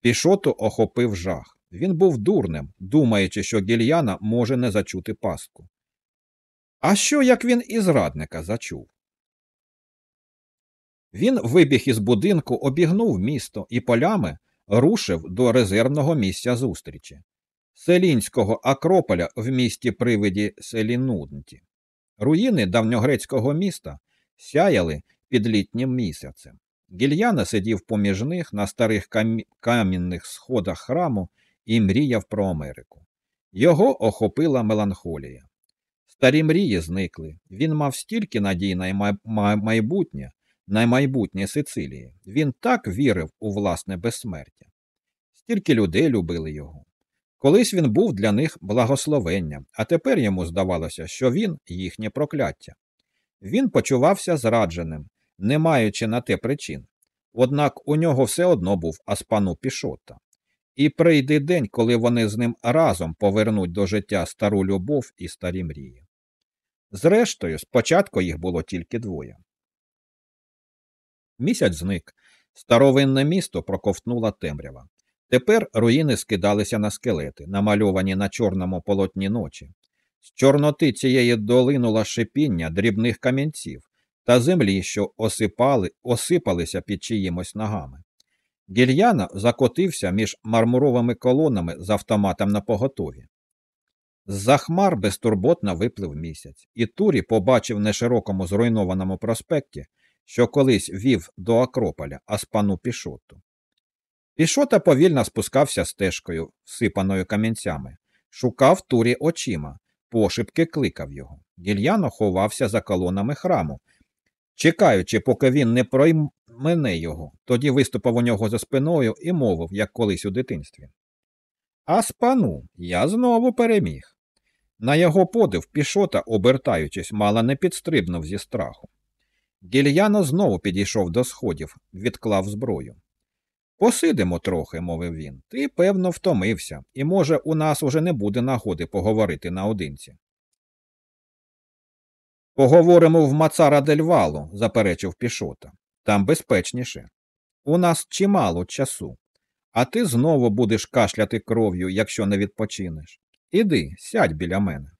Пішоту охопив жах. Він був дурним, думаючи, що гільяна може не зачути пастку. А що як він і зрадника зачув? Він вибіг із будинку, обігнув місто і полями рушив до резервного місця зустрічі селінського Акрополя в місті привиді Селінуднті. Руїни давньогрецького міста сяяли під літнім місяцем. Гільяна сидів поміж них на старих камінних сходах храму і мріяв про Америку. Його охопила меланхолія. Старі мрії зникли. Він мав стільки надій на майбутнє, на майбутнє Сицилії. Він так вірив у власне безсмертя. Стільки людей любили його. Колись він був для них благословенням, а тепер йому здавалося, що він їхнє прокляття. Він почувався зрадженим, не маючи на те причин. Однак у нього все одно був аспану пішота. І прийде день, коли вони з ним разом повернуть до життя стару любов і старі мрії. Зрештою, спочатку їх було тільки двоє. Місяць зник, старовинне місто проковтнула темрява. Тепер руїни скидалися на скелети, намальовані на чорному полотні ночі. З чорноти цієї долинула шипіння дрібних камінців та землі, що осипали, осипалися під чиїмось ногами. Гільяна закотився між мармуровими колонами з автоматом на поготові. З-за хмар безтурботно виплив місяць, і Турі побачив на широкому зруйнованому проспекті, що колись вів до Акрополя, Аспану Пішоту. Пішота повільно спускався стежкою, всипаною камінцями, шукав турі очима, пошепки кликав його. Гільяно ховався за колонами храму, чекаючи, поки він не проймене його, тоді виступав у нього за спиною і мовив, як колись у дитинстві. А спану, я знову переміг. На його подив пішота, обертаючись, мало не підстрибнув зі страху. Гільяно знову підійшов до сходів, відклав зброю. Посидимо трохи, мовив він. Ти, певно, втомився, і, може, у нас уже не буде нагоди поговорити наодинці. Поговоримо в Мацара Дельвалу, заперечив пішота. Там безпечніше. У нас чимало часу, а ти знову будеш кашляти кров'ю, якщо не відпочинеш. Іди, сядь біля мене.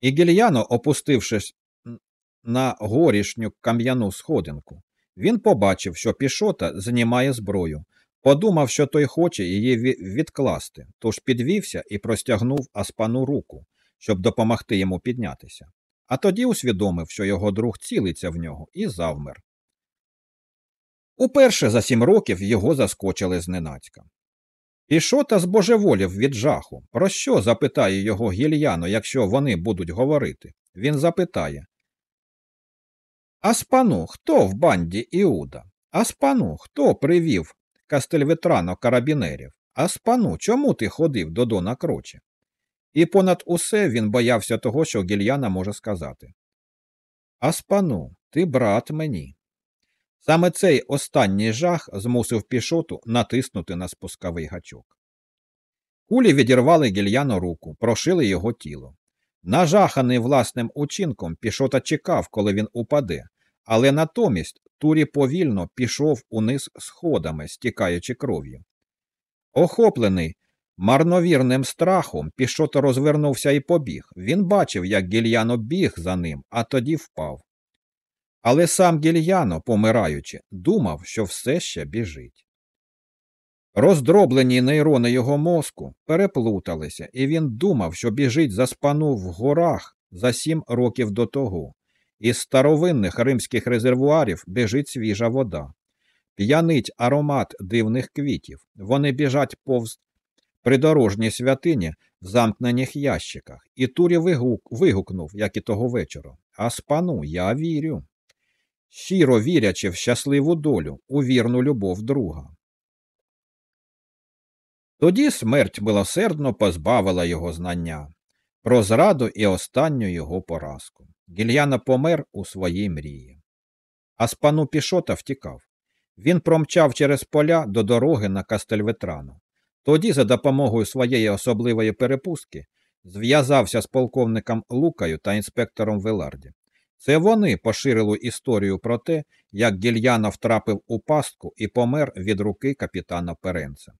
І Гільяно, опустившись на горішню кам'яну сходинку, він побачив, що пішота знімає зброю, подумав, що той хоче її відкласти, тож підвівся і простягнув аспану руку, щоб допомогти йому піднятися. А тоді усвідомив, що його друг цілиться в нього, і завмер. Уперше за сім років його заскочили зненацька. Пішота збожеволів від жаху. Про що запитає його гільяно, якщо вони будуть говорити? Він запитає Аспану, хто в банді Іуда? Аспану, хто привів Кастельветрано карабінерів? Аспану, чому ти ходив до Дона Крочі? І понад усе він боявся того, що гільяна може сказати. Аспану, ти брат мені. Саме цей останній жах змусив пішоту натиснути на спусковий гачок. Кулі відірвали гільяно руку, прошили його тіло. Нажаханий власним учинком, пішота чекав, коли він упаде, але натомість Турі повільно пішов униз сходами, стікаючи кров'ю. Охоплений марновірним страхом, пішота розвернувся і побіг. Він бачив, як гільяно біг за ним, а тоді впав. Але сам гільяно, помираючи, думав, що все ще біжить. Роздроблені нейрони його мозку переплуталися, і він думав, що біжить за спану в горах за сім років до того. Із старовинних римських резервуарів біжить свіжа вода, п'янить аромат дивних квітів. Вони біжать повз придорожні святині в замкнених ящиках, і Турі вигук, вигукнув, як і того вечора. А спану я вірю. Щиро вірячи в щасливу долю, у вірну любов друга. Тоді смерть милосердно позбавила його знання про зраду і останню його поразку. Гільяна помер у своїй мрії. А з пану Пішота втікав. Він промчав через поля до дороги на Кастельветрану. Тоді, за допомогою своєї особливої перепустки, зв'язався з полковником Лукою та інспектором Веларді. Це вони поширили історію про те, як Гільяна втрапив у пастку і помер від руки капітана Перенца.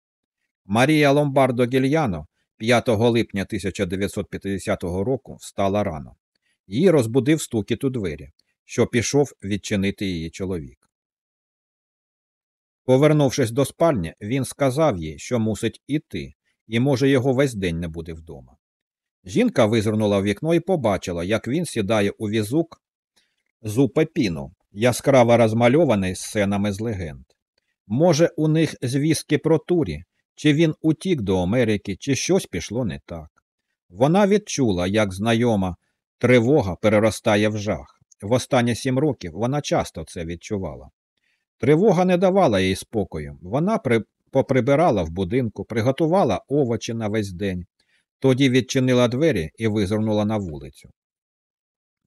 Марія Ломбардо Гільяно 5 липня 1950 року встала рано. Її розбудив стукіт у двері, що пішов відчинити її чоловік. Повернувшись до спальні, він сказав їй, що мусить іти, і, може, його весь день не буде вдома. Жінка визирнула в вікно і побачила, як він сідає у візук зу Пепіно, яскраво розмальований сценами з легенд. Може, у них звістки про турі, чи він утік до Америки, чи щось пішло не так. Вона відчула, як знайома Тривога переростає в жах. В останні сім років вона часто це відчувала. Тривога не давала їй спокою. Вона при... поприбирала в будинку, приготувала овочі на весь день, тоді відчинила двері і визирнула на вулицю.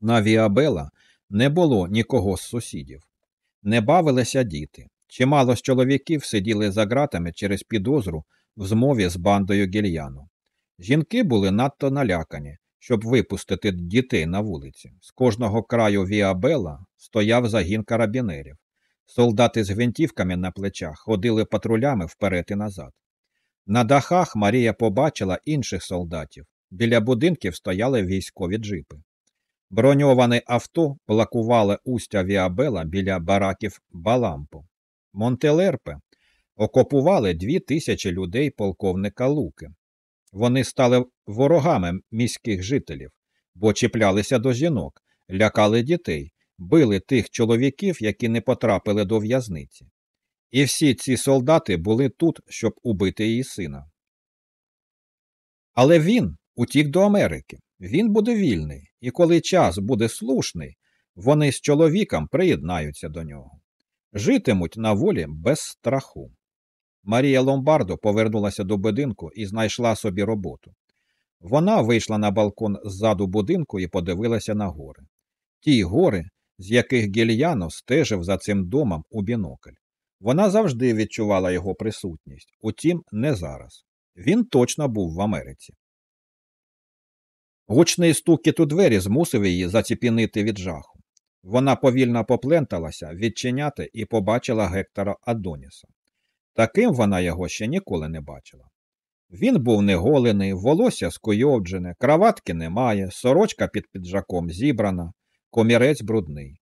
На Віабела не було нікого з сусідів. Не бавилися діти. Чимало з чоловіків сиділи за ґратами через підозру в змові з бандою гільяну. Жінки були надто налякані, щоб випустити дітей на вулиці. З кожного краю Віабела стояв загін карабінерів. Солдати з гвинтівками на плечах ходили патрулями вперед і назад. На дахах Марія побачила інших солдатів. Біля будинків стояли військові джипи. Броньоване авто блокували устя Віабела біля бараків Балампо. Монтелерпе окупували дві тисячі людей полковника Луки, вони стали ворогами міських жителів, бо чіплялися до жінок, лякали дітей, били тих чоловіків, які не потрапили до в'язниці. І всі ці солдати були тут, щоб убити її сина. Але він утік до Америки. Він буде вільний, і коли час буде слушний, вони з чоловіком приєднаються до нього. Житимуть на волі без страху. Марія Ломбардо повернулася до будинку і знайшла собі роботу. Вона вийшла на балкон ззаду будинку і подивилася на гори. Ті гори, з яких Гільяно стежив за цим домом у бінокль. Вона завжди відчувала його присутність, утім, не зараз. Він точно був в Америці. Гучний стукіт у двері змусив її заціпінити від жаху. Вона повільно попленталася відчиняти і побачила Гектора Адоніса. Таким вона його ще ніколи не бачила. Він був неголений, волосся скуйовджене, краватки немає, сорочка під піджаком зібрана, комірець брудний.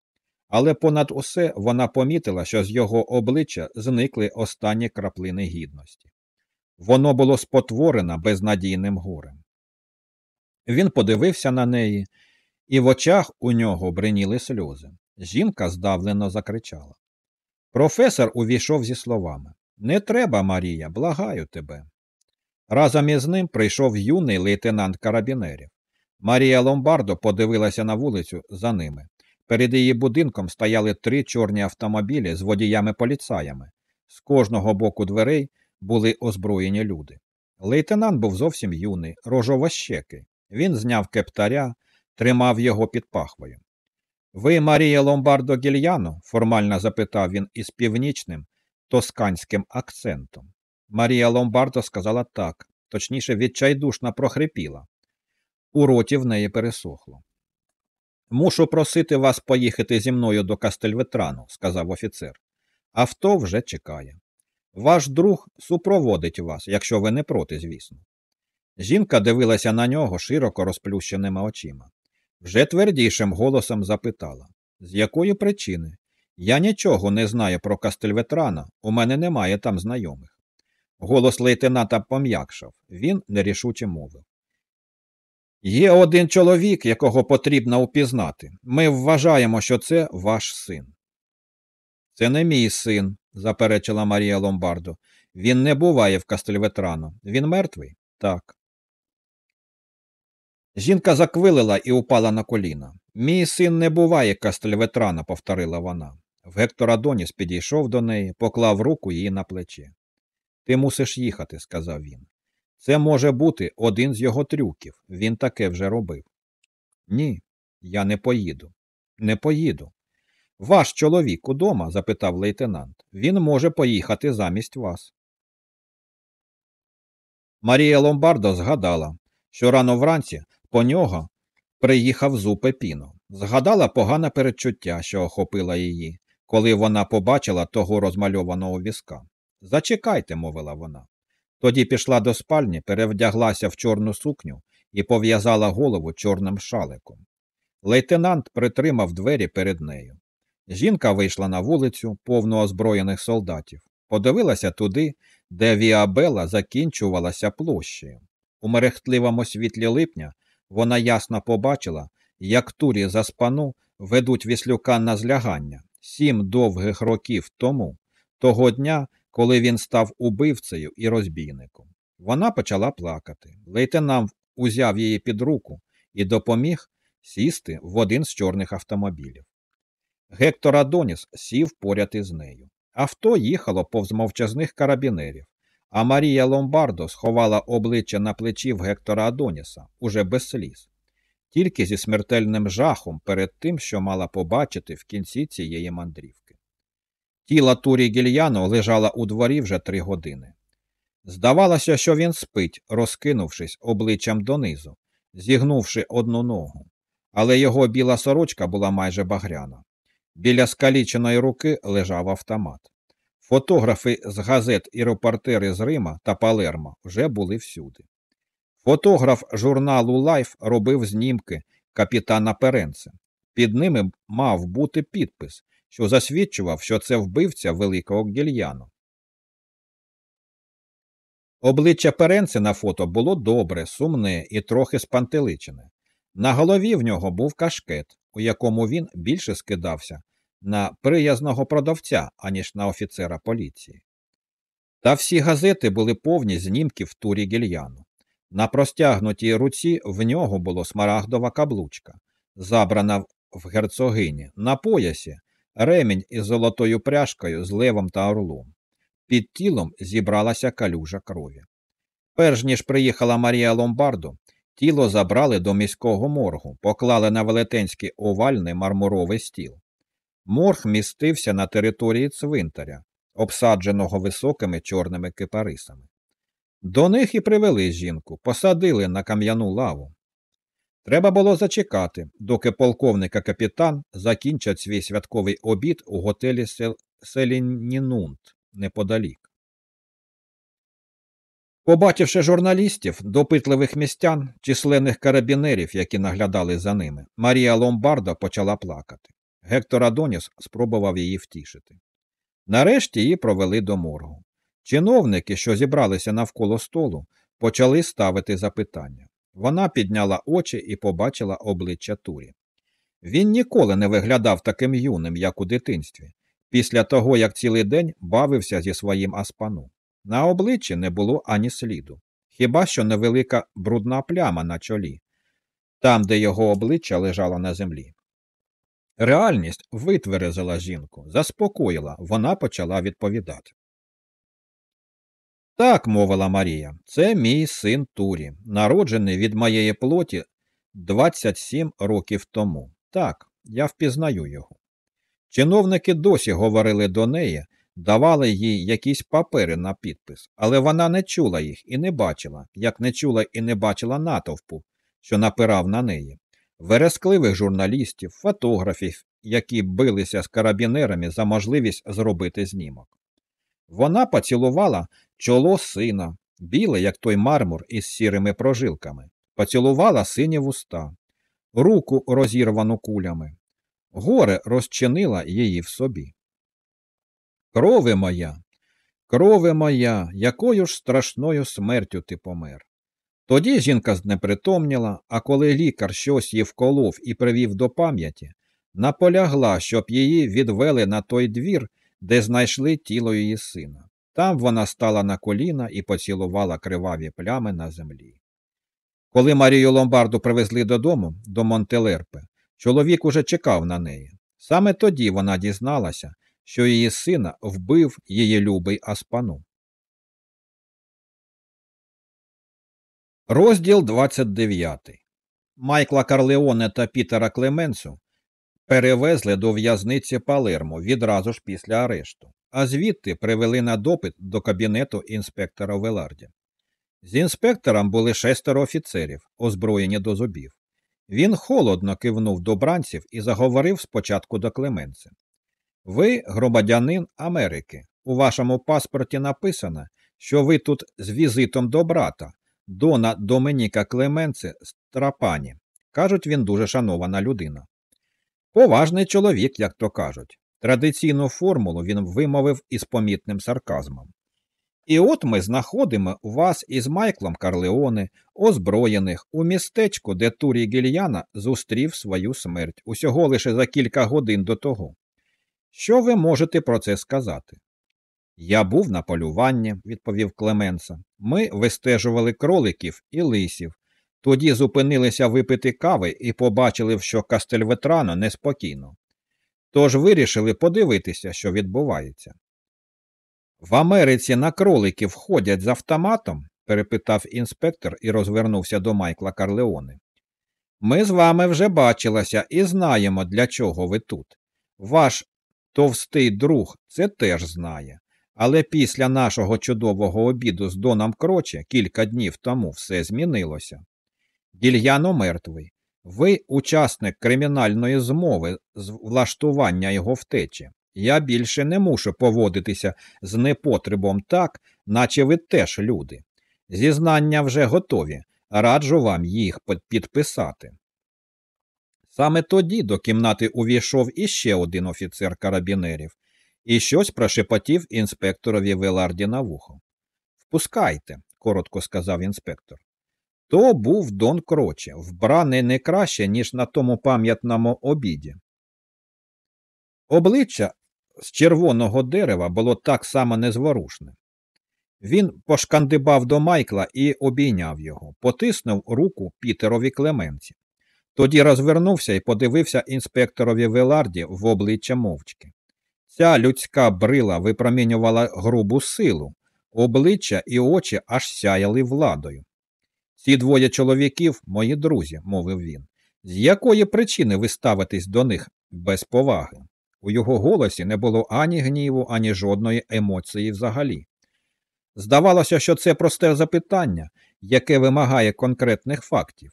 Але понад усе вона помітила, що з його обличчя зникли останні краплини гідності. Воно було спотворено безнадійним горем. Він подивився на неї, і в очах у нього бриніли сльози. Жінка здавлено закричала. Професор увійшов зі словами Не треба, Марія, благаю тебе. Разом із ним прийшов юний лейтенант карабінерів. Марія Ломбардо подивилася на вулицю за ними. Перед її будинком стояли три чорні автомобілі з водіями-поліцаями. З кожного боку дверей були озброєні люди. Лейтенант був зовсім юний, рожовощекий. Він зняв кептаря, тримав його під пахвою. Ви Марія Ломбардо Гільяно? формально запитав він із північним тосканським акцентом. Марія Ломбардо сказала так, точніше, відчайдушно прохрипіла. У роті в неї пересохло. Мушу просити вас поїхати зі мною до Кастельветрану, сказав офіцер. Авто вже чекає. Ваш друг супроводить вас, якщо ви не проти, звісно. Жінка дивилася на нього широко розплющеними очима. Вже твердішим голосом запитала з якої причини? Я нічого не знаю про Кастельветрана, у мене немає там знайомих. Голос лейтенанта пом'якшав, він нерішуче мовив. Є один чоловік, якого потрібно упізнати. Ми вважаємо, що це ваш син. Це не мій син, заперечила Марія Ломбардо. Він не буває в Кастельветрано. Він мертвий? Так. Жінка заквилила і упала на коліна. Мій син не буває Кастельветрана, повторила вона. Гектор Адоніс підійшов до неї, поклав руку її на плече. Ти мусиш їхати, сказав він. Це може бути один з його трюків. Він таке вже робив. Ні, я не поїду. Не поїду. Ваш чоловік удома? запитав лейтенант. Він може поїхати замість вас. Марія Ломбардо згадала, що рано вранці по нього приїхав зупе Піно. Згадала погане передчуття, що охопила її, коли вона побачила того розмальованого візка. Зачекайте, мовила вона. Тоді пішла до спальні, перевдяглася в чорну сукню і пов'язала голову чорним шаликом. Лейтенант притримав двері перед нею. Жінка вийшла на вулицю, повну озброєних солдатів, подивилася туди, де Віабела закінчувалася площею. У мерехтливому світлі липня вона ясно побачила, як турі за спану ведуть віслюка на злягання сім довгих років тому, того дня, коли він став убивцею і розбійником. Вона почала плакати. Лейтенант узяв її під руку і допоміг сісти в один з чорних автомобілів. Гектор Адоніс сів поряд із нею. Авто їхало повз мовчазних карабінерів, а Марія Ломбардо сховала обличчя на плечі в Гектора Адоніса уже без сліз, тільки зі смертельним жахом перед тим, що мала побачити в кінці цієї мандрівки. Тіло Турі Гільяно лежало у дворі вже три години. Здавалося, що він спить, розкинувшись обличчям донизу, зігнувши одну ногу, але його біла сорочка була майже багряна. Біля скаліченої руки лежав автомат. Фотографи з газет і репортери з Рима та Палермо вже були всюди. Фотограф журналу Лайф робив знімки капітана Перенце. Під ними мав бути підпис, що засвідчував, що це вбивця великого гільяну. Обличчя Перенце на фото було добре, сумне і трохи спантеличене. На голові в нього був кашкет, у якому він більше скидався на приязного продавця, аніж на офіцера поліції. Та всі газети були повні знімків турі гільяну. На простягнутій руці в нього було смарагдова каблучка, забрана в герцогині, на поясі ремінь із золотою пряжкою з левом та орлом. Під тілом зібралася калюжа крові. Перш ніж приїхала Марія Ломбардо, тіло забрали до міського моргу, поклали на велетенський овальний мармуровий стіл. Морг містився на території цвинтаря, обсадженого високими чорними кипарисами. До них і привели жінку, посадили на кам'яну лаву. Треба було зачекати, доки полковник капітан закінчать свій святковий обід у готелі Сел... Селінінунт неподалік. Побачивши журналістів, допитливих містян, численних карабінерів, які наглядали за ними, Марія Ломбарда почала плакати. Гектор Адоніс спробував її втішити. Нарешті її провели до моргу. Чиновники, що зібралися навколо столу, почали ставити запитання. Вона підняла очі і побачила обличчя Турі. Він ніколи не виглядав таким юним, як у дитинстві, після того, як цілий день бавився зі своїм аспану. На обличчі не було ані сліду, хіба що невелика брудна пляма на чолі, там, де його обличчя лежало на землі. Реальність витверезила жінку, заспокоїла, вона почала відповідати. Так, мовила Марія, це мій син Турі, народжений від моєї плоті 27 років тому. Так, я впізнаю його. Чиновники досі говорили до неї, давали їй якісь папери на підпис, але вона не чула їх і не бачила, як не чула і не бачила натовпу, що напирав на неї, верескливих журналістів, фотографів, які билися з карабінерами за можливість зробити знімок. Вона поцілувала чоло сина, біле, як той мармур із сірими прожилками, поцілувала сині вуста, руку розірвану кулями. Горе розчинила її в собі. Крови моя, крови моя, якою ж страшною смертю ти помер. Тоді жінка знепритомніла, а коли лікар щось їй вколов і привів до пам'яті, наполягла, щоб її відвели на той двір, де знайшли тіло її сина. Там вона стала на коліна і поцілувала криваві плями на землі. Коли Марію Ломбарду привезли додому, до Монтелерпе, чоловік уже чекав на неї. Саме тоді вона дізналася, що її сина вбив її любий Аспану. Розділ 29 Майкла Карлеоне та Пітера Клеменсу перевезли до в'язниці Палермо відразу ж після арешту, а звідти привели на допит до кабінету інспектора Веларді. З інспектором були шестеро офіцерів, озброєні до зубів. Він холодно кивнув до бранців і заговорив спочатку до Клеменця. Ви громадянин Америки. У вашому паспорті написано, що ви тут з візитом до брата, Дона Доменіка Клеменце Страпані. Кажуть, він дуже шанована людина. Поважний чоловік, як то кажуть. Традиційну формулу він вимовив із помітним сарказмом. І от ми знаходимо вас із Майклом Карлеоне, озброєних, у містечку, де Турій Гільяна зустрів свою смерть усього лише за кілька годин до того. Що ви можете про це сказати? Я був на полюванні, відповів Клеменса. Ми вистежували кроликів і лисів, тоді зупинилися випити кави і побачили, що Кастельветрано неспокійно. Тож вирішили подивитися, що відбувається. В Америці на кроликів ходять з автоматом? перепитав інспектор і розвернувся до Майкла Карлеоне. Ми з вами вже бачилися і знаємо, для чого ви тут. Ваш товстий друг це теж знає. Але після нашого чудового обіду з Доном Кроче кілька днів тому все змінилося. Гільяно мертвий. Ви учасник кримінальної змови з влаштування його втечі. Я більше не мушу поводитися з непотребом так, наче ви теж люди. Зізнання вже готові, раджу вам їх підписати. Саме тоді до кімнати увійшов іще один офіцер карабінерів і щось прошепотів інспекторові Веларді на вухо. Впускайте, коротко сказав інспектор. То був Дон Кроче, вбраний не краще, ніж на тому пам'ятному обіді. Обличчя з червоного дерева було так само незворушне. Він пошкандибав до Майкла і обійняв його, потиснув руку Пітерові Клеменці. Тоді розвернувся і подивився інспекторові Веларді в обличчя мовчки. Ця людська брила випромінювала грубу силу, обличчя і очі аж сяяли владою. Ці двоє чоловіків, мої друзі, мовив він. З якої причини ви ставитесь до них без поваги? У його голосі не було ані гніву, ані жодної емоції взагалі. Здавалося, що це просте запитання, яке вимагає конкретних фактів.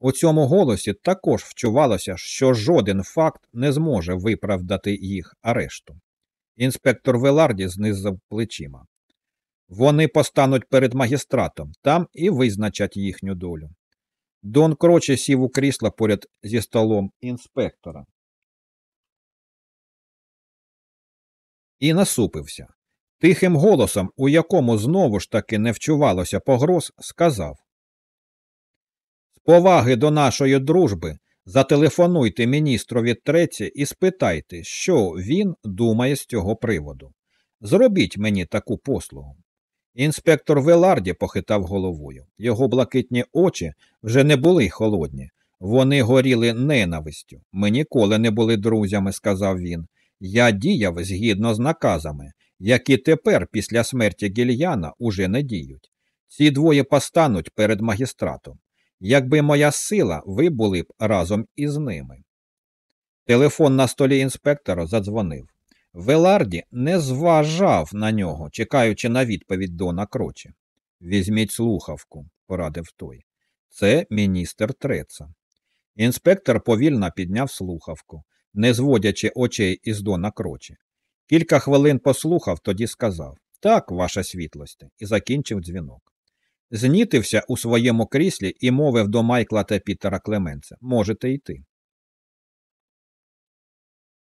У цьому голосі також вчувалося, що жоден факт не зможе виправдати їх арешту. Інспектор Веларді знизив плечима. Вони постануть перед магістратом, там і визначать їхню долю. Дон Кроче сів у крісло поряд зі столом інспектора. І насупився. Тихим голосом, у якому знову ж таки не вчувалося погроз, сказав З поваги до нашої дружби зателефонуйте міністрові Треці і спитайте, що він думає з цього приводу. Зробіть мені таку послугу. Інспектор Веларді похитав головою. Його блакитні очі вже не були холодні, вони горіли ненавистю. Ми ніколи не були друзями, сказав він. Я діяв згідно з наказами, які тепер, після смерті гільяна, уже не діють. Ці двоє постануть перед магістратом. Якби моя сила, ви були б разом із ними. Телефон на столі інспектора задзвонив. Веларді не зважав на нього, чекаючи на відповідь Дона Крочі. Візьміть слухавку, порадив той. Це міністр Треца. Інспектор повільно підняв слухавку, не зводячи очей із Дона Крочі. Кілька хвилин послухав, тоді сказав Так, ваша світлосте, і закінчив дзвінок. Знітився у своєму кріслі і мовив до Майкла та Пітера Клеменца Можете йти.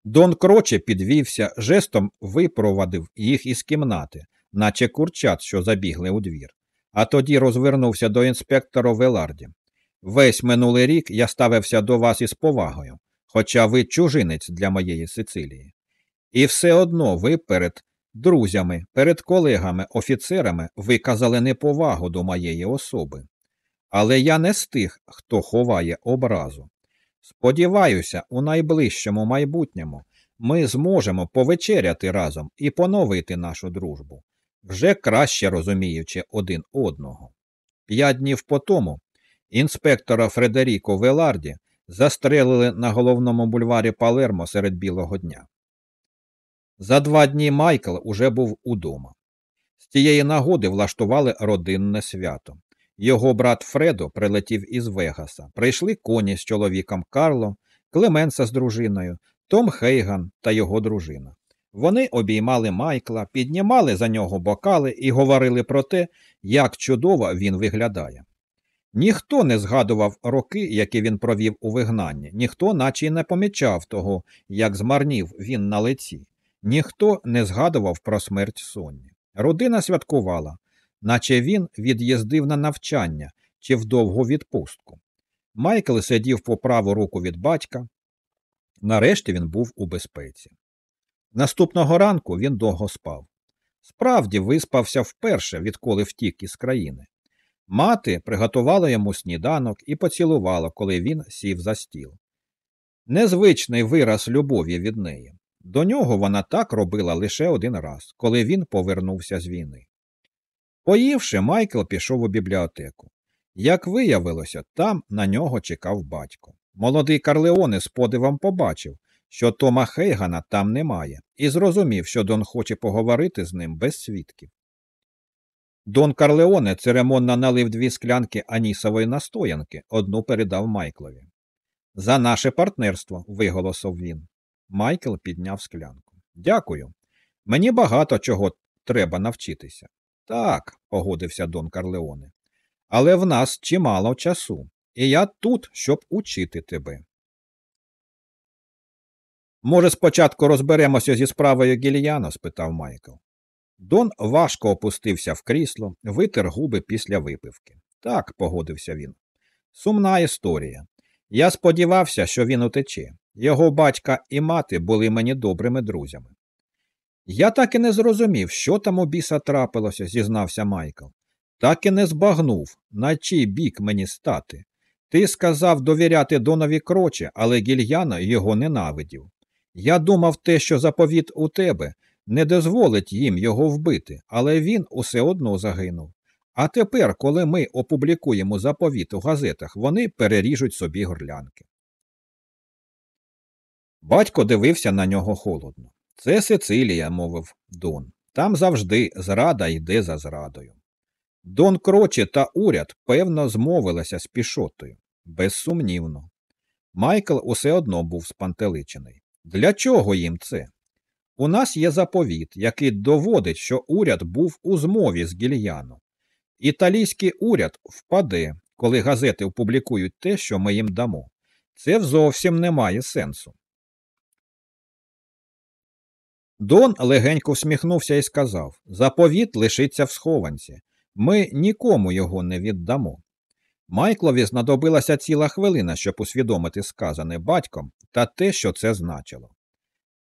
Дон Кроче підвівся, жестом випровадив їх із кімнати, наче курчат, що забігли у двір, а тоді розвернувся до інспектора Веларді. Весь минулий рік я ставився до вас із повагою, хоча ви чужинець для моєї Сицилії. І все одно ви перед друзями, перед колегами, офіцерами виказали неповагу до моєї особи. Але я не з тих, хто ховає образу. Сподіваюся, у найближчому майбутньому ми зможемо повечеряти разом і поновити нашу дружбу, вже краще розуміючи один одного. П'ять днів по тому інспектора Фредеріко Веларді застрелили на головному бульварі Палермо серед білого дня. За два дні Майкл уже був удома. З цієї нагоди влаштували родинне свято. Його брат Фредо прилетів із Вегаса. Прийшли коні з чоловіком Карло, Клеменса з дружиною, Том Хейган та його дружина. Вони обіймали Майкла, піднімали за нього бокали і говорили про те, як чудово він виглядає. Ніхто не згадував роки, які він провів у вигнанні, ніхто наче й не помічав того, як змарнів він на лиці, ніхто не згадував про смерть Сонні. Родина святкувала, наче він від'їздив на навчання чи в довгу відпустку. Майкл сидів по праву руку від батька. Нарешті він був у безпеці. Наступного ранку він довго спав. Справді виспався вперше, відколи втік із країни. Мати приготувала йому сніданок і поцілувала, коли він сів за стіл. Незвичний вираз любові від неї. До нього вона так робила лише один раз, коли він повернувся з війни. Поївши, Майкл пішов у бібліотеку. Як виявилося, там на нього чекав батько. Молодий Карлеоне з подивом побачив, що Тома Хейгана там немає, і зрозумів, що Дон хоче поговорити з ним без свідків. Дон Карлеоне церемонно налив дві склянки анісової настоянки, одну передав Майклові. За наше партнерство, виголосив він. Майкл підняв склянку. Дякую. Мені багато чого треба навчитися. Так, погодився Дон Карлеоне. Але в нас чимало часу, і я тут, щоб учити тебе. Може, спочатку розберемося зі справою Гільяно? спитав Майкл. Дон важко опустився в крісло, витер губи після випивки. Так, погодився він. Сумна історія. Я сподівався, що він утече. Його батька і мати були мені добрими друзями. Я так і не зрозумів, що там у біса трапилося, зізнався Майкл. Так і не збагнув, на чий бік мені стати. Ти сказав довіряти Донові кроче, але гільяна його ненавидів. Я думав те, що заповіт у тебе, не дозволить їм його вбити, але він усе одно загинув. А тепер, коли ми опублікуємо заповіт у газетах, вони переріжуть собі горлянки. Батько дивився на нього холодно. Це Сицилія, мовив Дон. Там завжди зрада йде за зрадою. Дон Крочі та уряд, певно, змовилися з пішотою. Безсумнівно. Майкл усе одно був спантеличений. Для чого їм це? У нас є заповіт, який доводить, що уряд був у змові з гільяном. Італійський уряд впаде, коли газети опублікують те, що ми їм дамо. Це зовсім не має сенсу. Дон легенько всміхнувся і сказав Заповіт лишиться в схованці. Ми нікому його не віддамо. Майклові знадобилася ціла хвилина, щоб усвідомити сказане батьком та те, що це значило.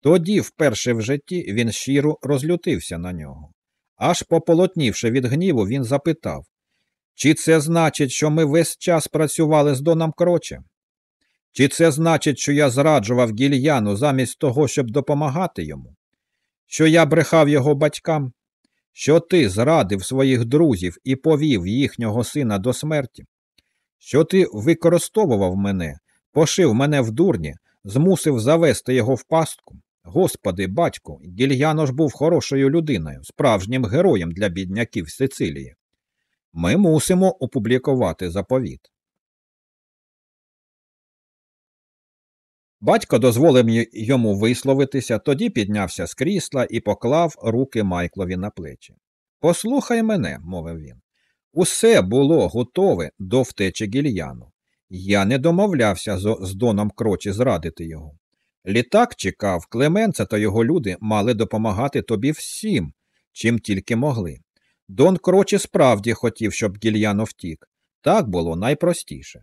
Тоді, вперше в житті, він щиро розлютився на нього. Аж пополотнівши від гніву, він запитав Чи це значить, що ми весь час працювали з Доном Кроче? Чи це значить, що я зраджував гільяну замість того, щоб допомагати йому? Що я брехав його батькам? Що ти зрадив своїх друзів і повів їхнього сина до смерті? Що ти використовував мене, пошив мене в дурні, змусив завести його в пастку? Господи, батько, Гільяно ж був хорошою людиною, справжнім героєм для бідняків Сицилії. Ми мусимо опублікувати заповіт. Батько дозволив йому висловитися, тоді піднявся з крісла і поклав руки Майклові на плечі. Послухай мене, мовив він. Усе було готове до втечі гільяну. Я не домовлявся з Доном Крочі зрадити його. Літак чекав, Клеменца та його люди мали допомагати тобі всім, чим тільки могли. Дон Крочі справді хотів, щоб гільяно втік. Так було найпростіше.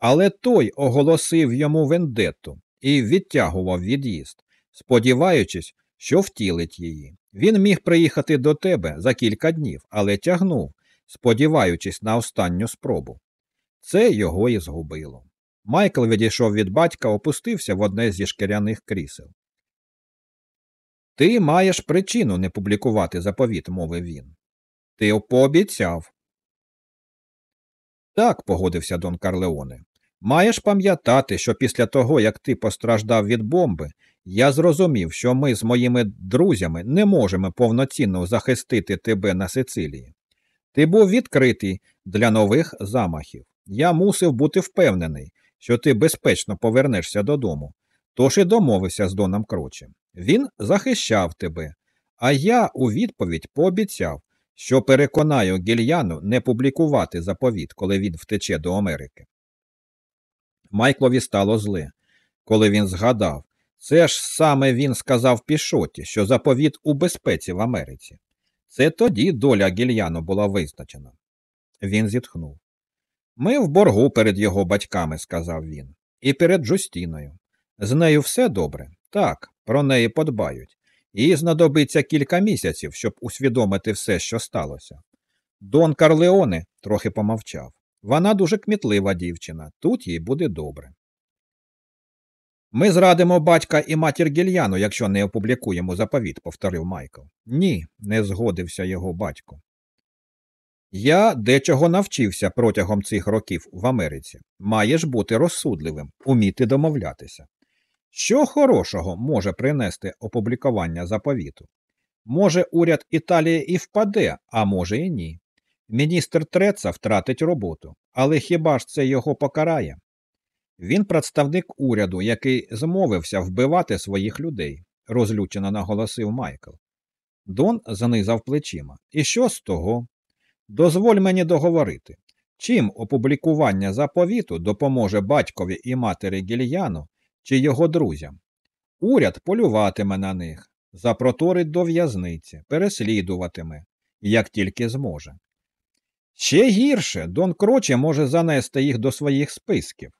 Але той оголосив йому вендетту і відтягував від'їзд, сподіваючись, що втілить її. Він міг приїхати до тебе за кілька днів, але тягнув, сподіваючись на останню спробу. Це його і згубило. Майкл відійшов від батька, опустився в одне зі шкіряних крісел. Ти маєш причину не публікувати заповіт, мовив він. Ти пообіцяв. Так, погодився Дон Карлеоне. Маєш пам'ятати, що після того, як ти постраждав від бомби, я зрозумів, що ми з моїми друзями не можемо повноцінно захистити тебе на Сицилії. Ти був відкритий для нових замахів. Я мусив бути впевнений, що ти безпечно повернешся додому, тож і домовився з Доном Крочем. Він захищав тебе, а я у відповідь пообіцяв, що переконаю гільяну не публікувати заповіт, коли він втече до Америки. Майклові стало зле, коли він згадав. Це ж саме він сказав Пішоті, що заповіт у безпеці в Америці. Це тоді доля гільяну була визначена. Він зітхнув. Ми в боргу перед його батьками, сказав він, і перед Джустіною. З нею все добре? Так, про неї подбають. Їй знадобиться кілька місяців, щоб усвідомити все, що сталося. Дон Карлеоне трохи помовчав. Вона дуже кмітлива дівчина, тут їй буде добре. Ми зрадимо батька і матір Гільяну, якщо не опублікуємо заповіт, повторив Майкл. Ні, не згодився його батько. Я дечого навчився протягом цих років в Америці. Маєш бути розсудливим, уміти домовлятися. Що хорошого може принести опублікування заповіту? Може, уряд Італії і впаде, а може і ні. Міністр Треца втратить роботу, але хіба ж це його покарає? Він представник уряду, який змовився вбивати своїх людей, розлючено наголосив Майкл. Дон занизав плечима. І що з того? Дозволь мені договорити, чим опублікування заповіту допоможе батькові і матері Гільяну чи його друзям. Уряд полюватиме на них, запроторить до в'язниці, переслідуватиме, як тільки зможе. Ще гірше Дон Кроче може занести їх до своїх списків.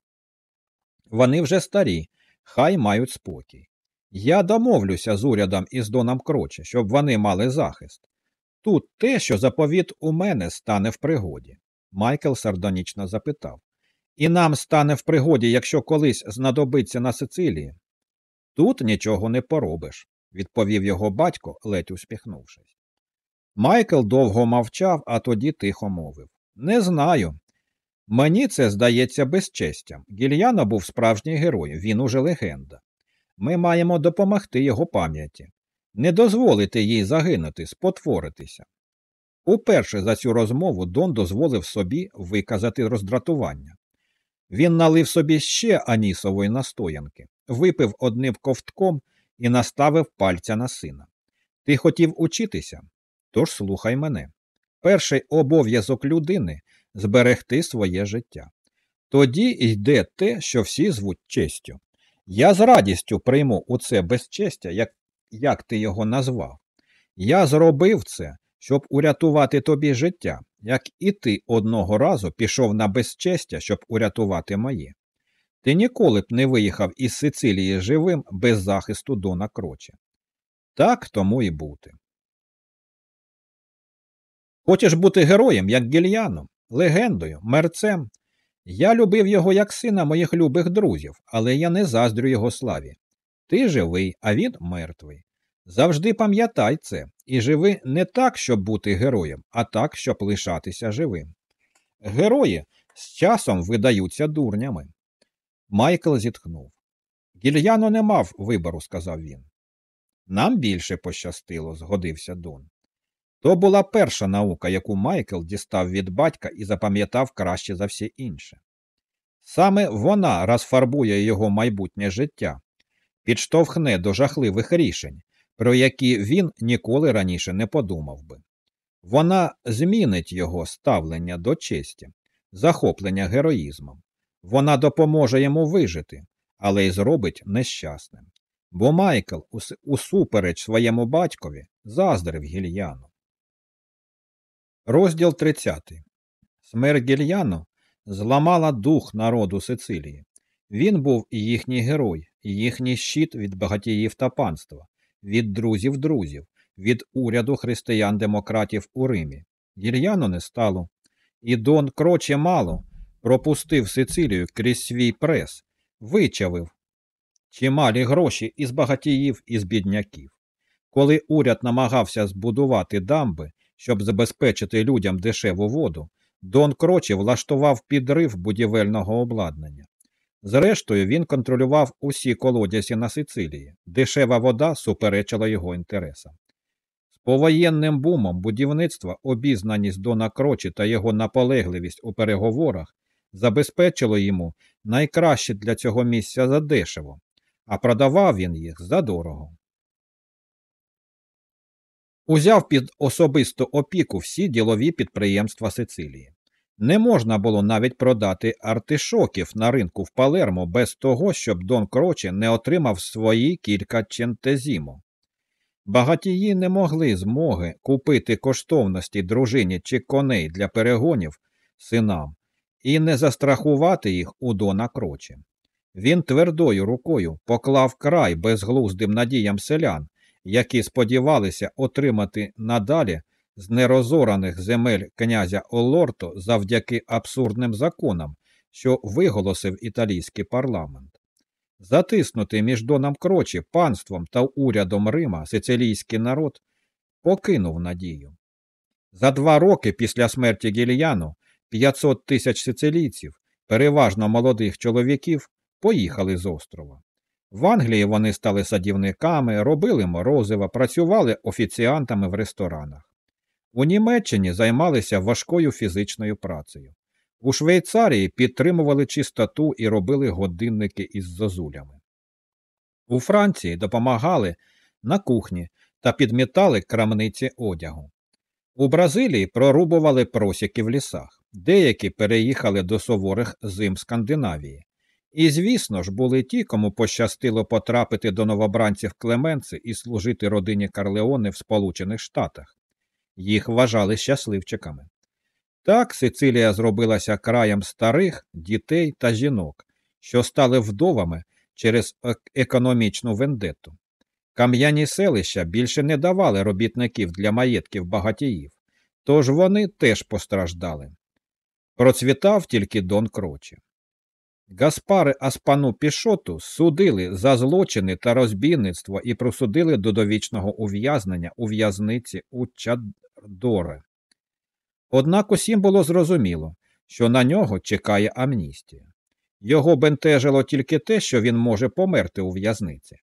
Вони вже старі, хай мають спокій. Я домовлюся з урядом і з Доном Кроче, щоб вони мали захист. Тут те, що заповіт у мене стане в пригоді. Майкл сардонічно запитав. І нам стане в пригоді, якщо колись знадобиться на Сицилії. Тут нічого не поробиш, відповів його батько, ледь усміхнувшись. Майкл довго мовчав, а тоді тихо мовив Не знаю. Мені це здається безчестям. Гільяно був справжній герой, він уже легенда. Ми маємо допомогти його пам'яті, не дозволити їй загинути, спотворитися. Уперше за цю розмову Дон дозволив собі виказати роздратування. Він налив собі ще анісової настоянки, випив одним ковтком і наставив пальця на сина. Ти хотів учитися? Тож слухай мене. Перший обов'язок людини зберегти своє життя. Тоді йде те, що всі звуть честю. Я з радістю прийму у це безчестя, як, як ти його назвав. Я зробив це, щоб урятувати тобі життя, як і ти одного разу пішов на безчестя, щоб урятувати моє. Ти ніколи б не виїхав із Сицилії живим без захисту Дона Кроче. Так тому і бути. Хочеш бути героєм, як гільяном, легендою, мерцем. Я любив його як сина моїх любих друзів, але я не заздрю його славі. Ти живий, а він мертвий. Завжди пам'ятай це і живи не так, щоб бути героєм, а так, щоб лишатися живим. Герої з часом видаються дурнями. Майкл зітхнув. Гільяно не мав вибору, сказав він. Нам більше пощастило, згодився Дон. То була перша наука, яку Майкл дістав від батька і запам'ятав краще за всі інше. Саме вона розфарбує його майбутнє життя, підштовхне до жахливих рішень, про які він ніколи раніше не подумав би. Вона змінить його ставлення до честі, захоплення героїзмом. Вона допоможе йому вижити, але й зробить нещасним. Бо Майкл, усупереч своєму батькові, заздрив гільяну. Розділ 30. Смерть Гільяно зламала дух народу Сицилії. Він був і їхній герой, їхній щит від багатіїв та панства, від друзів друзів, від уряду християн-демократів у Римі. Гільяно не стало. І Дон кроче мало пропустив Сицилію крізь свій прес, вичавив чималі гроші із багатіїв і з бідняків. Коли уряд намагався збудувати дамби, щоб забезпечити людям дешеву воду, Дон Крочі влаштував підрив будівельного обладнання. Зрештою, він контролював усі колодязі на Сицилії. Дешева вода суперечила його інтересам. З повоєнним бумом будівництва обізнаність Дона Крочі та його наполегливість у переговорах забезпечило йому найкраще для цього місця задешево, а продавав він їх задорого. Узяв під особисту опіку всі ділові підприємства Сицилії. Не можна було навіть продати артишоків на ринку в Палермо без того, щоб Дон Кроче не отримав свої кілька чентезімо. Багатії не могли змоги купити коштовності дружині чи коней для перегонів синам і не застрахувати їх у Дона Кроче. Він твердою рукою поклав край безглуздим надіям селян, які сподівалися отримати надалі з нерозораних земель князя Олорто завдяки абсурдним законам, що виголосив італійський парламент. Затиснутий між Доном Крочі, панством та урядом Рима сицилійський народ покинув надію. За два роки після смерті Гільяну 500 тисяч сицилійців, переважно молодих чоловіків, поїхали з острова. В Англії вони стали садівниками, робили морозива, працювали офіціантами в ресторанах. У Німеччині займалися важкою фізичною працею. У Швейцарії підтримували чистоту і робили годинники із зозулями. У Франції допомагали на кухні та підмітали крамниці одягу. У Бразилії прорубували просіки в лісах, деякі переїхали до суворих зим Скандинавії. І, звісно ж, були ті, кому пощастило потрапити до новобранців Клеменци і служити родині Карлеони в Сполучених Штатах. Їх вважали щасливчиками. Так Сицилія зробилася краєм старих, дітей та жінок, що стали вдовами через економічну вендету. Кам'яні селища більше не давали робітників для маєтків багатіїв, тож вони теж постраждали. Процвітав тільки Дон Крочі. Гаспари Аспану Пішоту судили за злочини та розбійництво і просудили до довічного ув'язнення у в'язниці у Чадоре. Однак усім було зрозуміло, що на нього чекає амністія. Його бентежило тільки те, що він може померти у в'язниці.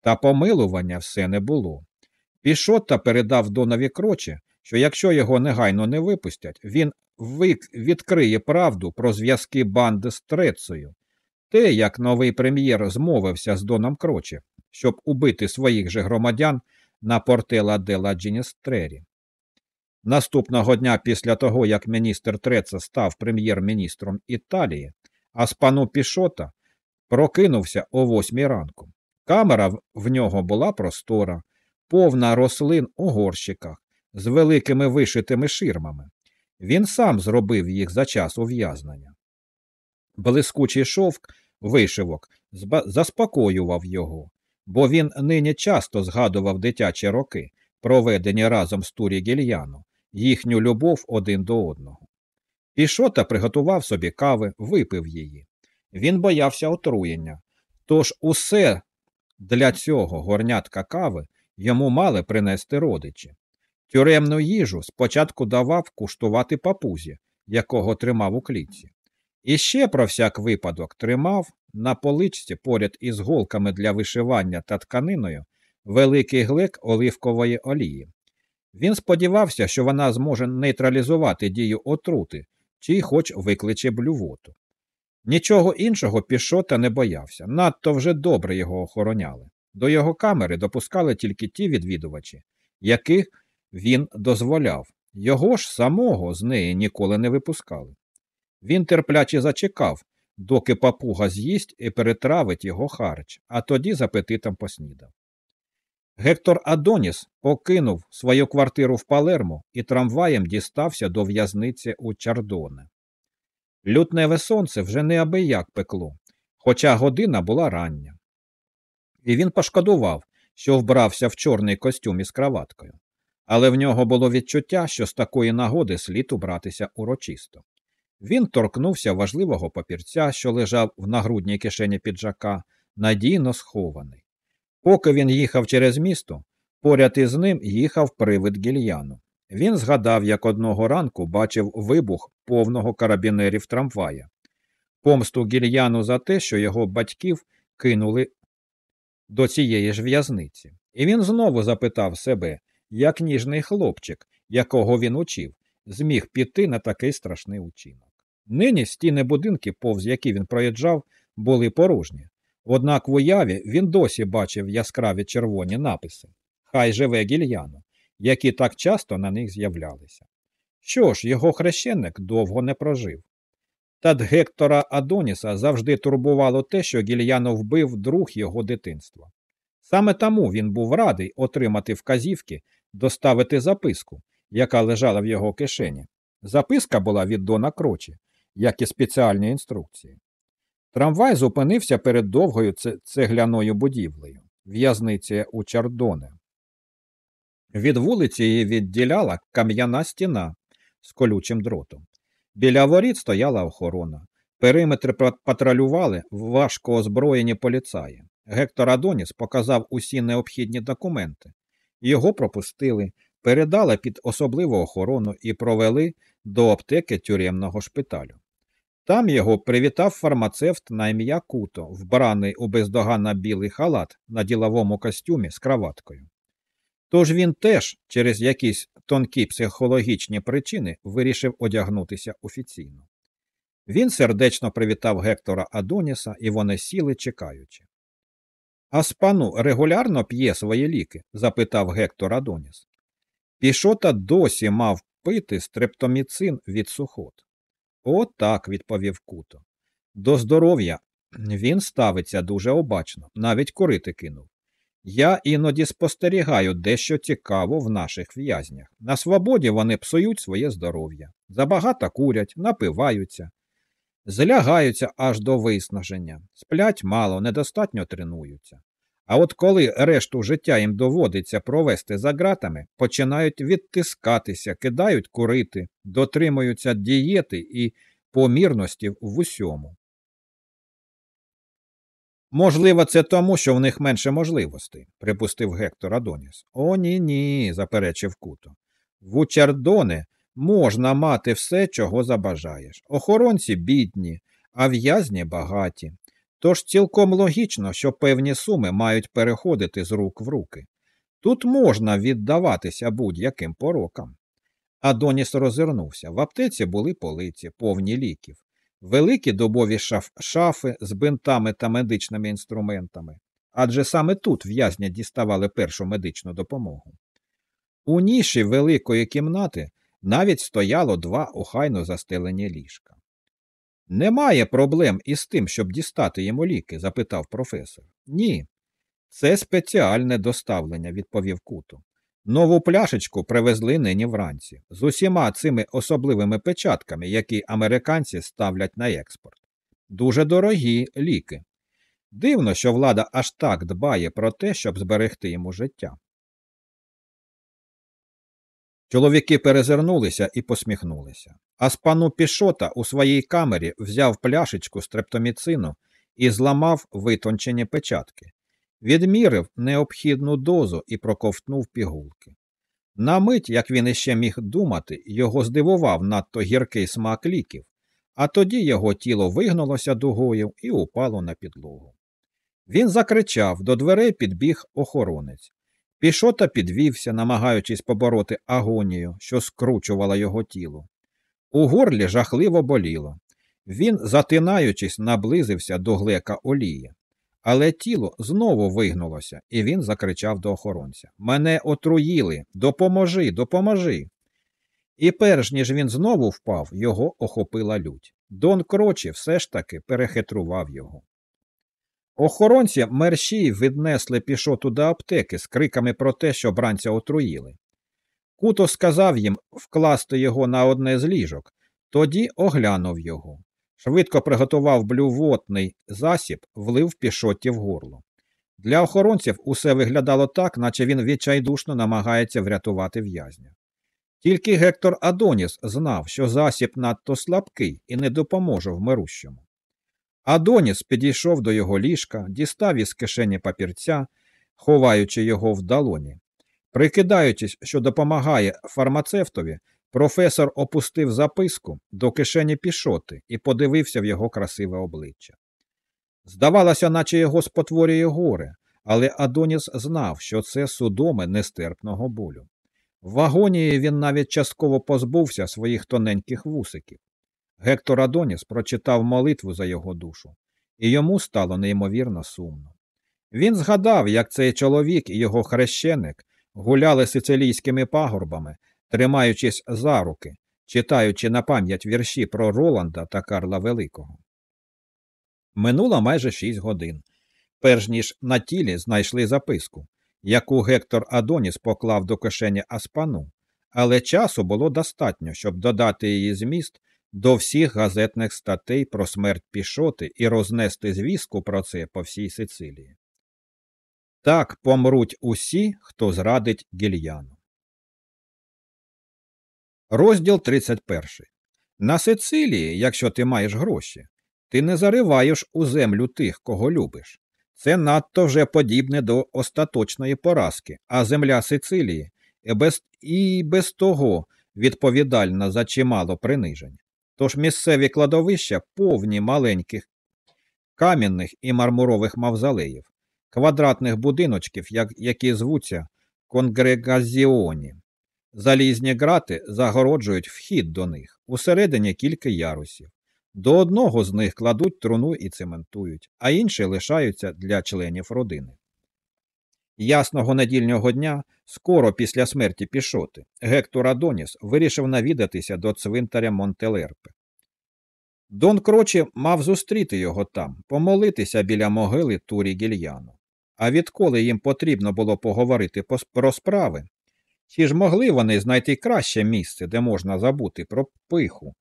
Та помилування все не було. Пішота передав Донові крочі, що якщо його негайно не випустять, він відкриє правду про зв'язки банди з Трецею, те, як новий прем'єр змовився з Доном Крочі, щоб убити своїх же громадян на портела Дела Джіністрері. Наступного дня після того, як міністр Треца став прем'єр-міністром Італії, Аспану Пішота прокинувся о восьмій ранку. Камера в нього була простора, повна рослин у горщиках з великими вишитими ширмами. Він сам зробив їх за час ув'язнення. Блискучий шовк вишивок заспокоював його, бо він нині часто згадував дитячі роки, проведені разом з Турі Гільяно, їхню любов один до одного. Пішота приготував собі кави, випив її. Він боявся отруєння. Тож усе для цього горнятка кави йому мали принести родичі. Тюремну їжу спочатку давав куштувати папузі, якого тримав у клітці. І ще про всяк випадок тримав на поличці поряд із голками для вишивання та тканиною великий глек оливкової олії. Він сподівався, що вона зможе нейтралізувати дію отрути чи хоч викличе блювоту. Нічого іншого Пішота не боявся, надто вже добре його охороняли. До його камери допускали тільки ті відвідувачі, яких він дозволяв, його ж самого з неї ніколи не випускали. Він терпляче зачекав, доки папуга з'їсть і перетравить його харч, а тоді з апетитом поснідав. Гектор Адоніс покинув свою квартиру в Палермо і трамваєм дістався до в'язниці у Чардоне. Лютневе сонце вже неабияк пекло, хоча година була рання. І він пошкодував, що вбрався в чорний костюм із краваткою, але в нього було відчуття, що з такої нагоди слід убратися урочисто. Він торкнувся важливого папірця, що лежав в нагрудній кишені піджака, надійно схований. Поки він їхав через місто, поряд із ним їхав привид гільяну. Він згадав, як одного ранку бачив вибух повного карабінерів трамвая, помсту гільяну за те, що його батьків кинули до цієї ж в'язниці. І він знову запитав себе, як ніжний хлопчик, якого він учив, зміг піти на такий страшний учинок. Нині стіни будинки, повз які він проїжджав, були порожні. Однак в уяві він досі бачив яскраві червоні написи Хай живе гільяно, які так часто на них з'являлися. Що ж, його хрещеник довго не прожив. Та Гектора Адоніса завжди турбувало те, що гільяно вбив друг його дитинства. Саме тому він був радий отримати вказівки доставити записку, яка лежала в його кишені. Записка була від Дона Крочі, як і спеціальні інструкції. Трамвай зупинився перед довгою цегляною будівлею, в'язниці у Чардоне. Від вулиці її відділяла кам'яна стіна з колючим дротом. Біля воріт стояла охорона. Периметри патрулювали важко озброєні поліцаї. Гектор Адоніс показав усі необхідні документи. Його пропустили, передали під особливу охорону і провели до аптеки тюремного шпиталю. Там його привітав фармацевт на ім'я Куто, вбраний у бездоганно білий халат на діловому костюмі з краваткою. Тож він теж через якісь тонкі психологічні причини вирішив одягнутися офіційно. Він сердечно привітав Гектора Адоніса, і вони сіли, чекаючи. А спану регулярно п'є свої ліки? запитав Гектор Адоніс. Пішота досі мав пити стрептоміцин від сухот. «О, так», – відповів Куто. До здоров'я він ставиться дуже обачно, навіть курити кинув. Я іноді спостерігаю дещо цікаво в наших в'язнях. На свободі вони псують своє здоров'я, забагато курять, напиваються. Злягаються аж до виснаження, сплять мало, недостатньо тренуються. А от коли решту життя їм доводиться провести за ґратами, починають відтискатися, кидають курити, дотримуються дієти і помірності в усьому. Можливо, це тому, що в них менше можливостей, припустив Гектор Адоніс. О, ні, ні, заперечив Куто. В Учардоне можна мати все, чого забажаєш. Охоронці бідні, а в'язні багаті. Тож цілком логічно, що певні суми мають переходити з рук в руки. Тут можна віддаватися будь-яким порокам. Адоніс розвернувся. В аптеці були полиці, повні ліків, великі добові шаф шафи з бинтами та медичними інструментами. Адже саме тут в'язня діставали першу медичну допомогу. У ніші великої кімнати навіть стояло два охайно застелені ліжка. Немає проблем із тим, щоб дістати йому ліки? запитав професор. Ні. Це спеціальне доставлення, відповів Куто. Нову пляшечку привезли нині вранці з усіма цими особливими печатками, які американці ставлять на експорт. Дуже дорогі ліки. Дивно, що влада аж так дбає про те, щоб зберегти йому життя. Чоловіки перезирнулися і посміхнулися. А з пану Пішота у своїй камері взяв пляшечку стрептоміцину і зламав витончені печатки, відмірив необхідну дозу і проковтнув пігулки. На мить, як він іще міг думати, його здивував надто гіркий смак ліків, а тоді його тіло вигнулося дугою і упало на підлогу. Він закричав, до дверей підбіг охоронець. Пішота підвівся, намагаючись побороти агонію, що скручувала його тіло. У горлі жахливо боліло. Він, затинаючись, наблизився до глека олії. Але тіло знову вигнулося, і він закричав до охоронця Мене отруїли, допоможи, допоможи. І перш ніж він знову впав, його охопила лють. Дон Крочі все ж таки перехитрував його. Охоронці мерщій віднесли пішоту до аптеки з криками про те, що бранця отруїли. Куто сказав їм вкласти його на одне з ліжок, тоді оглянув його. Швидко приготував блювотний засіб, влив пішоті в горло. Для охоронців усе виглядало так, наче він відчайдушно намагається врятувати в'язня. Тільки Гектор Адоніс знав, що засіб надто слабкий і не допоможе вмирущому. Адоніс підійшов до його ліжка, дістав із кишені папірця, ховаючи його в долоні. Прикидаючись, що допомагає фармацевтові, професор опустив записку до кишені пішоти і подивився в його красиве обличчя. Здавалося, наче його спотворює горе, але Адоніс знав, що це судоми нестерпного болю. В агонії він навіть частково позбувся своїх тоненьких вусиків. Гектор Адоніс прочитав молитву за його душу, і йому стало неймовірно сумно. Він згадав, як цей чоловік і його хрещеник гуляли сицилійськими пагорбами, тримаючись за руки, читаючи на пам'ять вірші про Роланда та Карла Великого. Минуло майже шість годин, перш ніж на тілі знайшли записку, яку Гектор Адоніс поклав до кишені Аспану, але часу було достатньо, щоб додати її зміст до всіх газетних статей про смерть пішоти і рознести звістку про це по всій Сицилії. Так помруть усі, хто зрадить гільяну. Розділ 31. На Сицилії, якщо ти маєш гроші, ти не зариваєш у землю тих, кого любиш. Це надто вже подібне до остаточної поразки, а земля Сицилії і без, і без того відповідальна за чимало принижень. Тож місцеві кладовища повні маленьких кам'яних і мармурових мавзолеїв, квадратних будиночків, які звуться конгрегазіоні. Залізні грати загороджують вхід до них, усередині кілька ярусів. До одного з них кладуть труну і цементують, а інші лишаються для членів родини. Ясного недільного дня, скоро після смерті пішоти, Гектор Адоніс вирішив навідатися до цвинтаря Монтелерпе. Дон Крочі мав зустріти його там, помолитися біля могили Турі Гільяну. А відколи їм потрібно було поговорити про справи, чи ж могли вони знайти краще місце, де можна забути про пиху,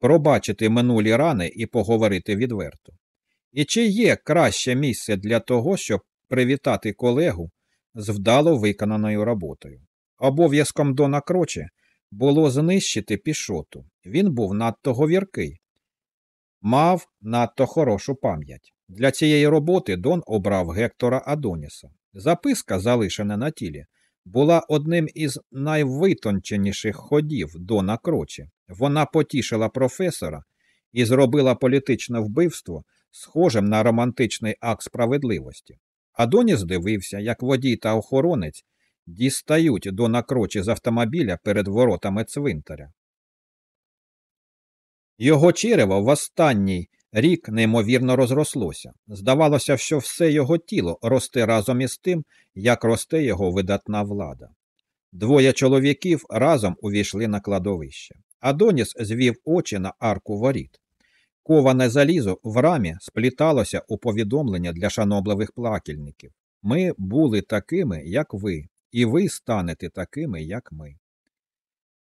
пробачити минулі рани і поговорити відверто. І чи є краще місце для того, щоб привітати колегу з вдало виконаною роботою? Обов'язком Дона Кроче було знищити пішоту. Він був надто говіркий, мав надто хорошу пам'ять. Для цієї роботи Дон обрав Гектора Адоніса. Записка, залишена на тілі, була одним із найвитонченіших ходів Дона Крочі. Вона потішила професора і зробила політичне вбивство схожим на романтичний акт справедливості. Адоніс дивився, як водій та охоронець дістають Дона Крочі з автомобіля перед воротами цвинтаря. Його черево в останній рік неймовірно розрослося. Здавалося, що все його тіло росте разом із тим, як росте його видатна влада. Двоє чоловіків разом увійшли на кладовище. Адоніс звів очі на арку воріт. Коване залізо в рамі спліталося у повідомлення для шанобливих плакільників. Ми були такими, як ви, і ви станете такими, як ми.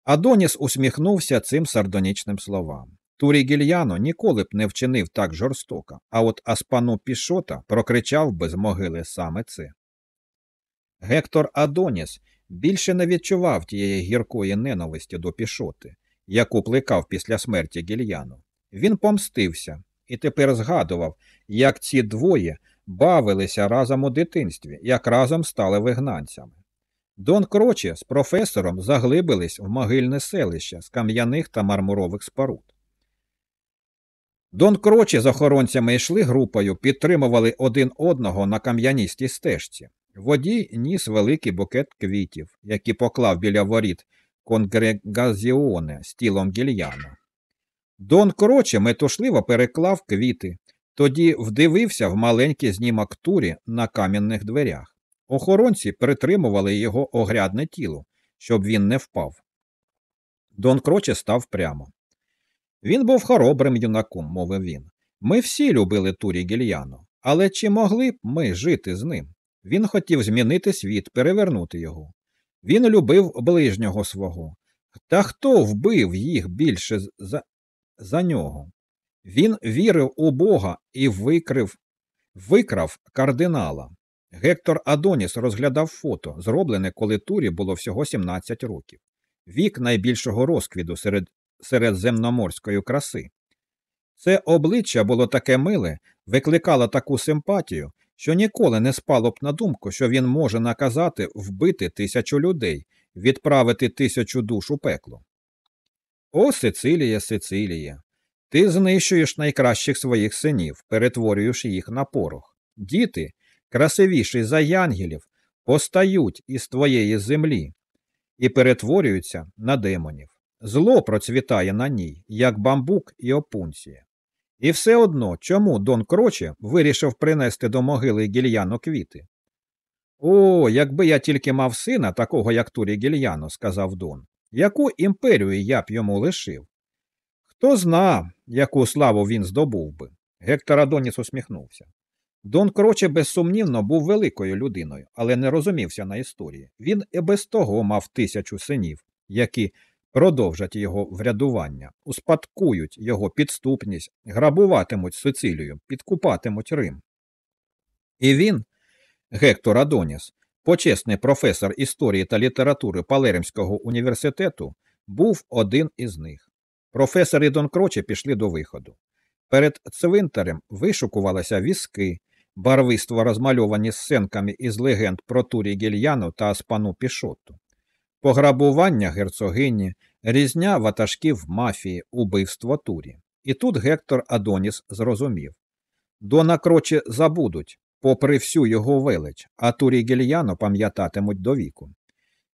Адоніс усміхнувся цим сардонічним словам. Турі Гільяно ніколи б не вчинив так жорстоко, а от Аспану Пішота прокричав би з могили саме це. Гектор Адоніс більше не відчував тієї гіркої ненависті до пішоти, яку плекав після смерті Гільяну. Він помстився і тепер згадував, як ці двоє бавилися разом у дитинстві, як разом стали вигнанцями. Дон Крочі з професором заглибились в могильне селище з кам'яних та мармурових споруд. Дон Крочі з охоронцями йшли групою, підтримували один одного на кам'яністій стежці. Водій ніс великий букет квітів, які поклав біля воріт конгрегазіоне з тілом гільяна. Дон Кроче метушливо переклав квіти, тоді вдивився в маленький знімок турі на кам'яних дверях. Охоронці притримували його огрядне тіло, щоб він не впав. Дон Кроче став прямо. Він був хоробрим юнаком, мовив він. Ми всі любили Турі Гільяно, але чи могли б ми жити з ним? Він хотів змінити світ, перевернути його. Він любив ближнього свого. Та хто вбив їх більше за, за нього? Він вірив у Бога і викрив, викрав кардинала. Гектор Адоніс розглядав фото, зроблене, коли Турі було всього 17 років. Вік найбільшого розквіду серед середземноморської краси. Це обличчя було таке миле, викликало таку симпатію, що ніколи не спало б на думку, що він може наказати вбити тисячу людей, відправити тисячу душ у пекло. О, Сицилія, Сицилія, ти знищуєш найкращих своїх синів, перетворюєш їх на порох. Діти, красивіші за янгелів, постають із твоєї землі і перетворюються на демонів. Зло процвітає на ній, як бамбук і опунція. І все одно, чому Дон Кроче вирішив принести до могили гільяно квіти? О, якби я тільки мав сина, такого як Турі Гільяно, сказав Дон, яку імперію я б йому лишив? Хто зна, яку славу він здобув би? Гектор Адоніс усміхнувся. Дон Кроче, безсумнівно, був великою людиною, але не розумівся на історії. Він і без того мав тисячу синів, які продовжать його врядування, успадкують його підступність, грабуватимуть Сицилію, підкупатимуть Рим. І він, Гектор Адоніс, почесний професор історії та літератури Палеримського університету, був один із них. Професор і Дон Кроче пішли до виходу. Перед цвинтарем вишукувалися візки, барвиство розмальовані сценками із легенд про Турі Гільяну та Аспану Пішотту пограбування герцогині, різня ватажків мафії, убивство турі. І тут Гектор Адоніс зрозумів Дона Крочі забудуть, попри всю його велич, а турі гільяно пам'ятатимуть до віку.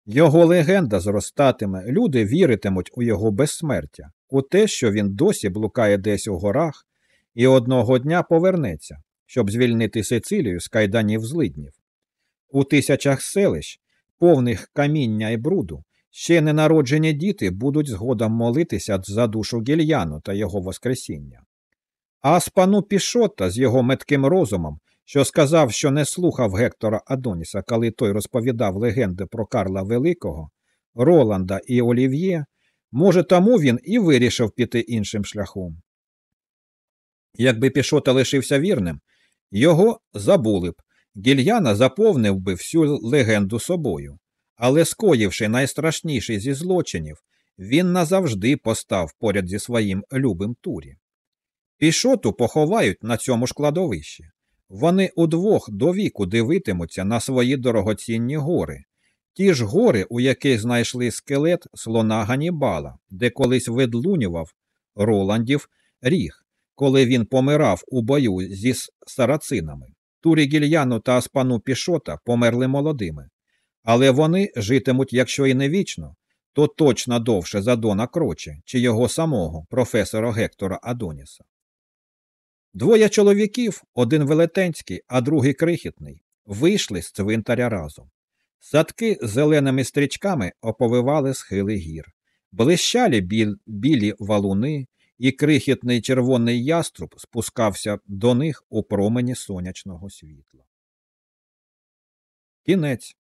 Його легенда зростатиме, люди віритимуть у його безсмертя, у те, що він досі блукає десь у горах і одного дня повернеться, щоб звільнити Сицилію з кайданів злиднів. У тисячах селищ повних каміння і бруду, ще ненароджені діти будуть згодом молитися за душу гільяну та його Воскресіння. А спану Пішота з його метким розумом, що сказав, що не слухав Гектора Адоніса, коли той розповідав легенди про Карла Великого, Роланда і Олів'є, Може, тому він і вирішив піти іншим шляхом. Якби Пішота лишився вірним, його забули б. Гільяна заповнив би всю легенду собою, але, скоївши найстрашніший зі злочинів, він назавжди постав поряд зі своїм любим турі. Пішоту поховають на цьому ж кладовищі. Вони удвох до віку дивитимуться на свої дорогоцінні гори, ті ж гори, у яких знайшли скелет слона Ганібала, де колись видлунював Роландів ріг, коли він помирав у бою зі сарацинами. Турі Гільяну та Аспану Пішота померли молодими, але вони житимуть, якщо і не вічно, то точно довше за Дона Кроче чи його самого, професора Гектора Адоніса. Двоє чоловіків, один велетенський, а другий крихітний, вийшли з цвинтаря разом. Садки з зеленими стрічками оповивали схили гір, блищалі біль, білі валуни, і крихітний червоний яструб спускався до них у промені сонячного світла. Кінець